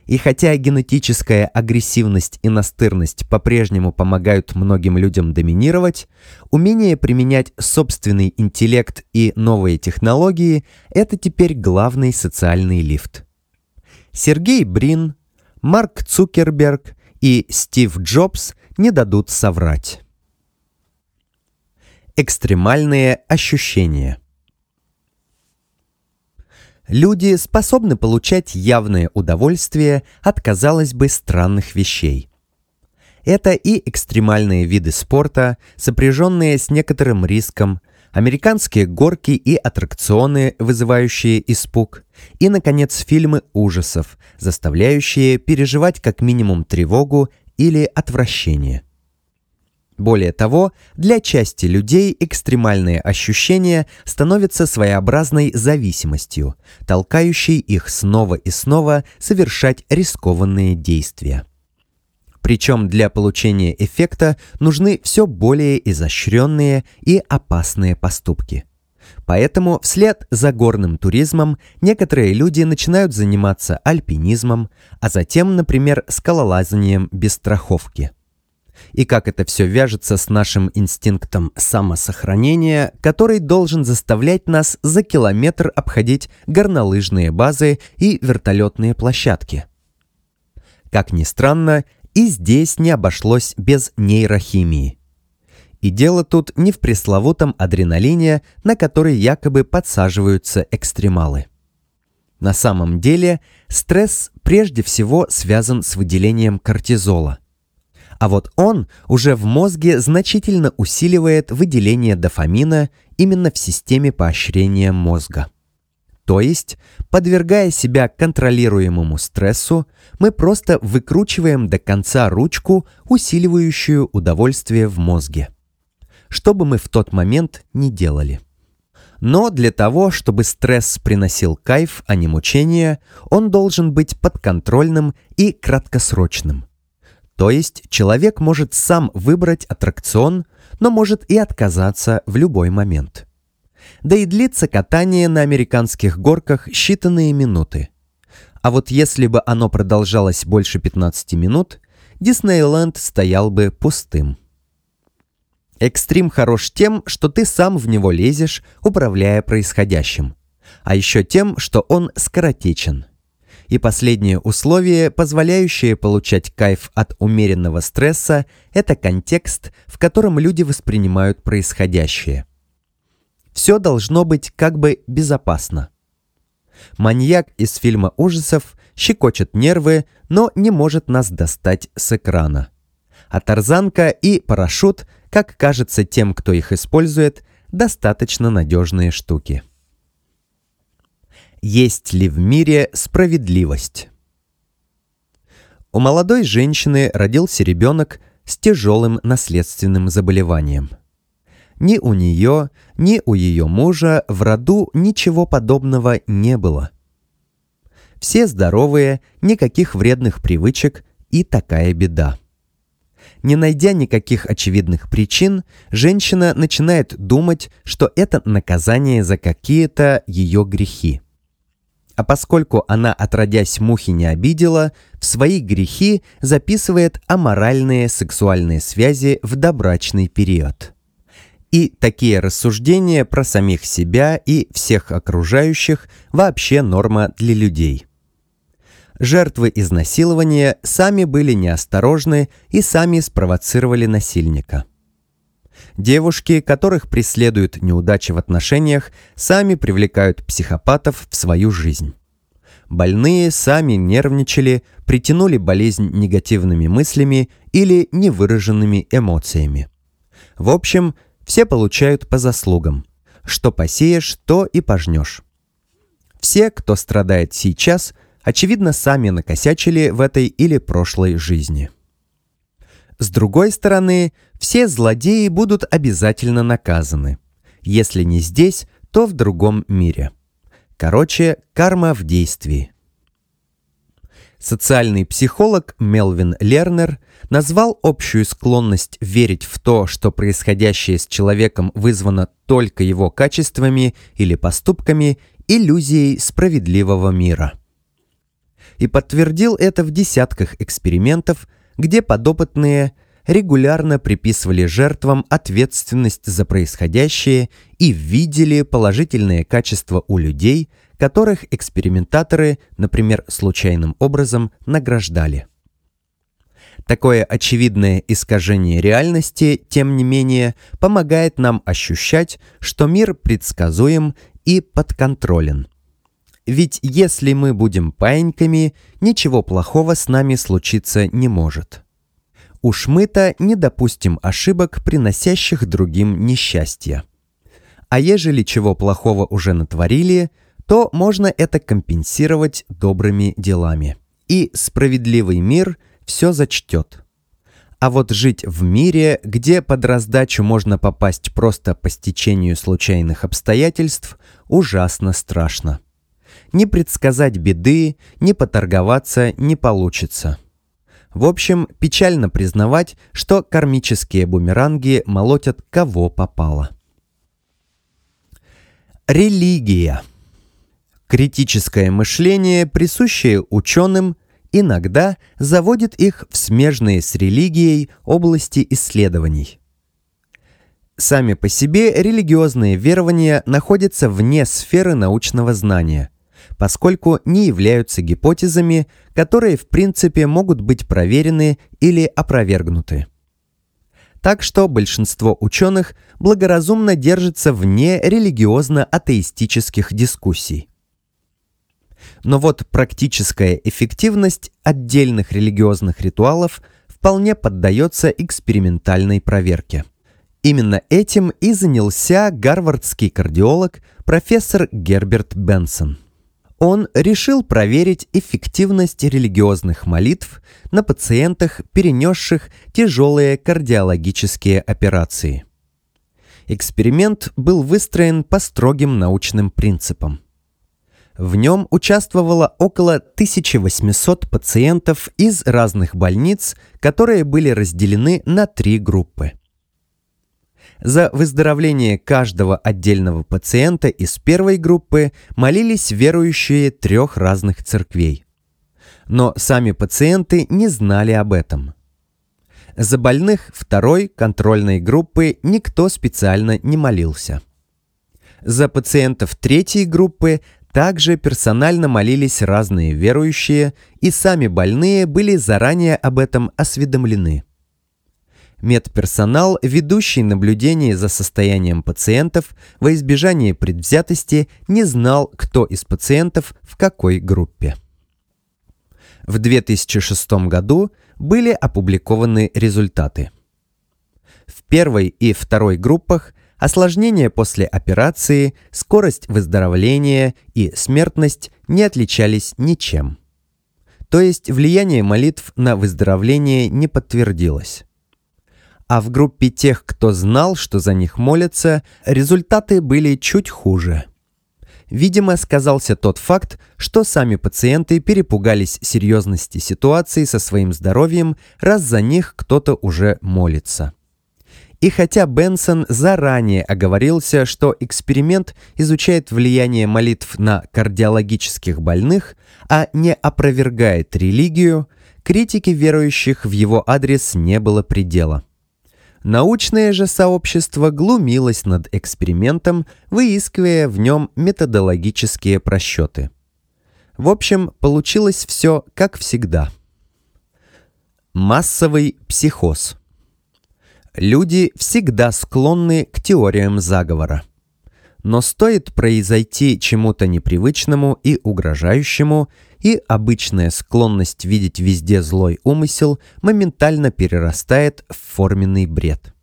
И хотя генетическая агрессивность и настырность по-прежнему помогают многим людям доминировать, умение применять собственный интеллект и новые технологии – это теперь главный социальный лифт. Сергей Брин, Марк Цукерберг и Стив Джобс не дадут соврать. Экстремальные ощущения. Люди способны получать явное удовольствие от, казалось бы, странных вещей. Это и экстремальные виды спорта, сопряженные с некоторым риском, американские горки и аттракционы, вызывающие испуг, и, наконец, фильмы ужасов, заставляющие переживать как минимум тревогу или отвращение – более того, для части людей экстремальные ощущения становятся своеобразной зависимостью, толкающей их снова и снова совершать рискованные действия. Причем для получения эффекта нужны все более изощренные и опасные поступки. Поэтому вслед за горным туризмом некоторые люди начинают заниматься альпинизмом, а затем, например, скалолазанием без страховки – и как это все вяжется с нашим инстинктом самосохранения, который должен заставлять нас за километр обходить горнолыжные базы и вертолетные площадки. Как ни странно, и здесь не обошлось без нейрохимии. И дело тут не в пресловутом адреналине, на который якобы подсаживаются экстремалы. На самом деле стресс прежде всего связан с выделением кортизола, а вот он уже в мозге значительно усиливает выделение дофамина именно в системе поощрения мозга. То есть, подвергая себя контролируемому стрессу, мы просто выкручиваем до конца ручку, усиливающую удовольствие в мозге. Что бы мы в тот момент не делали. Но для того, чтобы стресс приносил кайф, а не мучение, он должен быть подконтрольным и краткосрочным. То есть человек может сам выбрать аттракцион, но может и отказаться в любой момент. Да и длится катание на американских горках считанные минуты. А вот если бы оно продолжалось больше 15 минут, Диснейленд стоял бы пустым. Экстрим хорош тем, что ты сам в него лезешь, управляя происходящим. А еще тем, что он скоротечен – и последнее условие, позволяющее получать кайф от умеренного стресса, это контекст, в котором люди воспринимают происходящее. Все должно быть как бы безопасно. Маньяк из фильма ужасов щекочет нервы, но не может нас достать с экрана. А тарзанка и парашют, как кажется тем, кто их использует, достаточно надежные штуки. Есть ли в мире справедливость? У молодой женщины родился ребенок с тяжелым наследственным заболеванием. Ни у нее, ни у ее мужа в роду ничего подобного не было. Все здоровые, никаких вредных привычек и такая беда. Не найдя никаких очевидных причин, женщина начинает думать, что это наказание за какие-то ее грехи – а поскольку она, отродясь мухи, не обидела, в свои грехи записывает аморальные сексуальные связи в добрачный период. И такие рассуждения про самих себя и всех окружающих вообще норма для людей. Жертвы изнасилования сами были неосторожны и сами спровоцировали насильника. Девушки, которых преследуют неудачи в отношениях, сами привлекают психопатов в свою жизнь. Больные сами нервничали, притянули болезнь негативными мыслями или невыраженными эмоциями. В общем, все получают по заслугам. Что посеешь, то и пожнешь. Все, кто страдает сейчас, очевидно, сами накосячили в этой или прошлой жизни. С другой стороны, все злодеи будут обязательно наказаны. Если не здесь, то в другом мире. Короче, карма в действии. Социальный психолог Мелвин Лернер назвал общую склонность верить в то, что происходящее с человеком вызвано только его качествами или поступками, иллюзией справедливого мира. И подтвердил это в десятках экспериментов – где подопытные регулярно приписывали жертвам ответственность за происходящее и видели положительные качества у людей, которых экспериментаторы, например, случайным образом награждали. Такое очевидное искажение реальности, тем не менее, помогает нам ощущать, что мир предсказуем и подконтролен. Ведь если мы будем паиньками, ничего плохого с нами случиться не может. Уж мы-то не допустим ошибок, приносящих другим несчастье. А ежели чего плохого уже натворили, то можно это компенсировать добрыми делами. И справедливый мир все зачтет. А вот жить в мире, где под раздачу можно попасть просто по стечению случайных обстоятельств, ужасно страшно. Не предсказать беды, не поторговаться не получится. В общем, печально признавать, что кармические бумеранги молотят кого попало. Религия. Критическое мышление, присущее ученым, иногда заводит их в смежные с религией области исследований. Сами по себе религиозные верования находятся вне сферы научного знания – поскольку не являются гипотезами, которые в принципе могут быть проверены или опровергнуты. Так что большинство ученых благоразумно держится вне религиозно-атеистических дискуссий. Но вот практическая эффективность отдельных религиозных ритуалов вполне поддается экспериментальной проверке. Именно этим и занялся гарвардский кардиолог профессор Герберт Бенсон – он решил проверить эффективность религиозных молитв на пациентах, перенесших тяжелые кардиологические операции. Эксперимент был выстроен по строгим научным принципам. В нем участвовало около 1800 пациентов из разных больниц, которые были разделены на три группы. За выздоровление каждого отдельного пациента из первой группы молились верующие трех разных церквей. Но сами пациенты не знали об этом. За больных второй контрольной группы никто специально не молился. За пациентов третьей группы также персонально молились разные верующие, и сами больные были заранее об этом осведомлены. Медперсонал, ведущий наблюдение за состоянием пациентов во избежание предвзятости, не знал, кто из пациентов в какой группе. В 2006 году были опубликованы результаты. В первой и второй группах осложнения после операции, скорость выздоровления и смертность не отличались ничем. То есть влияние молитв на выздоровление не подтвердилось а в группе тех, кто знал, что за них молятся, результаты были чуть хуже. Видимо, сказался тот факт, что сами пациенты перепугались серьезности ситуации со своим здоровьем, раз за них кто-то уже молится. И хотя Бенсон заранее оговорился, что эксперимент изучает влияние молитв на кардиологических больных, а не опровергает религию, критики верующих в его адрес не было предела – Научное же сообщество глумилось над экспериментом, выискивая в нем методологические просчеты. В общем, получилось все как всегда. Массовый психоз. Люди всегда склонны к теориям заговора. Но стоит произойти чему-то непривычному и угрожающему – и обычная склонность видеть везде злой умысел моментально перерастает в форменный бред.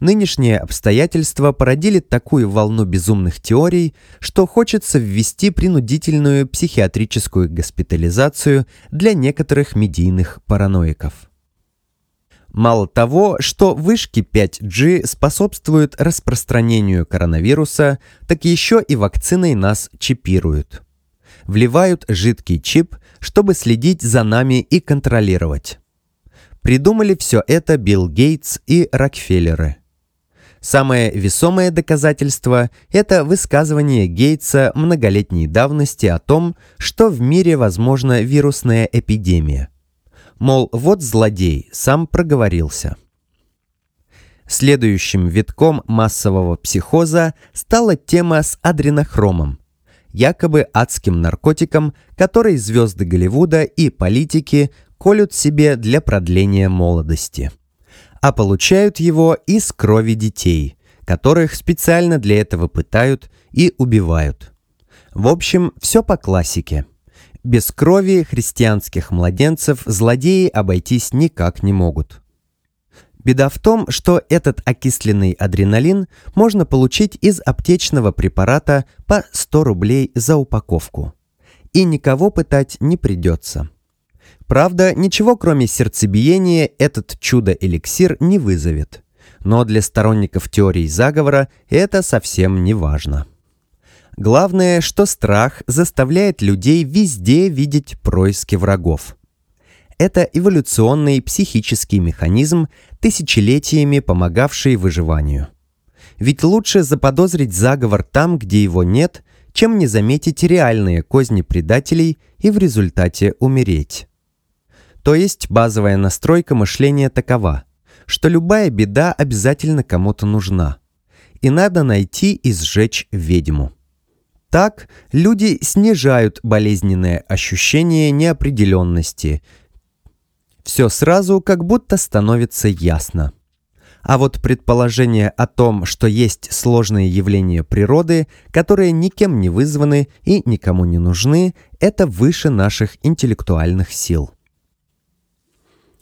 Нынешние обстоятельства породили такую волну безумных теорий, что хочется ввести принудительную психиатрическую госпитализацию для некоторых медийных параноиков. Мало того, что вышки 5G способствуют распространению коронавируса, так еще и вакциной нас чипируют – вливают жидкий чип, чтобы следить за нами и контролировать. Придумали все это Билл Гейтс и Рокфеллеры. Самое весомое доказательство – это высказывание Гейтса многолетней давности о том, что в мире возможна вирусная эпидемия. Мол, вот злодей, сам проговорился. Следующим витком массового психоза стала тема с адренохромом – якобы адским наркотиком, который звезды Голливуда и политики колют себе для продления молодости. А получают его из крови детей, которых специально для этого пытают и убивают. В общем, все по классике. Без крови христианских младенцев злодеи обойтись никак не могут – Беда в том, что этот окисленный адреналин можно получить из аптечного препарата по 100 рублей за упаковку. И никого пытать не придется. Правда, ничего кроме сердцебиения этот чудо-эликсир не вызовет. Но для сторонников теории заговора это совсем не важно. Главное, что страх заставляет людей везде видеть происки врагов – это эволюционный психический механизм, тысячелетиями помогавший выживанию. Ведь лучше заподозрить заговор там, где его нет, чем не заметить реальные козни предателей и в результате умереть. То есть базовая настройка мышления такова, что любая беда обязательно кому-то нужна. И надо найти и сжечь ведьму. Так люди снижают болезненное ощущение неопределенности все сразу как будто становится ясно. А вот предположение о том, что есть сложные явления природы, которые никем не вызваны и никому не нужны, это выше наших интеллектуальных сил.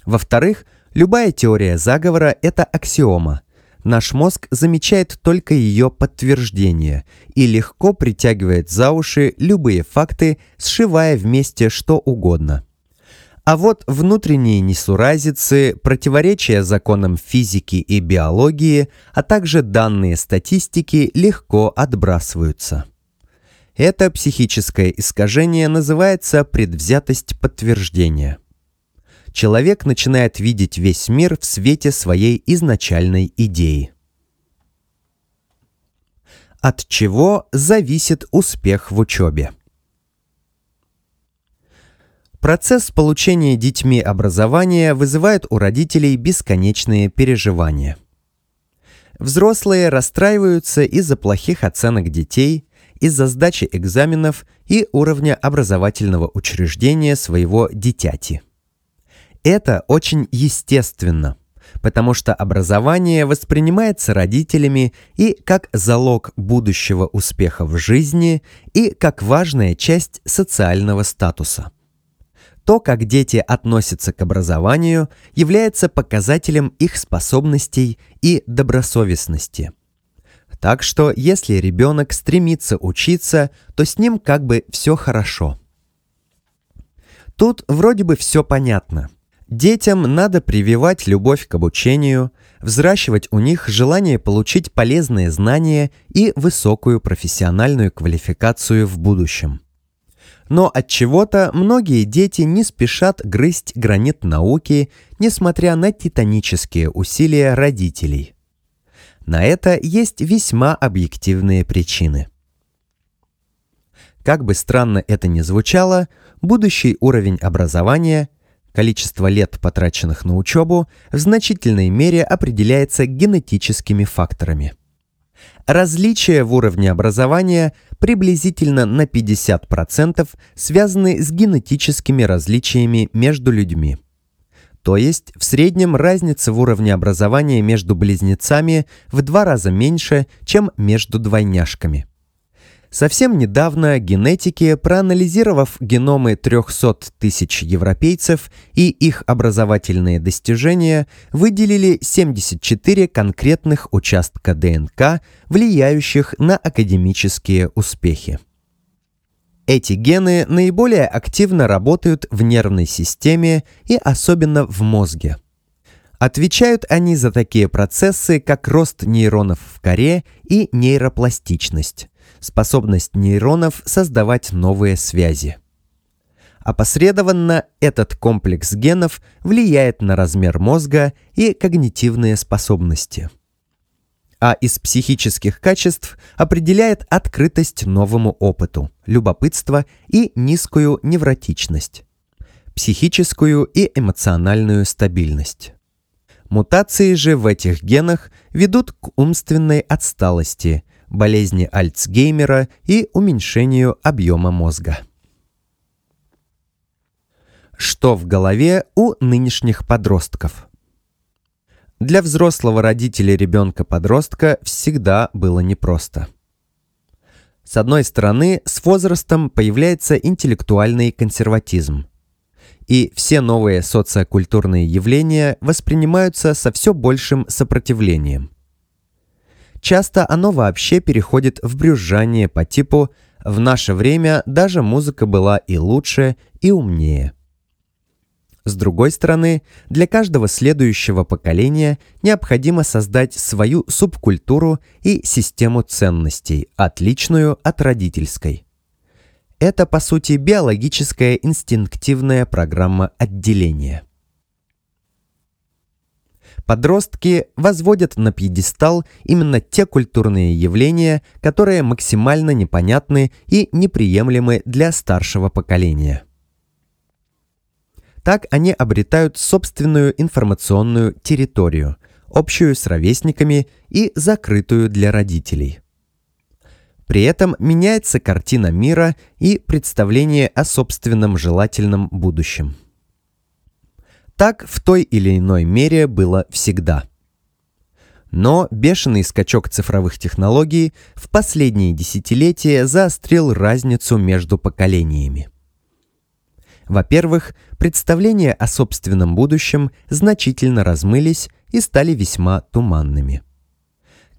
Во-вторых, любая теория заговора – это аксиома. Наш мозг замечает только ее подтверждение и легко притягивает за уши любые факты, сшивая вместе что угодно – а вот внутренние несуразицы, противоречия законам физики и биологии, а также данные статистики легко отбрасываются. Это психическое искажение называется предвзятость подтверждения. Человек начинает видеть весь мир в свете своей изначальной идеи. От чего зависит успех в учебе? Процесс получения детьми образования вызывает у родителей бесконечные переживания. Взрослые расстраиваются из-за плохих оценок детей, из-за сдачи экзаменов и уровня образовательного учреждения своего детяти. Это очень естественно, потому что образование воспринимается родителями и как залог будущего успеха в жизни, и как важная часть социального статуса – то, как дети относятся к образованию, является показателем их способностей и добросовестности. Так что, если ребенок стремится учиться, то с ним как бы все хорошо. Тут вроде бы все понятно. Детям надо прививать любовь к обучению, взращивать у них желание получить полезные знания и высокую профессиональную квалификацию в будущем. Но от чего-то многие дети не спешат грызть гранит науки, несмотря на титанические усилия родителей. На это есть весьма объективные причины. Как бы странно это ни звучало, будущий уровень образования, количество лет, потраченных на учебу, в значительной мере определяется генетическими факторами. Различия в уровне образования приблизительно на 50% связаны с генетическими различиями между людьми. То есть в среднем разница в уровне образования между близнецами в два раза меньше, чем между двойняшками. Совсем недавно генетики, проанализировав геномы 300 тысяч европейцев и их образовательные достижения, выделили 74 конкретных участка ДНК, влияющих на академические успехи. Эти гены наиболее активно работают в нервной системе и особенно в мозге. Отвечают они за такие процессы, как рост нейронов в коре и нейропластичность способность нейронов создавать новые связи. Опосредованно этот комплекс генов влияет на размер мозга и когнитивные способности. А из психических качеств определяет открытость новому опыту, любопытство и низкую невротичность, психическую и эмоциональную стабильность. Мутации же в этих генах ведут к умственной отсталости, болезни Альцгеймера и уменьшению объема мозга. Что в голове у нынешних подростков? Для взрослого родителя ребенка-подростка всегда было непросто. С одной стороны, с возрастом появляется интеллектуальный консерватизм. И все новые социокультурные явления воспринимаются со все большим сопротивлением – Часто оно вообще переходит в брюзжание по типу «в наше время даже музыка была и лучше, и умнее». С другой стороны, для каждого следующего поколения необходимо создать свою субкультуру и систему ценностей, отличную от родительской. Это, по сути, биологическая инстинктивная программа отделения – Подростки возводят на пьедестал именно те культурные явления, которые максимально непонятны и неприемлемы для старшего поколения. Так они обретают собственную информационную территорию, общую с ровесниками и закрытую для родителей. При этом меняется картина мира и представление о собственном желательном будущем. Так в той или иной мере было всегда. Но бешеный скачок цифровых технологий в последние десятилетия заострил разницу между поколениями. Во-первых, представления о собственном будущем значительно размылись и стали весьма туманными –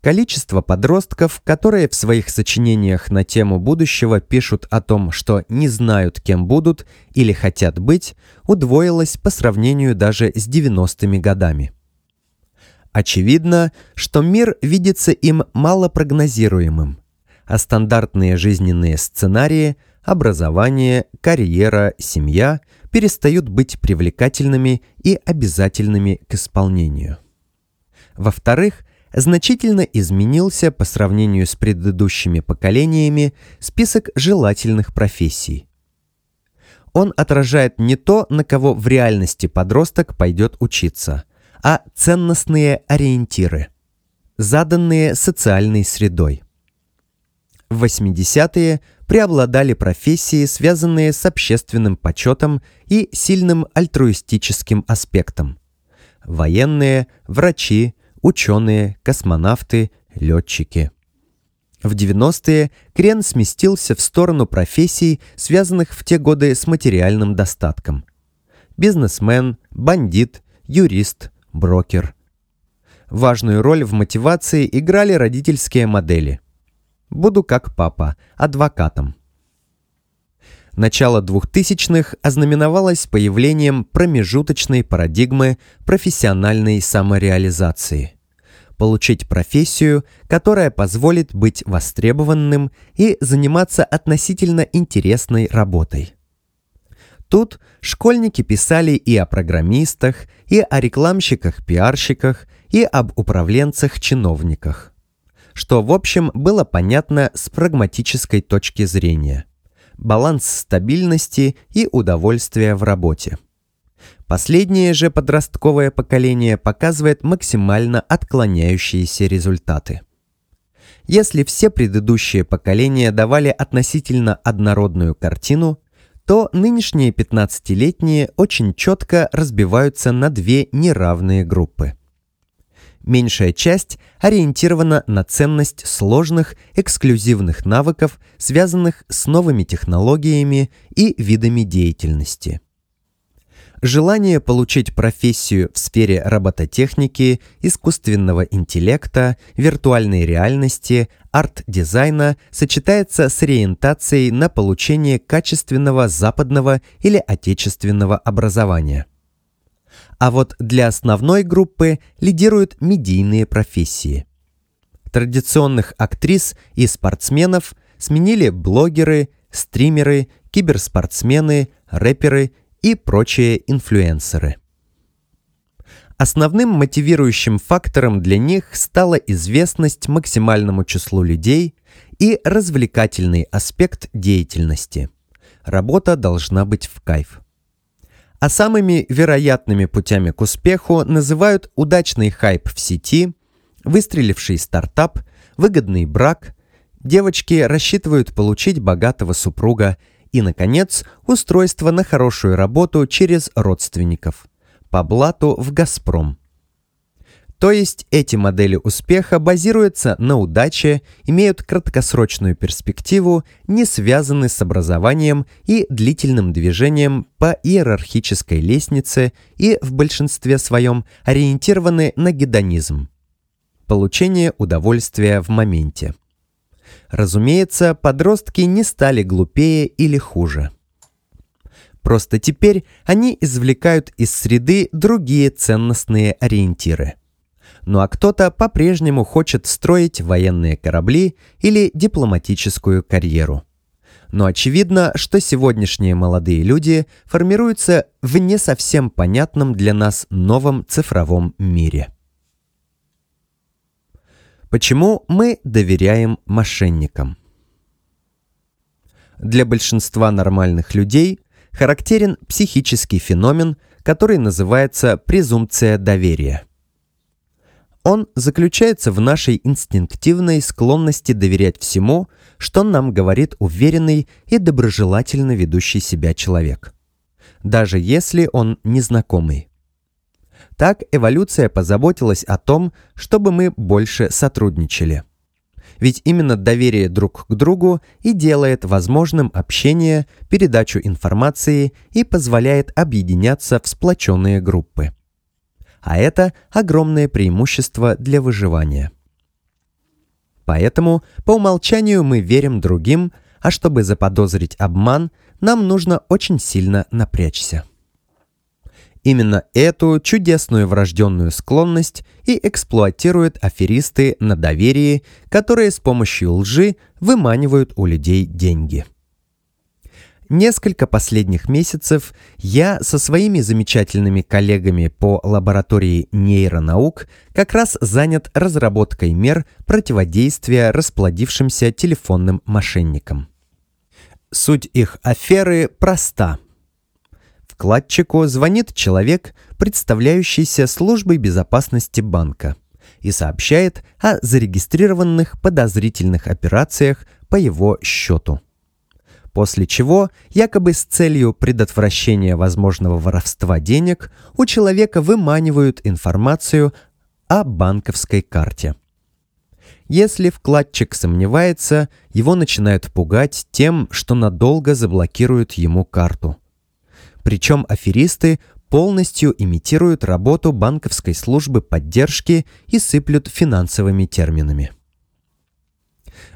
Количество подростков, которые в своих сочинениях на тему будущего пишут о том, что не знают, кем будут или хотят быть, удвоилось по сравнению даже с 90-ми годами. Очевидно, что мир видится им малопрогнозируемым, а стандартные жизненные сценарии – образование, карьера, семья – перестают быть привлекательными и обязательными к исполнению. Во-вторых – значительно изменился по сравнению с предыдущими поколениями список желательных профессий. Он отражает не то, на кого в реальности подросток пойдет учиться, а ценностные ориентиры, заданные социальной средой. В 80-е преобладали профессии, связанные с общественным почетом и сильным альтруистическим аспектом. Военные, врачи, ученые, космонавты, летчики. В 90-е крен сместился в сторону профессий, связанных в те годы с материальным достатком. Бизнесмен, бандит, юрист, брокер. Важную роль в мотивации играли родительские модели. «Буду как папа, адвокатом», Начало 2000-х ознаменовалось появлением промежуточной парадигмы профессиональной самореализации. Получить профессию, которая позволит быть востребованным и заниматься относительно интересной работой. Тут школьники писали и о программистах, и о рекламщиках-пиарщиках, и об управленцах-чиновниках. Что, в общем, было понятно с прагматической точки зрения – баланс стабильности и удовольствия в работе. Последнее же подростковое поколение показывает максимально отклоняющиеся результаты. Если все предыдущие поколения давали относительно однородную картину, то нынешние 15-летние очень четко разбиваются на две неравные группы – Меньшая часть ориентирована на ценность сложных, эксклюзивных навыков, связанных с новыми технологиями и видами деятельности. Желание получить профессию в сфере робототехники, искусственного интеллекта, виртуальной реальности, арт-дизайна сочетается с ориентацией на получение качественного западного или отечественного образования – а вот для основной группы лидируют медийные профессии. Традиционных актрис и спортсменов сменили блогеры, стримеры, киберспортсмены, рэперы и прочие инфлюенсеры. Основным мотивирующим фактором для них стала известность максимальному числу людей и развлекательный аспект деятельности. Работа должна быть в кайф а самыми вероятными путями к успеху называют удачный хайп в сети, выстреливший стартап, выгодный брак, девочки рассчитывают получить богатого супруга и, наконец, устройство на хорошую работу через родственников. По блату в «Газпром». То есть эти модели успеха базируются на удаче, имеют краткосрочную перспективу, не связаны с образованием и длительным движением по иерархической лестнице и в большинстве своем ориентированы на гедонизм. Получение удовольствия в моменте. Разумеется, подростки не стали глупее или хуже. Просто теперь они извлекают из среды другие ценностные ориентиры – ну а кто-то по-прежнему хочет строить военные корабли или дипломатическую карьеру. Но очевидно, что сегодняшние молодые люди формируются в не совсем понятном для нас новом цифровом мире. Почему мы доверяем мошенникам? Для большинства нормальных людей характерен психический феномен, который называется презумпция доверия – он заключается в нашей инстинктивной склонности доверять всему, что нам говорит уверенный и доброжелательно ведущий себя человек, даже если он незнакомый. Так эволюция позаботилась о том, чтобы мы больше сотрудничали. Ведь именно доверие друг к другу и делает возможным общение, передачу информации и позволяет объединяться в сплоченные группы а это огромное преимущество для выживания. Поэтому по умолчанию мы верим другим, а чтобы заподозрить обман, нам нужно очень сильно напрячься. Именно эту чудесную врожденную склонность и эксплуатируют аферисты на доверии, которые с помощью лжи выманивают у людей деньги. Несколько последних месяцев я со своими замечательными коллегами по лаборатории нейронаук как раз занят разработкой мер противодействия расплодившимся телефонным мошенникам. Суть их аферы проста. Вкладчику звонит человек, представляющийся службой безопасности банка, и сообщает о зарегистрированных подозрительных операциях по его счету после чего, якобы с целью предотвращения возможного воровства денег, у человека выманивают информацию о банковской карте. Если вкладчик сомневается, его начинают пугать тем, что надолго заблокируют ему карту. Причем аферисты полностью имитируют работу банковской службы поддержки и сыплют финансовыми терминами.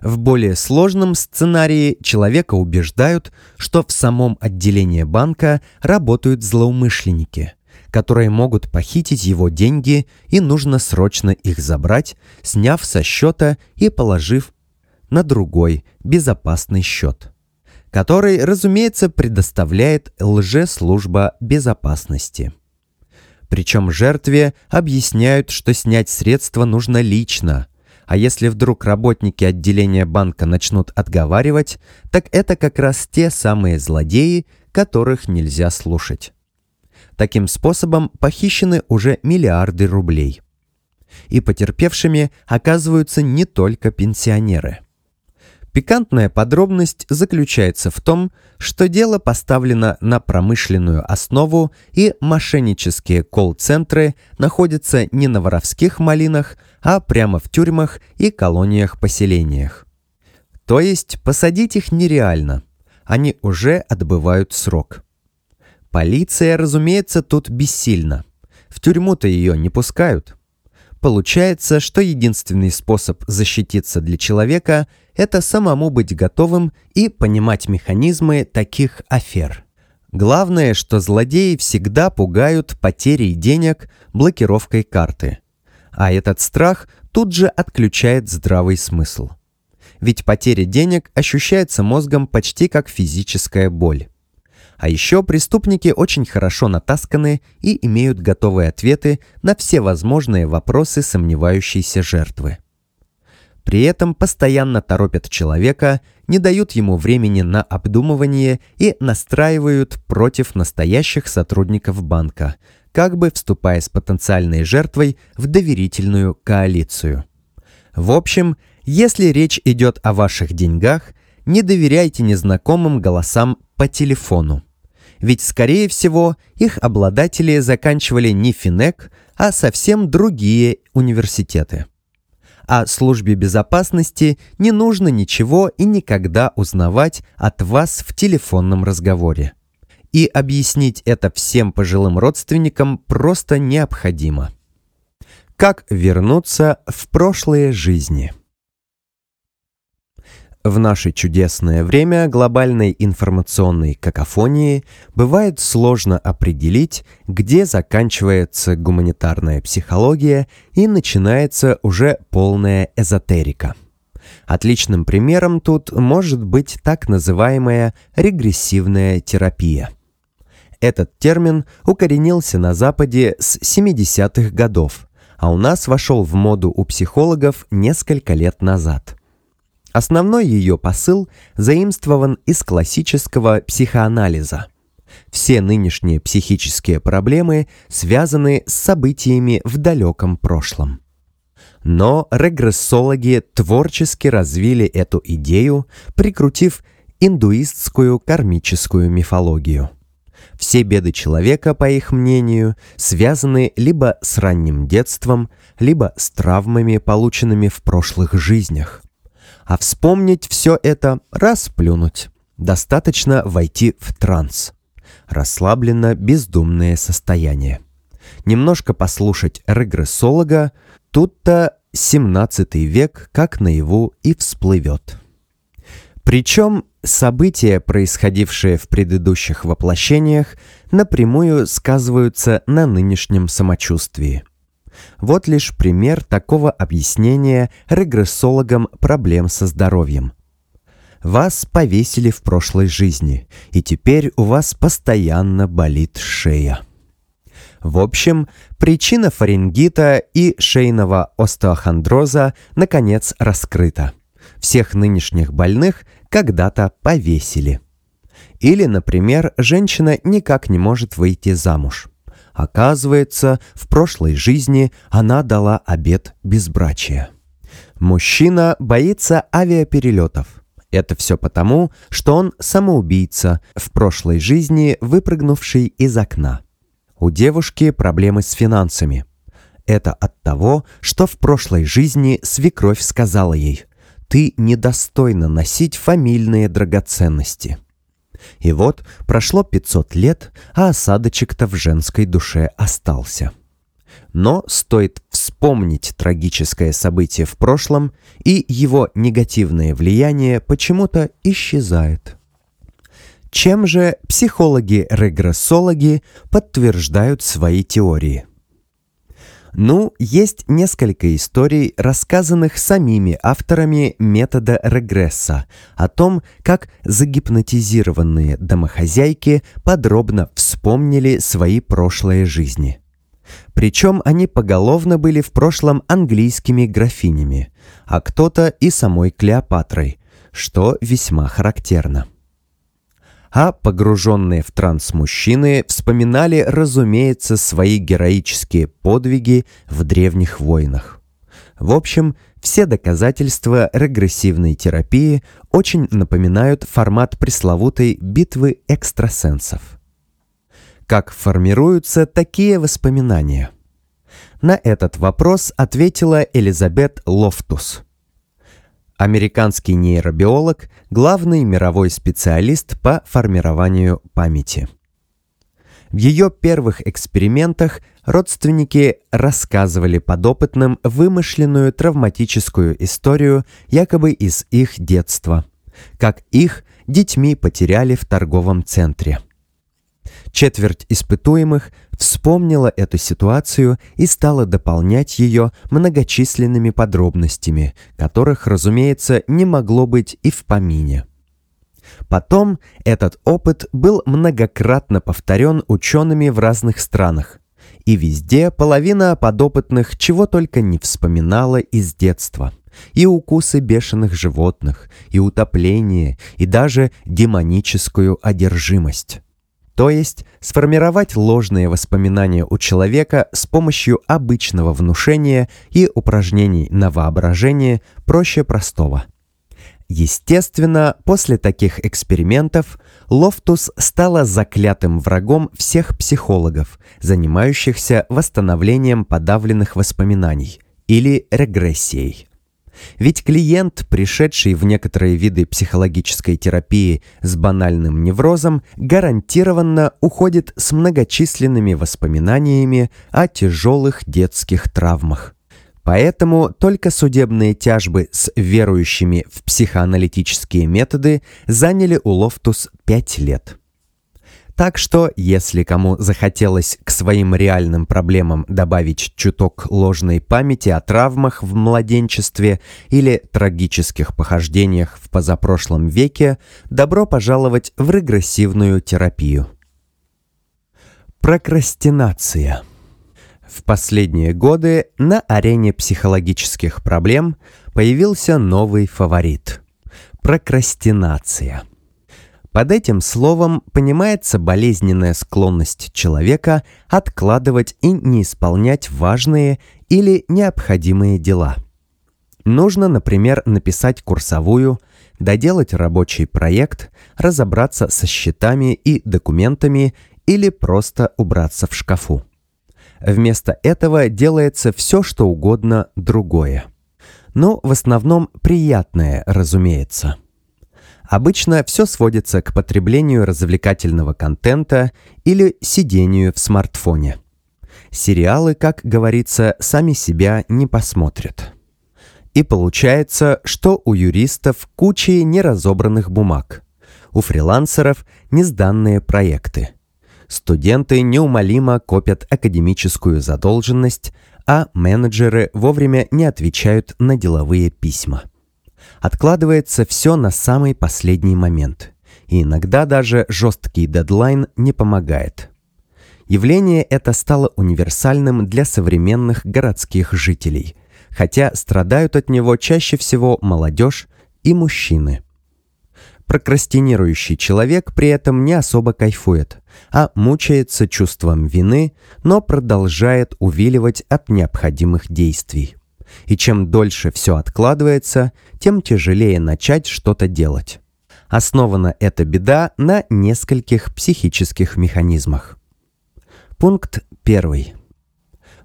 В более сложном сценарии человека убеждают, что в самом отделении банка работают злоумышленники, которые могут похитить его деньги и нужно срочно их забрать, сняв со счета и положив на другой безопасный счет, который, разумеется, предоставляет лжеслужба безопасности. Причем жертве объясняют, что снять средства нужно лично – а если вдруг работники отделения банка начнут отговаривать, так это как раз те самые злодеи, которых нельзя слушать. Таким способом похищены уже миллиарды рублей. И потерпевшими оказываются не только пенсионеры. Пикантная подробность заключается в том, что дело поставлено на промышленную основу и мошеннические колл-центры находятся не на воровских малинах, а прямо в тюрьмах и колониях-поселениях. То есть посадить их нереально, они уже отбывают срок. Полиция, разумеется, тут бессильна. В тюрьму-то ее не пускают. Получается, что единственный способ защититься для человека – это самому быть готовым и понимать механизмы таких афер. Главное, что злодеи всегда пугают потерей денег блокировкой карты – а этот страх тут же отключает здравый смысл. Ведь потеря денег ощущается мозгом почти как физическая боль. А еще преступники очень хорошо натасканы и имеют готовые ответы на все возможные вопросы сомневающейся жертвы. При этом постоянно торопят человека, не дают ему времени на обдумывание и настраивают против настоящих сотрудников банка – как бы вступая с потенциальной жертвой в доверительную коалицию. В общем, если речь идет о ваших деньгах, не доверяйте незнакомым голосам по телефону. Ведь, скорее всего, их обладатели заканчивали не Финек, а совсем другие университеты. О службе безопасности не нужно ничего и никогда узнавать от вас в телефонном разговоре и объяснить это всем пожилым родственникам просто необходимо. Как вернуться в прошлые жизни? В наше чудесное время глобальной информационной какофонии бывает сложно определить, где заканчивается гуманитарная психология и начинается уже полная эзотерика. Отличным примером тут может быть так называемая регрессивная терапия – этот термин укоренился на Западе с 70-х годов, а у нас вошел в моду у психологов несколько лет назад. Основной ее посыл заимствован из классического психоанализа. Все нынешние психические проблемы связаны с событиями в далеком прошлом. Но регрессологи творчески развили эту идею, прикрутив индуистскую кармическую мифологию – все беды человека, по их мнению, связаны либо с ранним детством, либо с травмами, полученными в прошлых жизнях. А вспомнить все это – расплюнуть. Достаточно войти в транс. Расслабленно бездумное состояние. Немножко послушать регрессолога, тут-то 17 век как наяву и всплывет. Причем события, происходившие в предыдущих воплощениях, напрямую сказываются на нынешнем самочувствии. Вот лишь пример такого объяснения регрессологам проблем со здоровьем. Вас повесили в прошлой жизни, и теперь у вас постоянно болит шея. В общем, причина фарингита и шейного остеохондроза наконец раскрыта. Всех нынешних больных когда-то повесили. Или, например, женщина никак не может выйти замуж. Оказывается, в прошлой жизни она дала обет безбрачия. Мужчина боится авиаперелетов. Это все потому, что он самоубийца, в прошлой жизни выпрыгнувший из окна. У девушки проблемы с финансами. Это от того, что в прошлой жизни свекровь сказала ей ты недостойна носить фамильные драгоценности. И вот прошло 500 лет, а осадочек-то в женской душе остался. Но стоит вспомнить трагическое событие в прошлом, и его негативное влияние почему-то исчезает. Чем же психологи-регрессологи подтверждают свои теории – ну, есть несколько историй, рассказанных самими авторами метода регресса, о том, как загипнотизированные домохозяйки подробно вспомнили свои прошлые жизни. Причем они поголовно были в прошлом английскими графинями, а кто-то и самой Клеопатрой, что весьма характерно а погруженные в транс мужчины вспоминали, разумеется, свои героические подвиги в древних войнах. В общем, все доказательства регрессивной терапии очень напоминают формат пресловутой битвы экстрасенсов. Как формируются такие воспоминания? На этот вопрос ответила Элизабет Лофтус – американский нейробиолог, главный мировой специалист по формированию памяти. В ее первых экспериментах родственники рассказывали подопытным вымышленную травматическую историю якобы из их детства, как их детьми потеряли в торговом центре – Четверть испытуемых вспомнила эту ситуацию и стала дополнять ее многочисленными подробностями, которых, разумеется, не могло быть и в помине. Потом этот опыт был многократно повторен учеными в разных странах. И везде половина подопытных чего только не вспоминала из детства. И укусы бешеных животных, и утопление, и даже демоническую одержимость то есть сформировать ложные воспоминания у человека с помощью обычного внушения и упражнений на воображение проще простого. Естественно, после таких экспериментов Лофтус стала заклятым врагом всех психологов, занимающихся восстановлением подавленных воспоминаний или регрессией. Ведь клиент, пришедший в некоторые виды психологической терапии с банальным неврозом, гарантированно уходит с многочисленными воспоминаниями о тяжелых детских травмах. Поэтому только судебные тяжбы с верующими в психоаналитические методы заняли у Лофтус 5 лет. Так что, если кому захотелось к своим реальным проблемам добавить чуток ложной памяти о травмах в младенчестве или трагических похождениях в позапрошлом веке, добро пожаловать в регрессивную терапию. Прокрастинация. В последние годы на арене психологических проблем появился новый фаворит – прокрастинация – под этим словом понимается болезненная склонность человека откладывать и не исполнять важные или необходимые дела. Нужно, например, написать курсовую, доделать рабочий проект, разобраться со счетами и документами или просто убраться в шкафу. Вместо этого делается все, что угодно другое. Но в основном приятное, разумеется – Обычно все сводится к потреблению развлекательного контента или сидению в смартфоне. Сериалы, как говорится, сами себя не посмотрят. И получается, что у юристов куча неразобранных бумаг, у фрилансеров несданные проекты. Студенты неумолимо копят академическую задолженность, а менеджеры вовремя не отвечают на деловые письма откладывается все на самый последний момент. И иногда даже жесткий дедлайн не помогает. Явление это стало универсальным для современных городских жителей, хотя страдают от него чаще всего молодежь и мужчины. Прокрастинирующий человек при этом не особо кайфует, а мучается чувством вины, но продолжает увиливать от необходимых действий и чем дольше все откладывается, тем тяжелее начать что-то делать. Основана эта беда на нескольких психических механизмах. Пункт первый.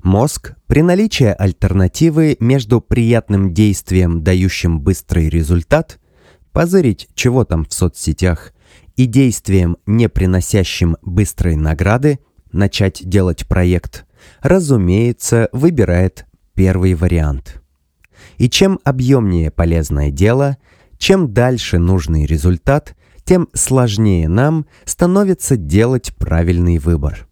Мозг при наличии альтернативы между приятным действием, дающим быстрый результат, позырить чего там в соцсетях, и действием, не приносящим быстрой награды, начать делать проект, разумеется, выбирает первый вариант. И чем объемнее полезное дело, чем дальше нужный результат, тем сложнее нам становится делать правильный выбор.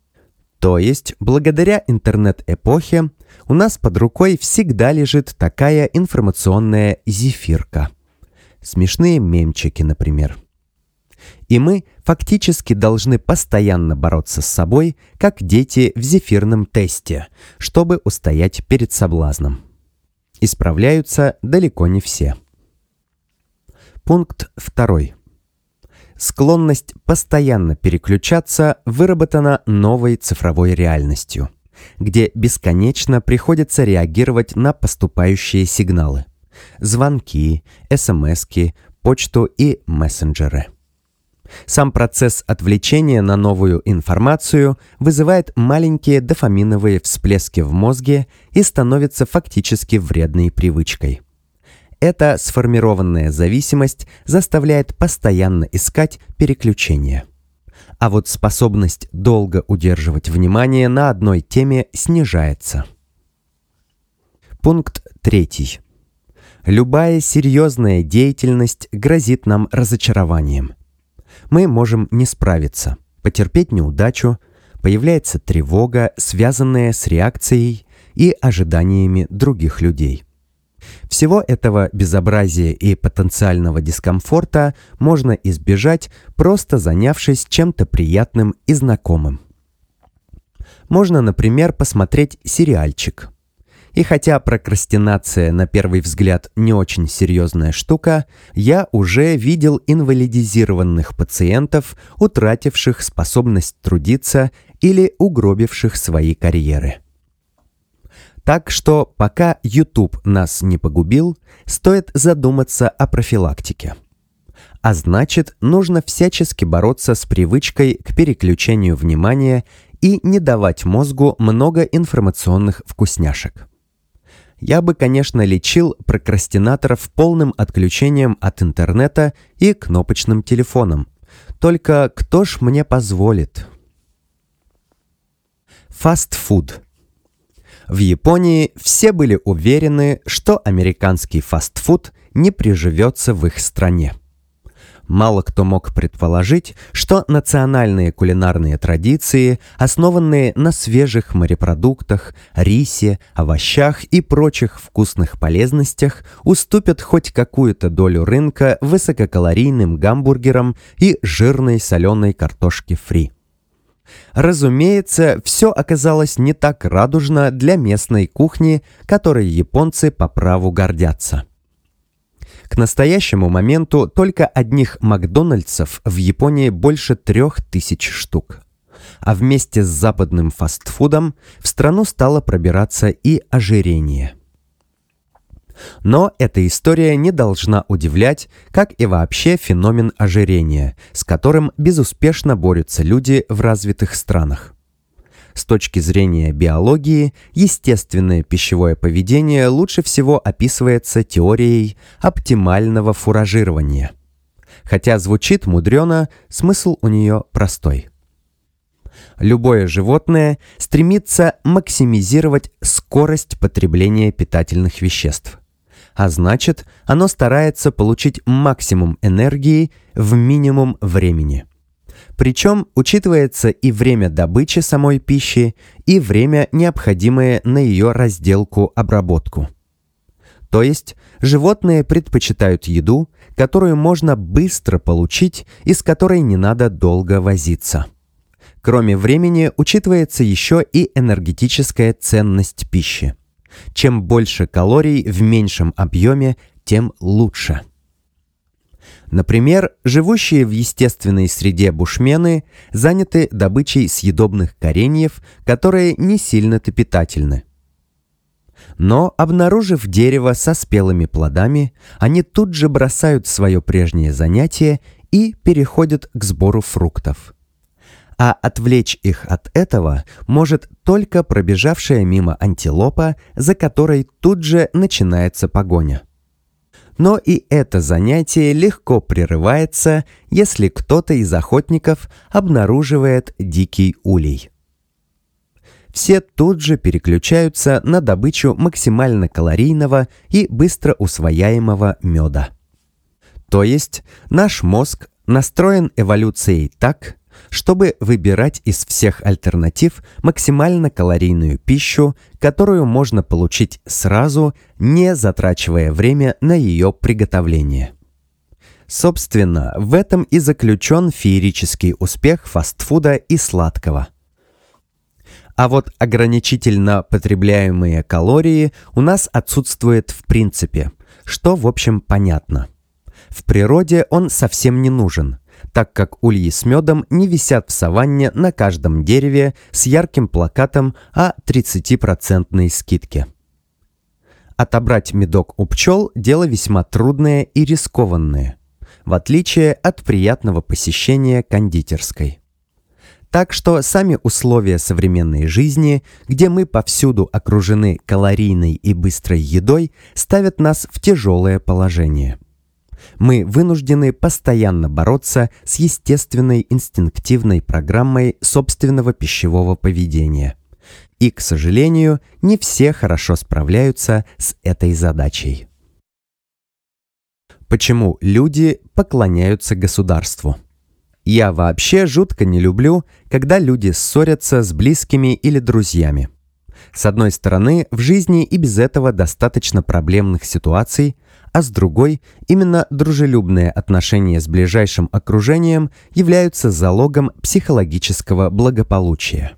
То есть, благодаря интернет-эпохе у нас под рукой всегда лежит такая информационная зефирка. Смешные мемчики, например – и мы фактически должны постоянно бороться с собой, как дети в зефирном тесте, чтобы устоять перед соблазном. Исправляются далеко не все. Пункт 2. Склонность постоянно переключаться выработана новой цифровой реальностью, где бесконечно приходится реагировать на поступающие сигналы звонки, смски, эм почту и мессенджеры. Сам процесс отвлечения на новую информацию вызывает маленькие дофаминовые всплески в мозге и становится фактически вредной привычкой. Эта сформированная зависимость заставляет постоянно искать переключения. А вот способность долго удерживать внимание на одной теме снижается. Пункт третий. Любая серьезная деятельность грозит нам разочарованием – мы можем не справиться, потерпеть неудачу, появляется тревога, связанная с реакцией и ожиданиями других людей. Всего этого безобразия и потенциального дискомфорта можно избежать, просто занявшись чем-то приятным и знакомым. Можно, например, посмотреть сериальчик – и хотя прокрастинация на первый взгляд не очень серьезная штука, я уже видел инвалидизированных пациентов, утративших способность трудиться или угробивших свои карьеры. Так что пока YouTube нас не погубил, стоит задуматься о профилактике. А значит, нужно всячески бороться с привычкой к переключению внимания и не давать мозгу много информационных вкусняшек я бы, конечно, лечил прокрастинаторов полным отключением от интернета и кнопочным телефоном. Только кто ж мне позволит? Фастфуд. В Японии все были уверены, что американский фастфуд не приживется в их стране. Мало кто мог предположить, что национальные кулинарные традиции, основанные на свежих морепродуктах, рисе, овощах и прочих вкусных полезностях, уступят хоть какую-то долю рынка высококалорийным гамбургерам и жирной соленой картошке фри. Разумеется, все оказалось не так радужно для местной кухни, которой японцы по праву гордятся. К настоящему моменту только одних «Макдональдсов» в Японии больше трех тысяч штук. А вместе с западным фастфудом в страну стало пробираться и ожирение. Но эта история не должна удивлять, как и вообще феномен ожирения, с которым безуспешно борются люди в развитых странах. С точки зрения биологии, естественное пищевое поведение лучше всего описывается теорией оптимального фуражирования. Хотя звучит мудрено, смысл у нее простой. Любое животное стремится максимизировать скорость потребления питательных веществ. А значит, оно старается получить максимум энергии в минимум времени – причем учитывается и время добычи самой пищи, и время, необходимое на ее разделку-обработку. То есть животные предпочитают еду, которую можно быстро получить и с которой не надо долго возиться. Кроме времени, учитывается еще и энергетическая ценность пищи. Чем больше калорий в меньшем объеме, тем лучше. Например, живущие в естественной среде бушмены заняты добычей съедобных кореньев, которые не сильно-то питательны. Но, обнаружив дерево со спелыми плодами, они тут же бросают свое прежнее занятие и переходят к сбору фруктов. А отвлечь их от этого может только пробежавшая мимо антилопа, за которой тут же начинается погоня – но и это занятие легко прерывается, если кто-то из охотников обнаруживает дикий улей. Все тут же переключаются на добычу максимально калорийного и быстро усвояемого меда. То есть наш мозг настроен эволюцией так, чтобы выбирать из всех альтернатив максимально калорийную пищу, которую можно получить сразу, не затрачивая время на ее приготовление. Собственно, в этом и заключен феерический успех фастфуда и сладкого. А вот ограничительно потребляемые калории у нас отсутствует в принципе, что в общем понятно. В природе он совсем не нужен, так как ульи с медом не висят в саванне на каждом дереве с ярким плакатом о 30-процентной скидке. Отобрать медок у пчел – дело весьма трудное и рискованное, в отличие от приятного посещения кондитерской. Так что сами условия современной жизни, где мы повсюду окружены калорийной и быстрой едой, ставят нас в тяжелое положение – мы вынуждены постоянно бороться с естественной инстинктивной программой собственного пищевого поведения. И, к сожалению, не все хорошо справляются с этой задачей. Почему люди поклоняются государству? Я вообще жутко не люблю, когда люди ссорятся с близкими или друзьями. С одной стороны, в жизни и без этого достаточно проблемных ситуаций – а с другой именно дружелюбные отношения с ближайшим окружением являются залогом психологического благополучия.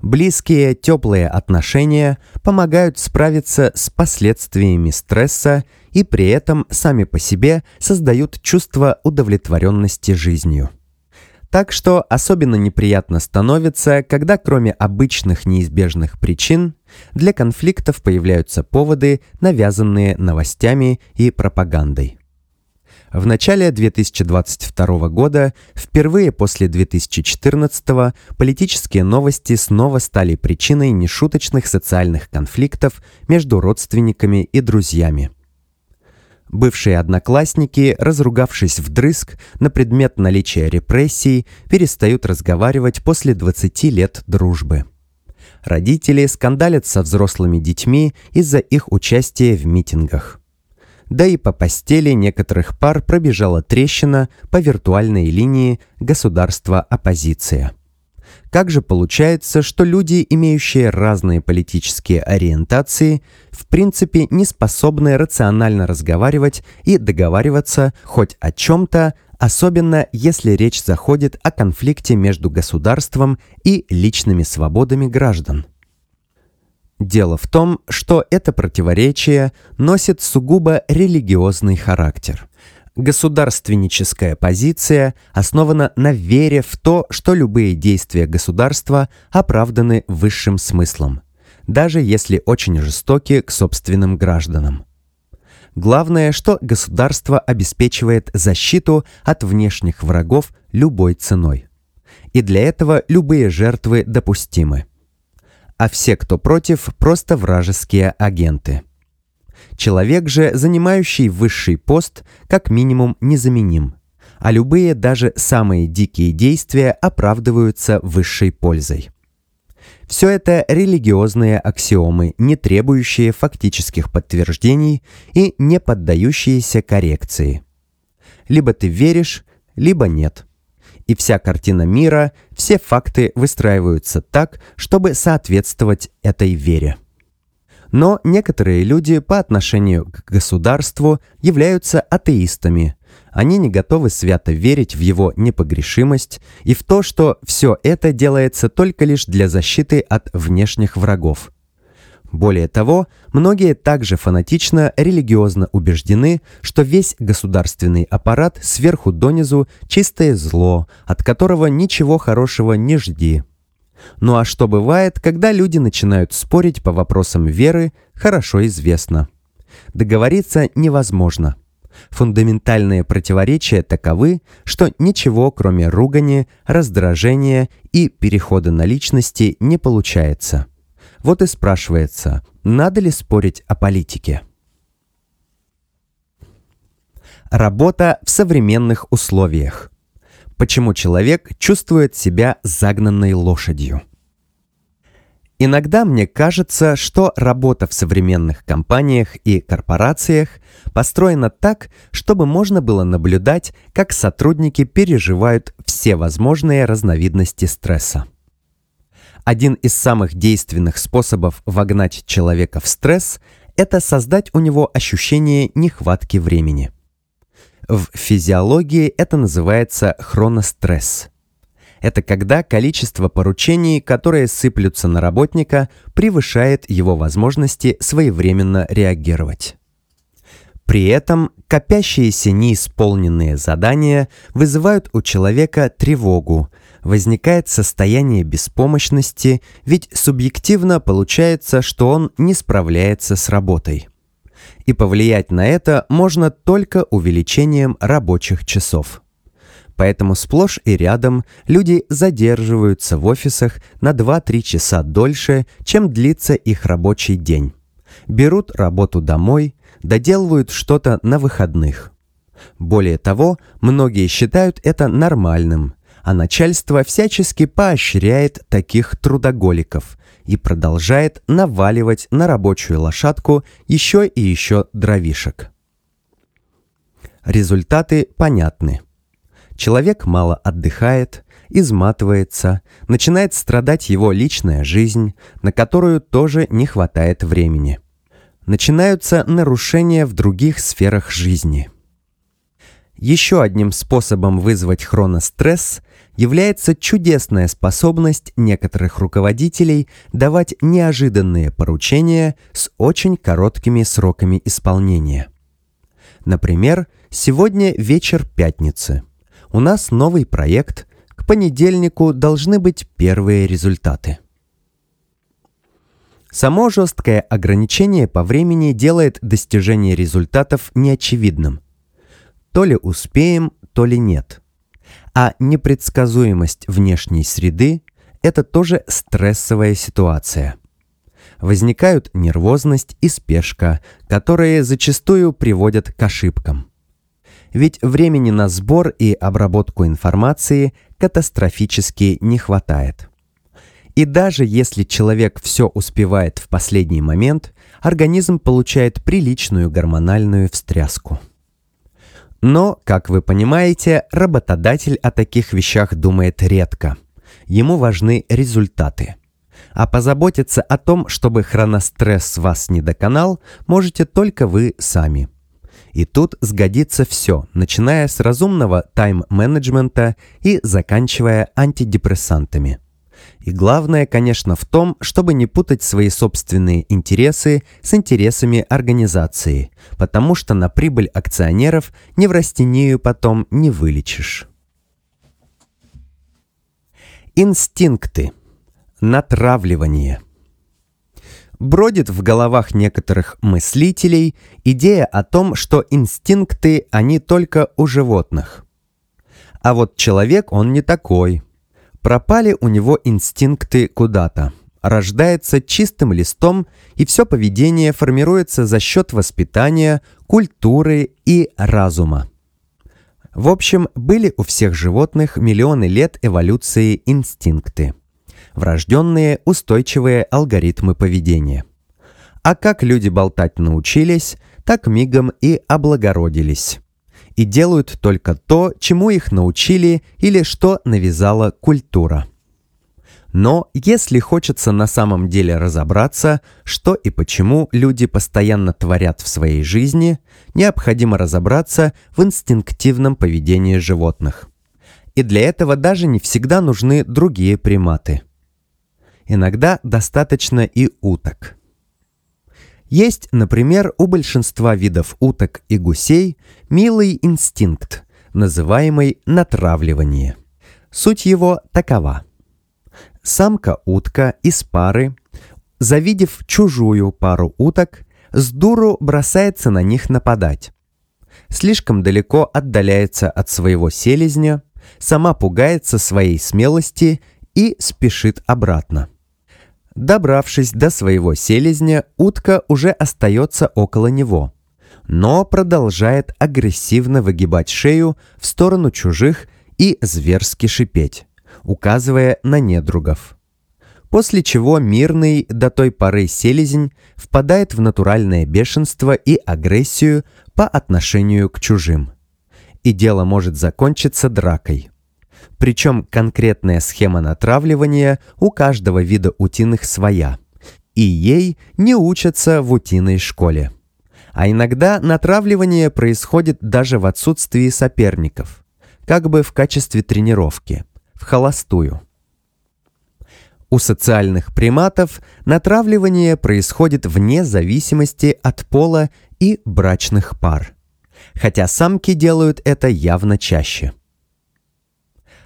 Близкие теплые отношения помогают справиться с последствиями стресса и при этом сами по себе создают чувство удовлетворенности жизнью. Так что особенно неприятно становится, когда кроме обычных неизбежных причин для конфликтов появляются поводы, навязанные новостями и пропагандой. В начале 2022 года, впервые после 2014, политические новости снова стали причиной нешуточных социальных конфликтов между родственниками и друзьями – Бывшие одноклассники, разругавшись в вдрызг на предмет наличия репрессий, перестают разговаривать после 20 лет дружбы. Родители скандалят со взрослыми детьми из-за их участия в митингах. Да и по постели некоторых пар пробежала трещина по виртуальной линии государства-оппозиция. Как же получается, что люди, имеющие разные политические ориентации, в принципе не способны рационально разговаривать и договариваться хоть о чем-то, особенно если речь заходит о конфликте между государством и личными свободами граждан? Дело в том, что это противоречие носит сугубо религиозный характер – Государственническая позиция основана на вере в то, что любые действия государства оправданы высшим смыслом, даже если очень жестоки к собственным гражданам. Главное, что государство обеспечивает защиту от внешних врагов любой ценой. И для этого любые жертвы допустимы. А все, кто против, просто вражеские агенты – Человек же, занимающий высший пост, как минимум незаменим, а любые, даже самые дикие действия оправдываются высшей пользой. Все это религиозные аксиомы, не требующие фактических подтверждений и не поддающиеся коррекции. Либо ты веришь, либо нет. И вся картина мира, все факты выстраиваются так, чтобы соответствовать этой вере. Но некоторые люди по отношению к государству являются атеистами. Они не готовы свято верить в его непогрешимость и в то, что все это делается только лишь для защиты от внешних врагов. Более того, многие также фанатично религиозно убеждены, что весь государственный аппарат сверху донизу чистое зло, от которого ничего хорошего не жди. Ну а что бывает, когда люди начинают спорить по вопросам веры, хорошо известно. Договориться невозможно. Фундаментальные противоречия таковы, что ничего, кроме ругани, раздражения и перехода на личности не получается. Вот и спрашивается, надо ли спорить о политике? Работа в современных условиях – Почему человек чувствует себя загнанной лошадью? Иногда мне кажется, что работа в современных компаниях и корпорациях построена так, чтобы можно было наблюдать, как сотрудники переживают все возможные разновидности стресса. Один из самых действенных способов вогнать человека в стресс – это создать у него ощущение нехватки времени – в физиологии это называется хроностресс. Это когда количество поручений, которые сыплются на работника, превышает его возможности своевременно реагировать. При этом копящиеся неисполненные задания вызывают у человека тревогу, возникает состояние беспомощности, ведь субъективно получается, что он не справляется с работой и повлиять на это можно только увеличением рабочих часов. Поэтому сплошь и рядом люди задерживаются в офисах на 2-3 часа дольше, чем длится их рабочий день. Берут работу домой, доделывают что-то на выходных. Более того, многие считают это нормальным, а начальство всячески поощряет таких трудоголиков, и продолжает наваливать на рабочую лошадку еще и еще дровишек. Результаты понятны. Человек мало отдыхает, изматывается, начинает страдать его личная жизнь, на которую тоже не хватает времени. Начинаются нарушения в других сферах жизни – еще одним способом вызвать хроностресс является чудесная способность некоторых руководителей давать неожиданные поручения с очень короткими сроками исполнения. Например, сегодня вечер пятницы. У нас новый проект, к понедельнику должны быть первые результаты. Само жесткое ограничение по времени делает достижение результатов неочевидным – то ли успеем, то ли нет. А непредсказуемость внешней среды – это тоже стрессовая ситуация. Возникают нервозность и спешка, которые зачастую приводят к ошибкам. Ведь времени на сбор и обработку информации катастрофически не хватает. И даже если человек все успевает в последний момент, организм получает приличную гормональную встряску. Но, как вы понимаете, работодатель о таких вещах думает редко. Ему важны результаты. А позаботиться о том, чтобы хроностресс вас не доконал, можете только вы сами. И тут сгодится все, начиная с разумного тайм-менеджмента и заканчивая антидепрессантами – и главное, конечно, в том, чтобы не путать свои собственные интересы с интересами организации, потому что на прибыль акционеров ни в растению потом не вылечишь. Инстинкты. Натравливание. Бродит в головах некоторых мыслителей идея о том, что инстинкты, они только у животных. А вот человек, он не такой – Пропали у него инстинкты куда-то. Рождается чистым листом, и все поведение формируется за счет воспитания, культуры и разума. В общем, были у всех животных миллионы лет эволюции инстинкты. Врожденные устойчивые алгоритмы поведения. А как люди болтать научились, так мигом и облагородились и делают только то, чему их научили или что навязала культура. Но если хочется на самом деле разобраться, что и почему люди постоянно творят в своей жизни, необходимо разобраться в инстинктивном поведении животных. И для этого даже не всегда нужны другие приматы. Иногда достаточно и уток – есть, например, у большинства видов уток и гусей милый инстинкт, называемый натравливание. Суть его такова. Самка-утка из пары, завидев чужую пару уток, с дуру бросается на них нападать. Слишком далеко отдаляется от своего селезня, сама пугается своей смелости и спешит обратно. Добравшись до своего селезня, утка уже остается около него, но продолжает агрессивно выгибать шею в сторону чужих и зверски шипеть, указывая на недругов. После чего мирный до той поры селезень впадает в натуральное бешенство и агрессию по отношению к чужим. И дело может закончиться дракой. Причем конкретная схема натравливания у каждого вида утиных своя, и ей не учатся в утиной школе. А иногда натравливание происходит даже в отсутствии соперников, как бы в качестве тренировки, в холостую. У социальных приматов натравливание происходит вне зависимости от пола и брачных пар, хотя самки делают это явно чаще –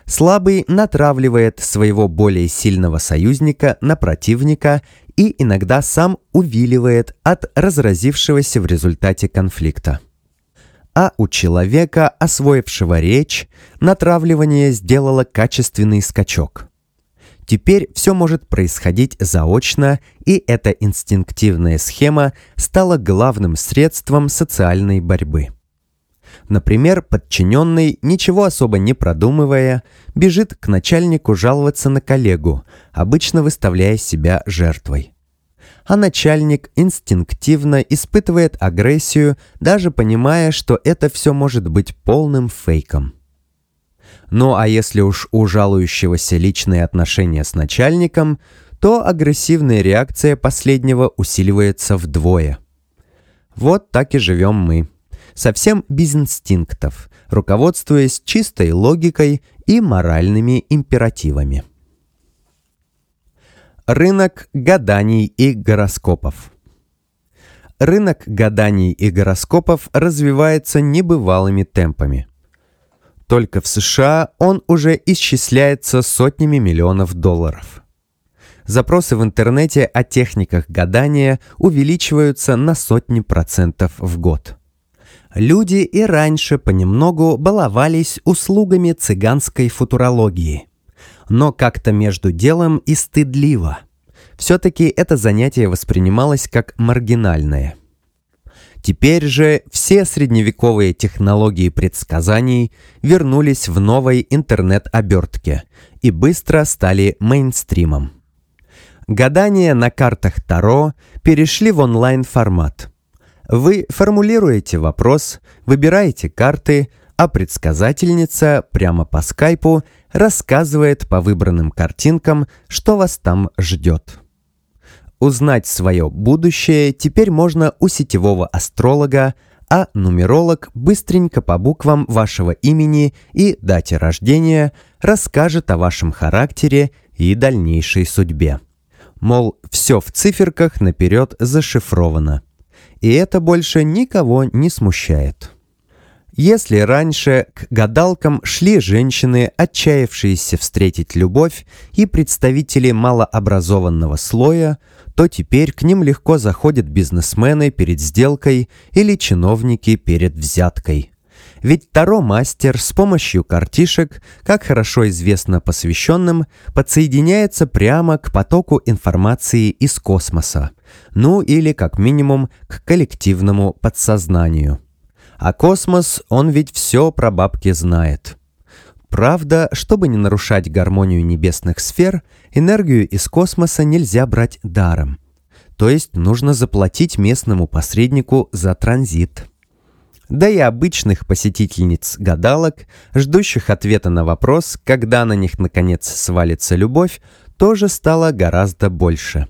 Слабый натравливает своего более сильного союзника на противника и иногда сам увиливает от разразившегося в результате конфликта. А у человека, освоившего речь, натравливание сделало качественный скачок. Теперь все может происходить заочно, и эта инстинктивная схема стала главным средством социальной борьбы. Например, подчиненный, ничего особо не продумывая, бежит к начальнику жаловаться на коллегу, обычно выставляя себя жертвой. А начальник инстинктивно испытывает агрессию, даже понимая, что это все может быть полным фейком. Ну а если уж у жалующегося личные отношения с начальником, то агрессивная реакция последнего усиливается вдвое. Вот так и живем мы совсем без инстинктов, руководствуясь чистой логикой и моральными императивами. Рынок гаданий и гороскопов Рынок гаданий и гороскопов развивается небывалыми темпами. Только в США он уже исчисляется сотнями миллионов долларов. Запросы в интернете о техниках гадания увеличиваются на сотни процентов в год – люди и раньше понемногу баловались услугами цыганской футурологии. Но как-то между делом и стыдливо. Все-таки это занятие воспринималось как маргинальное. Теперь же все средневековые технологии предсказаний вернулись в новой интернет-обертке и быстро стали мейнстримом. Гадания на картах Таро перешли в онлайн-формат – вы формулируете вопрос, выбираете карты, а предсказательница прямо по скайпу рассказывает по выбранным картинкам, что вас там ждет. Узнать свое будущее теперь можно у сетевого астролога, а нумеролог быстренько по буквам вашего имени и дате рождения расскажет о вашем характере и дальнейшей судьбе. Мол, все в циферках наперед зашифровано и это больше никого не смущает. Если раньше к гадалкам шли женщины, отчаявшиеся встретить любовь, и представители малообразованного слоя, то теперь к ним легко заходят бизнесмены перед сделкой или чиновники перед взяткой – ведь Таро Мастер с помощью картишек, как хорошо известно посвященным, подсоединяется прямо к потоку информации из космоса, ну или как минимум к коллективному подсознанию. А космос, он ведь все про бабки знает. Правда, чтобы не нарушать гармонию небесных сфер, энергию из космоса нельзя брать даром. То есть нужно заплатить местному посреднику за транзит да и обычных посетительниц гадалок, ждущих ответа на вопрос, когда на них наконец свалится любовь, тоже стало гораздо больше.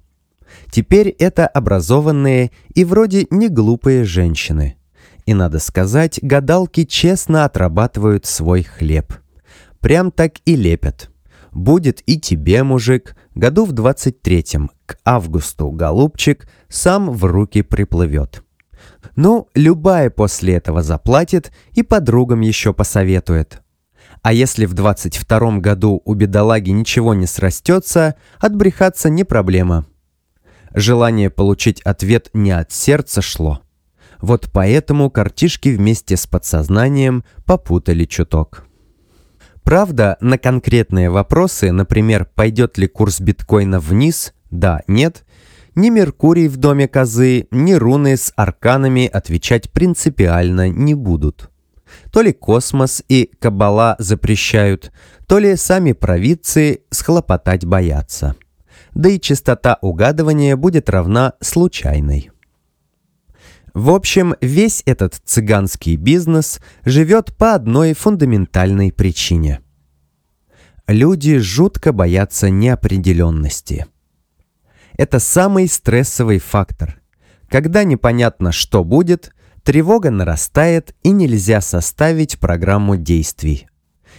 Теперь это образованные и вроде не глупые женщины. И надо сказать, гадалки честно отрабатывают свой хлеб. Прям так и лепят. Будет и тебе, мужик, году в 23-м, к августу, голубчик, сам в руки приплывет. Ну, любая после этого заплатит и подругам еще посоветует. А если в 22 году у бедолаги ничего не срастется, отбрехаться не проблема. Желание получить ответ не от сердца шло. Вот поэтому картишки вместе с подсознанием попутали чуток. Правда, на конкретные вопросы, например, пойдет ли курс биткоина вниз, да, нет, ни Меркурий в доме козы, ни руны с арканами отвечать принципиально не будут. То ли космос и кабала запрещают, то ли сами провидцы схлопотать боятся. Да и частота угадывания будет равна случайной. В общем, весь этот цыганский бизнес живет по одной фундаментальной причине. Люди жутко боятся неопределенности – это самый стрессовый фактор. Когда непонятно, что будет, тревога нарастает и нельзя составить программу действий.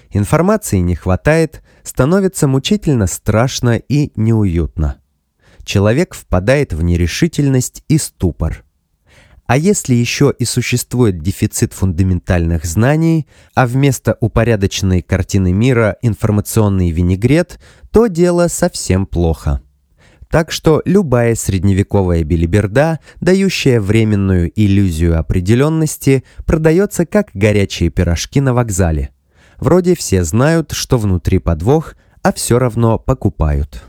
Информации не хватает, становится мучительно страшно и неуютно. Человек впадает в нерешительность и ступор. А если еще и существует дефицит фундаментальных знаний, а вместо упорядоченной картины мира информационный винегрет, то дело совсем плохо. Так что любая средневековая билиберда, дающая временную иллюзию определенности, продается как горячие пирожки на вокзале. Вроде все знают, что внутри подвох, а все равно покупают.